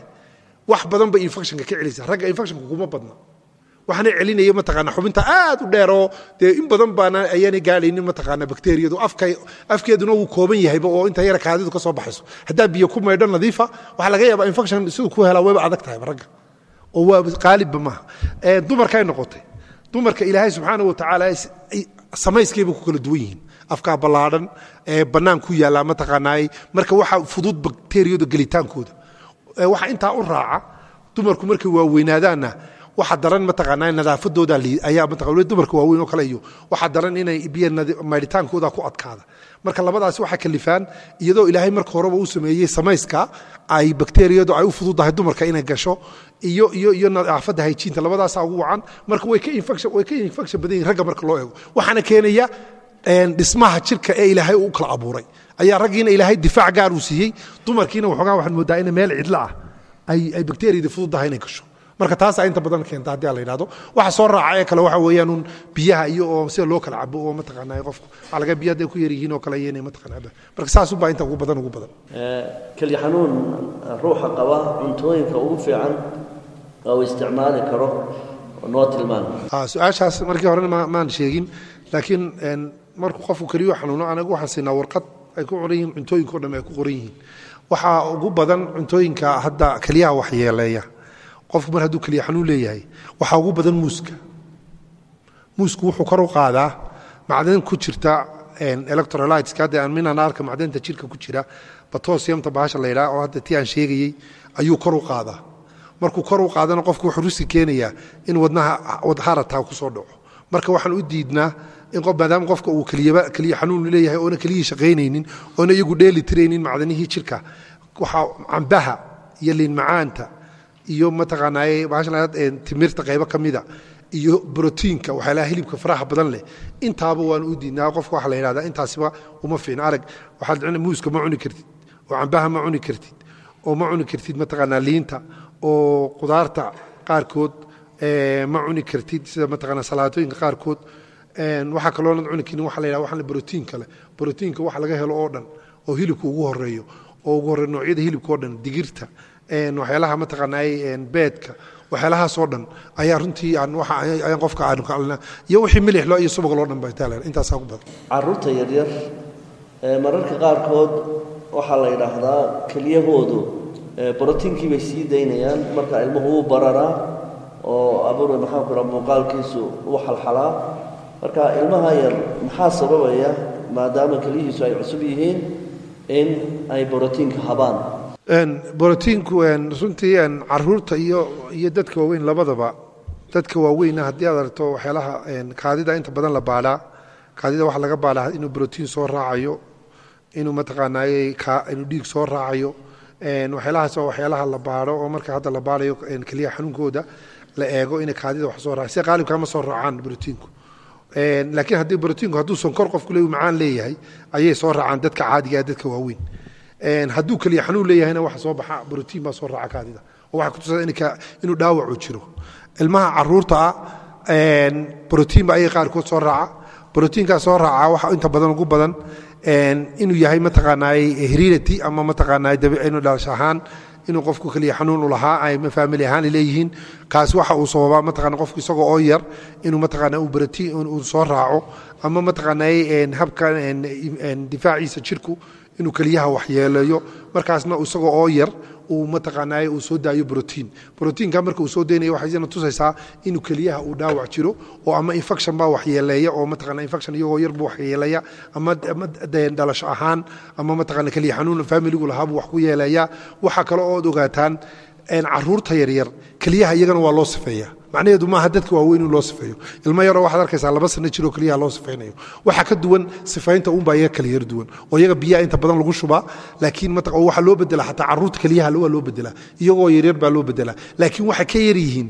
Speaker 2: wax badan bay infectionka ka celisa ragga infectionka kuma badna waxaana celinaya mataqaana xubinta aad u dheeroo dee in badan baana ayaanay gaadhaynin mataqaana bakteriyadu afkeeduna wuu kooban yahayba oo inta yara kaadidu ka soo baxayso. Haddaa biyo ku maydho nadiifa waxaa laga yaabaa infection siduu ku helaa wayba adag tahay ragga. Oo waa qaalibba maaha. Dumarkay noqotay. Dumarka ilaahay subxaana wa tacaala samayskeeba ku kala duwan yihiin. Afkaa ballaadhan ee bannaan ku yaallaa mataqaanaay marka waxa fudud bakteriyada gelitaankooda. Waxa intaa u raaca dumarku markay waaweynaadaanna waxa daran mataqaanaa nadaafadooda ayaa dumarka waaweyn oo kale iyo waxa daran inay biyo maydhitaankooda ku adkaada. Marka labadaasi waxay kalifaan iyadoo ilaahay marka horeba uu sameeyey samayska ay bakteriyadu ay u fududahay dumarka inay gasho iyo iyo iyo nadaafadda hayjiinta labadaasaa ugu wacan marka way ka infection way ka infection badan yihiin ragga marka loo eego. Waxaana keenaya dhismaha jirka ee ilaahay uu kala abuuray. Ayaa raggiina ilaahay difaac gaar uu siiyey. Dumarkiina waxoogaa waxaad moodaa in meel cidlo ah ay bakteriyada fududahay inay gasho marka taasaa inta badan keenta haddii la yidhahdo waxa soo raaca ee kale waxa weeyaan un biyaha iyo oo sida loo kala cabo oo mataqaanaa qofku. Waxaa laga biyaha ku yar yihiin oo kale inay mataqaanaa marka saas unbaa inta ugu badan ugu badan.
Speaker 3: Kelya xanuun ruuxa qaba cuntooyinka ugu fiican oo isticmaali karo noo tilmaan.
Speaker 2: Su'aashaas markii horena maan sheegin laakiin markuu qofku keliyo xanuuno anagu waxaan siinaa warqad ay ku qoran yihiin cuntooyinka o dham ay ku qoran yihiin. Waxaa ugu badan cuntooyinka hadda keliyaha waxyeeleeya qofku mar hadduu keliya xanuun leeyahay waxaa ugu badan muuska. Muusku wuxuu kor u qaadaa macdan ku jirta electrolyteska hadda aan arka macdanta jirka ku jira batosiumta bahasha la yidhaha oo hadda tii aan sheegayey ayuu kor u qaadaa. Markuu kor u qaadana qofku wuxuu rusi keenayaa in wadnaha wadharataa ku dhaco. Marka waxaan u diidnaa in maadaama qofka uu keliya xanuun leeyahay oona keliyii shaqaynaynin oona iyagu dheeli tiraynin macdanihii jirka waxaa cambaha iyo liin macaanta iyo mataqaanaaye timirta qaybo ka mida iyo brotiinka waxyaalaha hilibka faraha badan leh. Intaaba waan u diidnaa qofka waxa la yidhahdaa intaasiba uma fiicna arag waxaad muuska ma cuni kartid oo cambaha ma cuni kartid oo ma cuni kartid mataqaanaa liinta oo qudaarta qaarkood ma cuni kartid sida mataqaanaa salaatooyinka qaarkood. Waxaa kaloonad cuni karin waxa la yidhahda waxaan brotiinka leh. Brotiinka waxa laga helo oo dhan oo hilibka ugu horeeyo oo ugu horreeyo noocyada hilibka oo dhan digirta waxyaalaha mataqaanaa beedka. Waxyaalahaasoo dhan ayaa runtii aan ayaan qofka kalna iyo wixii milix loo iyo subag loo dhan baa taalan intaasaa ku badan
Speaker 3: carruurta yaryar mararka qaarkood waxaa la yidhaahdaa keliyahoodu brotiinkii bay sii daynayaan. Marka ilmuhu wuu bararaa oo abuur maxaanku raa muuqaalkiisu u xalxalaa. Marka ilmaha yar maxaa sababaya? Maadaama keliyihiisu ay cusub yihiin in ay brotiinka habaan
Speaker 2: brotiinku runtii carruurta iyo dadka waaweyn labadaba. Dadka waaweyna haddii aad aragto waxyaalaha kaadida inta badan la baadhaa kaadida waxaa laga baadhaa inuu brotiin soo raacayo inuu mataqaanaaye inuu dhiig soo raacayo. Waxyaalahaas waxyaalaha la baadho oo marka hadda la baadhayo keliya xanuunkooda la eego inay kaadida wax soo raaca sida qaalibkaa ma soo raacaan brotiinku laakiin haddii brotiinku hadduu sonkor qofku le macaan leeyahay ayay soo raacaan dadka caadiga dadka waaweyn hadduu keliya xanuun leeyahayna waxa soo baxa brotiin baa soo raaca kaadida. Oo waxaa kutusaa inuu dhaawacu jiro. Ilmaha carruurta ah brotiin ba ayay qaarkood soo raaca. Brotiinkaa soo raaca waxa inta badan ugu badan inuu yahay mataqaanaaye heredity ama mataqaanaaye inu dhalasho ahaan inuu qofku keliya xanuun u lahaa family ahaan leeyihiin. Kaasi waxa uu sababaa mataqaana qofku isagoo oo yar inuu mataqaana uu brotiin uu soo raaco ama mataqaanaaye habka difaaciisa jirku inuu keliyaha waxyeeleeyo markaasna isagoo oo yar uu mataqaanaaye uu soo daayo brotiin brotiinka marka uu soo daynayo waxay isna tusaysaa inuu keliyaha uu dhaawac jiro oo ama infection baa waxyeeleeya oo mataqaana infection iyagoo yar waxyeeleeya ama dhalasho ahaan ama mataqaana keliya xanuun familigu lahaa buu wax ku yeeleeya waxa kale ood ogaataan carruurta yaryar keliyaha iyagana waa loo sifeeya. Macnaheedu maaha dadka waaweyn in loo sifeeyo. Ilmo yaroo waxaad arkaysaa laba sano jiroo keliyaha loo sifaynayo waxaa ka duwan sifaynta uunbaa iyaga kala duwan. Oo iyaga biyaha inta badan lagu shubaa laakiin waxaa loo bedelaa xataa carruurta keliyaha waa loo bedelaa iyagoo yaryar baa loo bedelaa laakiin waxay ka yar yihiin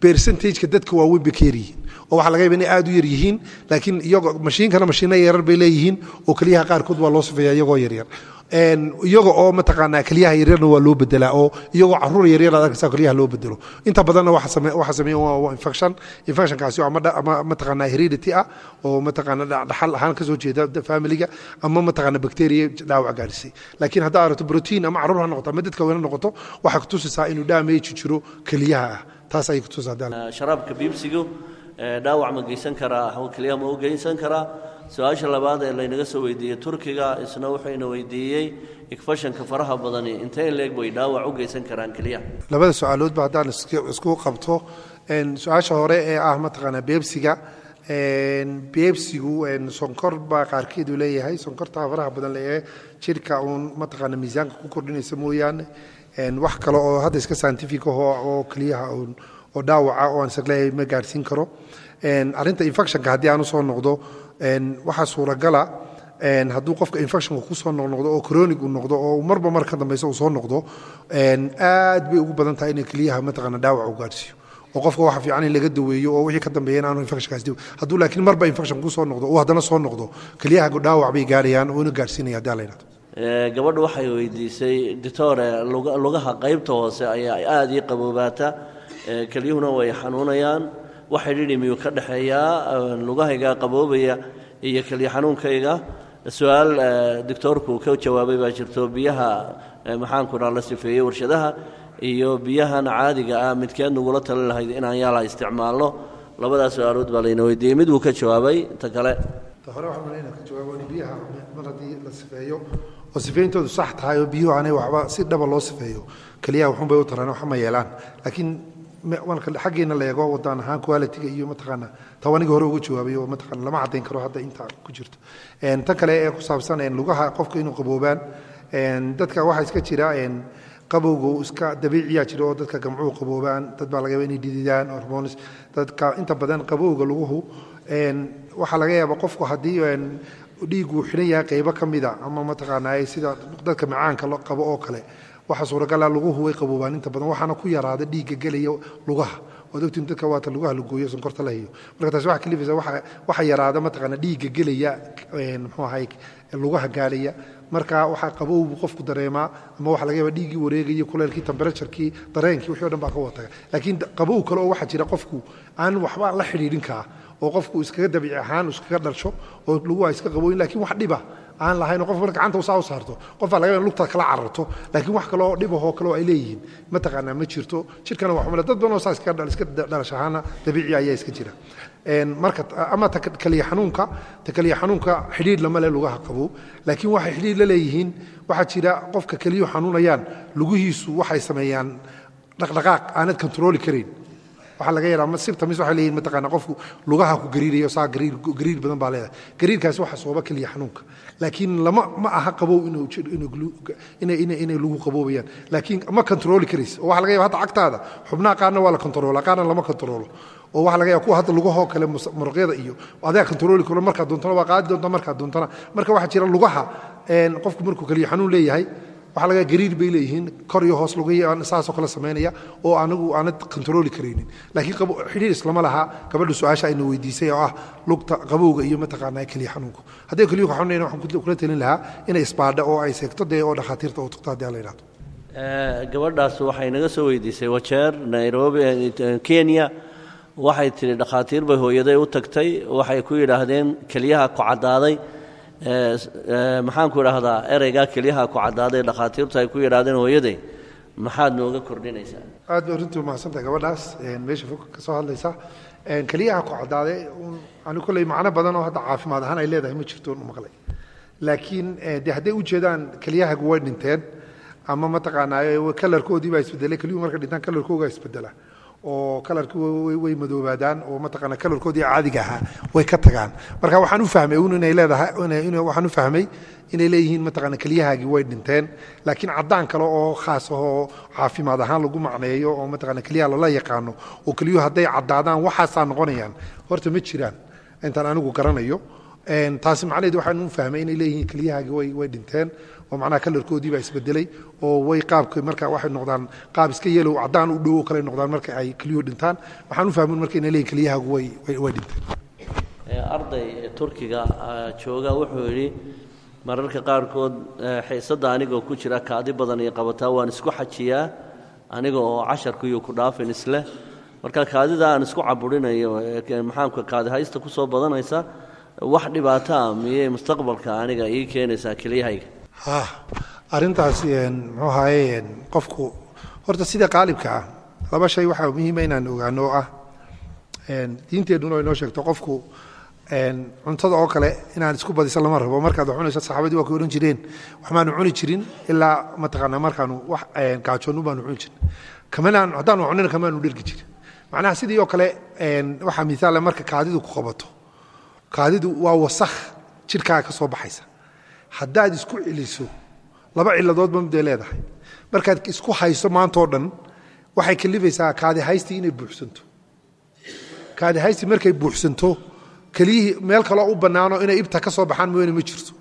Speaker 2: percentageka dadka waaweyn bay ka yar yihiin. Oo waxaa laga yaba inay aad u yar yihiin laakiin iyagoo mashiinkana mashiina yarar bay leeyihiin oo keliyaha qaarkood waa loo sifeeya iyagoo yaryar iyaga oo mataqaanaa keliyaha yaryarna waa loo bedelaa oo iyagoo carruur yaryar aad arkaysa keliyaha loo bedelo inta badanna waxa sameeya waa infection. Infectionkaasi ama mataqaanaa heredity ah oo mataqaana dhaxal ahaan ka soo jeeda familiga ama mataqaana bacteria dhaawac gaadhisay laakiin haddaa aragto protein ama carruur ha noqoto ama dadka weyna noqoto waxay kutusaysaa inuu damage jiro keliyaha ah. Taas ayay kutusaysaa
Speaker 3: sharaabka biibsigu dhaawac ma geysan karaa keliyaha ma u geysan karaa su'aasha labaad ee laynaga soo weydiiyey turkiga isna wuxuuna weydiiyey igfashanka faraha badani. Intee leeg bay dhaawac u geysan karaan keliyaha
Speaker 2: labada su'aaloodba haddaan isku qabto. Su'aasha hore ee ah mataqaanaa beebsiga. Beebsigu sonkor baa qaarkeedu leeyahay. Sonkorta faraha badan ee jirka uun mataqaana miisaanka ku kordhinaysa mooyaane. Wax kale oo hadda iska scientific oo keliyaha oo dhaawaca oo aan is leeyahay ma gaadhsiin karo. Arrinta infectionka haddii aan u soo noqdo waxaa suuragala hadduu qofka infectionka ku soo noqnoqdo oo chronic uu noqdo oo marba mar ka dambeysa uu soo noqdo aad bay ugu badan tahay inay keliyaha mataqaana dhaawac u gaadhsiiyo. Oo qofka waxa fiican in laga daweeyo oo wixii ka dambeeya in aanu infectionkaas diw hadduu laakiin marba infection ku soo noqdo uu haddana soo noqdo keliyaha dhaawac bay gaadhayaan oo ina gaadhsiinaya haddii la yidhahdo
Speaker 3: gabadhu waxay weydiisay ditore lugaha qaybta hoose ayaa aada ii qaboobaata kelyuhuna way xanuunayaan waxay dhidhi miyuu ka dhexeeyaa lugahayga qaboobaya iyo keliya xanuunkayga? Su'aal doctoorku ka jawaabay baa jirto biyaha maxaanku la sifeeyey warshadaha iyo biyahan caadiga ah midkeed nagula tali lahayd inaan yaalla isticmaalno. Labadaas su'aalood baa layna weydiiyey. Mid wuu ka jawaabay ta kale.
Speaker 2: Hore waxaan maleyna ka jawaabo in biyaha mar haddii la sifeeyo oo sifayntoodu sax tahay oo biyuhu aanay waxba si dhaba loo sifeeyo keliyaha waxunbay u taraan waxma yeelaan. Laakiin xaggeena la eego wadaan ahaan qualitiga iyo mataqaana. Taa aniga hore uga jawaabay oo mataqaana lama caddayn karo hadda inta ku jirto. Tan kale ee ku saabsan lugaha qofka inuu qaboobaan dadka waxaa iska jira qabowga iska dabiiciyaa jira oo dadka gamcuhu qaboobaan dad baa laga yaaba inay dhididaan hormones. Dadka inta badan qabowga luguhu waxaa laga yaaba qofku haddii dhiigu xidhan yahay qaybo ka mida ama mataqaanaa sida dadka macaanka qabo oo kale waxa suuragala luguhu way qaboobaan inta badan waxaana ku yaraada dhiigga gelaya lugaha. Waad ogtiin dadka waata lugaha la gooyo sonkorta la hayo. Marka taasi waxa kalifaysa waxa yaraada mataqaana dhiigga gelaya muxuu ahay lugaha gaadhaya marka waxaa qabowbu qofku dareemaa ama waxa laga yaaba dhiiggii wareegaya kuleelkii temberaturekii dareenkii wixii o dhan baa ka wataga laakiin qabow kale oo waxaa jira qofku aan waxba la xidhiidhin kaa oo qofku iskaga dabiici ahaan iskaga dharsho oo luguha iska qaboyin lakiin wax dhiba aan lahayn qof marka gacanta usaa u saarto qofaa laga lugta kala cararto laakiin wax kaloo dhibahoo kaleo ay leeyihiin mataqaanaa ma jirto. Jirkana waa xumale dad badan oo saa iska dhalash ahaana dabiici ayaa iska jira. Marka ama kaliya xanuunka ta kaliya xanuunka xidhiidh lama leh lugaha qabow. Laakiin waxay xidhiidh la leeyihiin waxaa jira qofka keliyuhu xanuunayaan lugihiisu waxay sameeyaan dhaqdhaqaaq aanad kontrooli karayn waxaa laga yaraa sibta mis waxay leeyihiin mataqaana qofku lugaha ku gariirayo saa gariir badan baa leedahay. Gariirkaasi waxa sababa keliya xanuunka. Laakiin lama ma aha qabow inay lagu qaboobayaan. Laakiin ma kontrooli karaysa. Oo waxaa laga yaba hadda cagtaada xubnaha qaarna waa la kontroolaa qaarna lama kontroolo oo waxaa laga yaba kuwa hadda lugahoo kale muruqyada iyo adaa kontrooli karo markaa doontana waa qaadi doonta markaa doontana. Marka waxaa jira lugaha qofku markuu keliya xanuun leeyahay waxaa laga gariir bay leeyihiin kor iyo hoos lugihi saasoo kale samaynaya oo anigu aanad kontrooli karaynin laakiin xidhiir islama laha gabadha su'aasha ayna weydiisay oo ah lugta qabowga iyo mataqaanaa keliya xanuunku. Hadday keliyuhu xanuunayna waxaan kula talin lahaa inay isbaadho oo ay seegto dee oo dhakhaatiirta oo tugto haddii la yidhahdo
Speaker 3: gabadhaas waxay naga soo weydiisay wajeer nairobi kenya. Waxay tidhi dhakhaatiir bay hooyaday u tagtay. Waxay ku yidhaahdeen keliyaha ku caddaaday maxaan ku idhaahdaa ereygaa keliyaha ku caddaaday dhakhaatiirtu ay ku yidhahdeen hooyaday maxaad nooga kordhinaysaa?
Speaker 2: Aad bay runtii umahadsantahay gabadhaas. Meesha fog ka soo hadlaysa. Keliyaha ku caddaaday ani kolley macno badan oo hadda caafimaad ahaan ay leedahay ma jirto maqlay. Laakiin de hadday u jeedaan keliyahagu way dhinteen ama mataqaanaa kalarkoodii baa isbedelay keliyuhu marka dhintaan kalarkooga isbedela oo kalarkii way madoobaadaan oo mataqaana kalarkoodii caadiga ahaa way ka tagaan. Marka waxaan u fahmay un inay leedahay waxaan u fahmay inay leeyihiin mataqaana keliyahaagii way dhinteen. Laakiin caddaan kale oo khaas ahoo caafimaad ahaan lagu macneeyo oo mataqaana keliyaha lala yaqaano oo keliyuhu hadday caddaadaan waxaasaa noqonayaan. Horta ma jiraan. Intaan anigu garanayo. Taasi macnaheed waxaan u fahmay inay leeyihiin keliyahaagii way dhinteen oo macnaha kalarkoodii baa isbedelay oo way qaabka marka waxay noqdaan qaab iska yeelow caddaan u dhowo kale noqdaan marka ay keliyuhu dhintaan. Waxaan u fahmin marka inay leeyihiin keliyahaagu way way
Speaker 3: arday turkiga jooga wuxuu yidhi mararka qaarkood xiisadda anigoo ku jira kaadi badan iyo qabataa waan isku xajiyaa aniga oo casharkaiyo ku dhaafin isleh. Marka kaadida aan isku caburinayo maxaanku kaadi haysta ku soo badanaysa? Wax dhibaataa miyay mustaqbalka aniga ii keenaysaa keliyahayga
Speaker 2: arintaasi muxuu ahaye qofku horta sida qaalibka ah laba shay waxaa muhiima inaan ogaano oo ah diinteennuna ay noo sheegto qofku cuntada oo kale inaan isku badiso lama rabo. Markaad wax cunayso saxaabadii waa ku odhan jireen waxmaanu cuni jirin ilaa mataqaanaa markaanu wax gaajoonnu baanu cuni jirin. Kamanaan haddaanu cunina kamaanu dhergi jirin. Macnaha sidii oo kale waxaa miaala marka kaadidu ku qabato kaadidu waa wasakh jidhkaaga ka soo baxaysa haddaad isku celiso laba ciladoodba miday leedahay. Markaad isku hayso maantao dhan waxay kalifaysaa kaadi haystii inay buuxsanto. Kaadi haystii markay buuxsanto keliyihii meel kaloo u bannaano inay ibta ka soo baxaan mooyane ma jirto.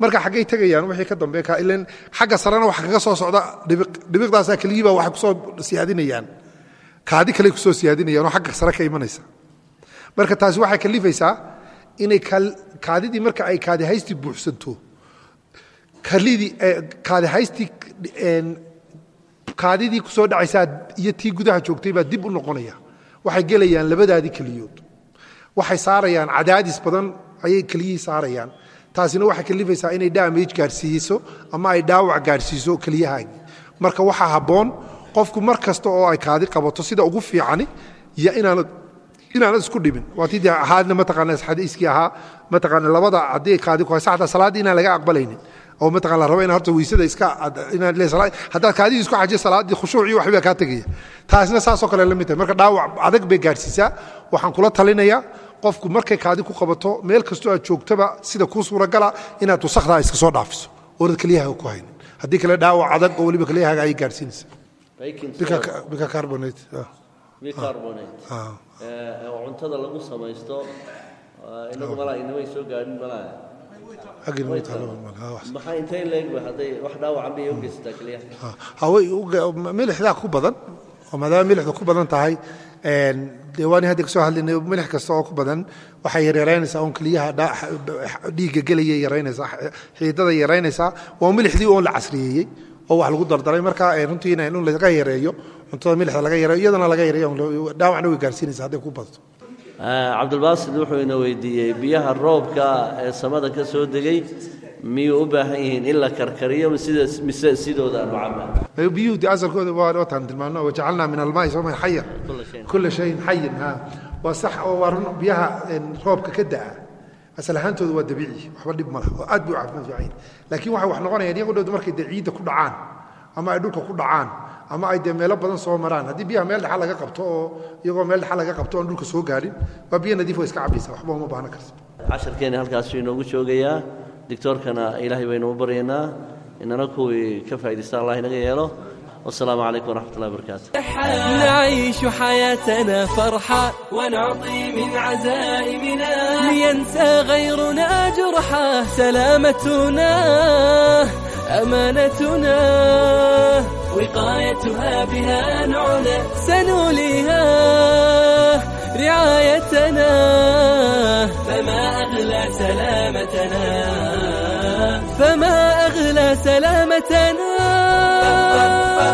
Speaker 2: Marka xaggay tegayaan wixii ka dambe ilan xagga sarena waxa kaga soo socda dhibiq dhibiqdaasaa keliyihiiba waxay ku soo siyaadinayaan. Kaadi kale ku soo siyaadinayaan oo xagga sare ka imanaysa. Marka taasi waxay kalifaysaa inay kaadidii marka ay kaadi haystii buuxsanto haystii kaadidii ku soo dhacaysaa iyo tii gudaha joogtay baa dib u noqonaya. Waxay gelayaan labadaadii keliyood waxay saarayaan cadaadis badan ayay keliyihii saarayaan. Taasina waxay kalifaysaa inay damage gaadhsiiso ama ay dhaawac gaadhsiiso keliyahaagii marka waxaa habboon qofku mar kasta oo ay kaadi qabato sida ugu fiicani iyo inaanad inaanad isku dhibin. Waa tii ahaadna mataqaana xadiiskii ahaa mataqaana labada haddii kaadi ku xataa salaaddii inaan laga aqbalaynin oo mataqan la rabo in horta weysada iska haddaad kaadihii isku xajiyo salaaddii khushuucii waxbaa kaa tegaya. Taasna saasoo kale la mid tahay. Marka dhaawac adag bay gaadhsiisaa. Waxaan kula talinayaa qofku markay kaadi ku qabato meel kastoo aad joogtaba sida kuu suuragala inaad wasakdaa iska soo dhaafiso oonad kelyahaaga ku haynin. Haddii kale dhaawac adag oo weliba kelyahaaga ayay gaadhsiinaysa. Bicarbonate
Speaker 3: bicarbonate oo cuntada lagu samaysto inagu malaa inamay soo gaadhin malaa maxaa intay leegba hadday wax dhaawacan bay u geysataa
Speaker 2: haway milixdaa ku badan oo maadaama milixda ku badan tahay dee waani hadda ka soo hadlaynay milix kasta oo ku badan waxay yareeraynaysaa oon keliyaha dhiigga gelaya yaraynaysaa xiidada yaraynaysaa waa milixdii oon la casriyeeyey oo wax lagu dardaray. Marka runtii in laga yareeyo cuntada milixda laga yareeyo iyadana laga yareeyo dhaawacna way gaarsiinaysa hadday ku badato
Speaker 3: cabdilbaasid wuxuu ina weydiiyey biyaha roobka ee samada ka soo degay miyuu u baahan yihiin in la karkariyo mise sidooda aanu cabaa
Speaker 2: biyuhu de asalkooda waataan tilmaano wajacalnaa min almaai soma xayan kula shayin xayin ha. Waa sax oo waa run biyaha roobka ka da'a asal ahaantooda waa dabiici waxba dhib ma oo aad bay u caafimaad laakiin waxay wax noqonayaan iyagoo dhowd markay dee ciidda ku dhacaan ama ay dhulka ku dhacaan ama ay dee meelo badan soo maraan. Haddii biyaha meel dhexa laga qabto oo iyagoo meel dhexa laga qabto oon dhulka soo gaadhin waa biyo nadiif oo iska cabaysa waxba uma baahna karsa
Speaker 3: casharkeena halkaasuu inoogu joogayaa. Doctoorkana ilaahay baynu u baryaynaa. Inana kuwii ka faa'iidaysta allah inaga yeelo والسلام عليكم ورحمة الله وبركاته
Speaker 1: نعيش حياتنا فرحة ونعطي من عزائمنا لينسى غيرنا جرحة سلامتنا أمانتنا وقايتها بها نعنى سنوليها رعايتنا فما أغلى سلامتنا فما أغلى سلامتنا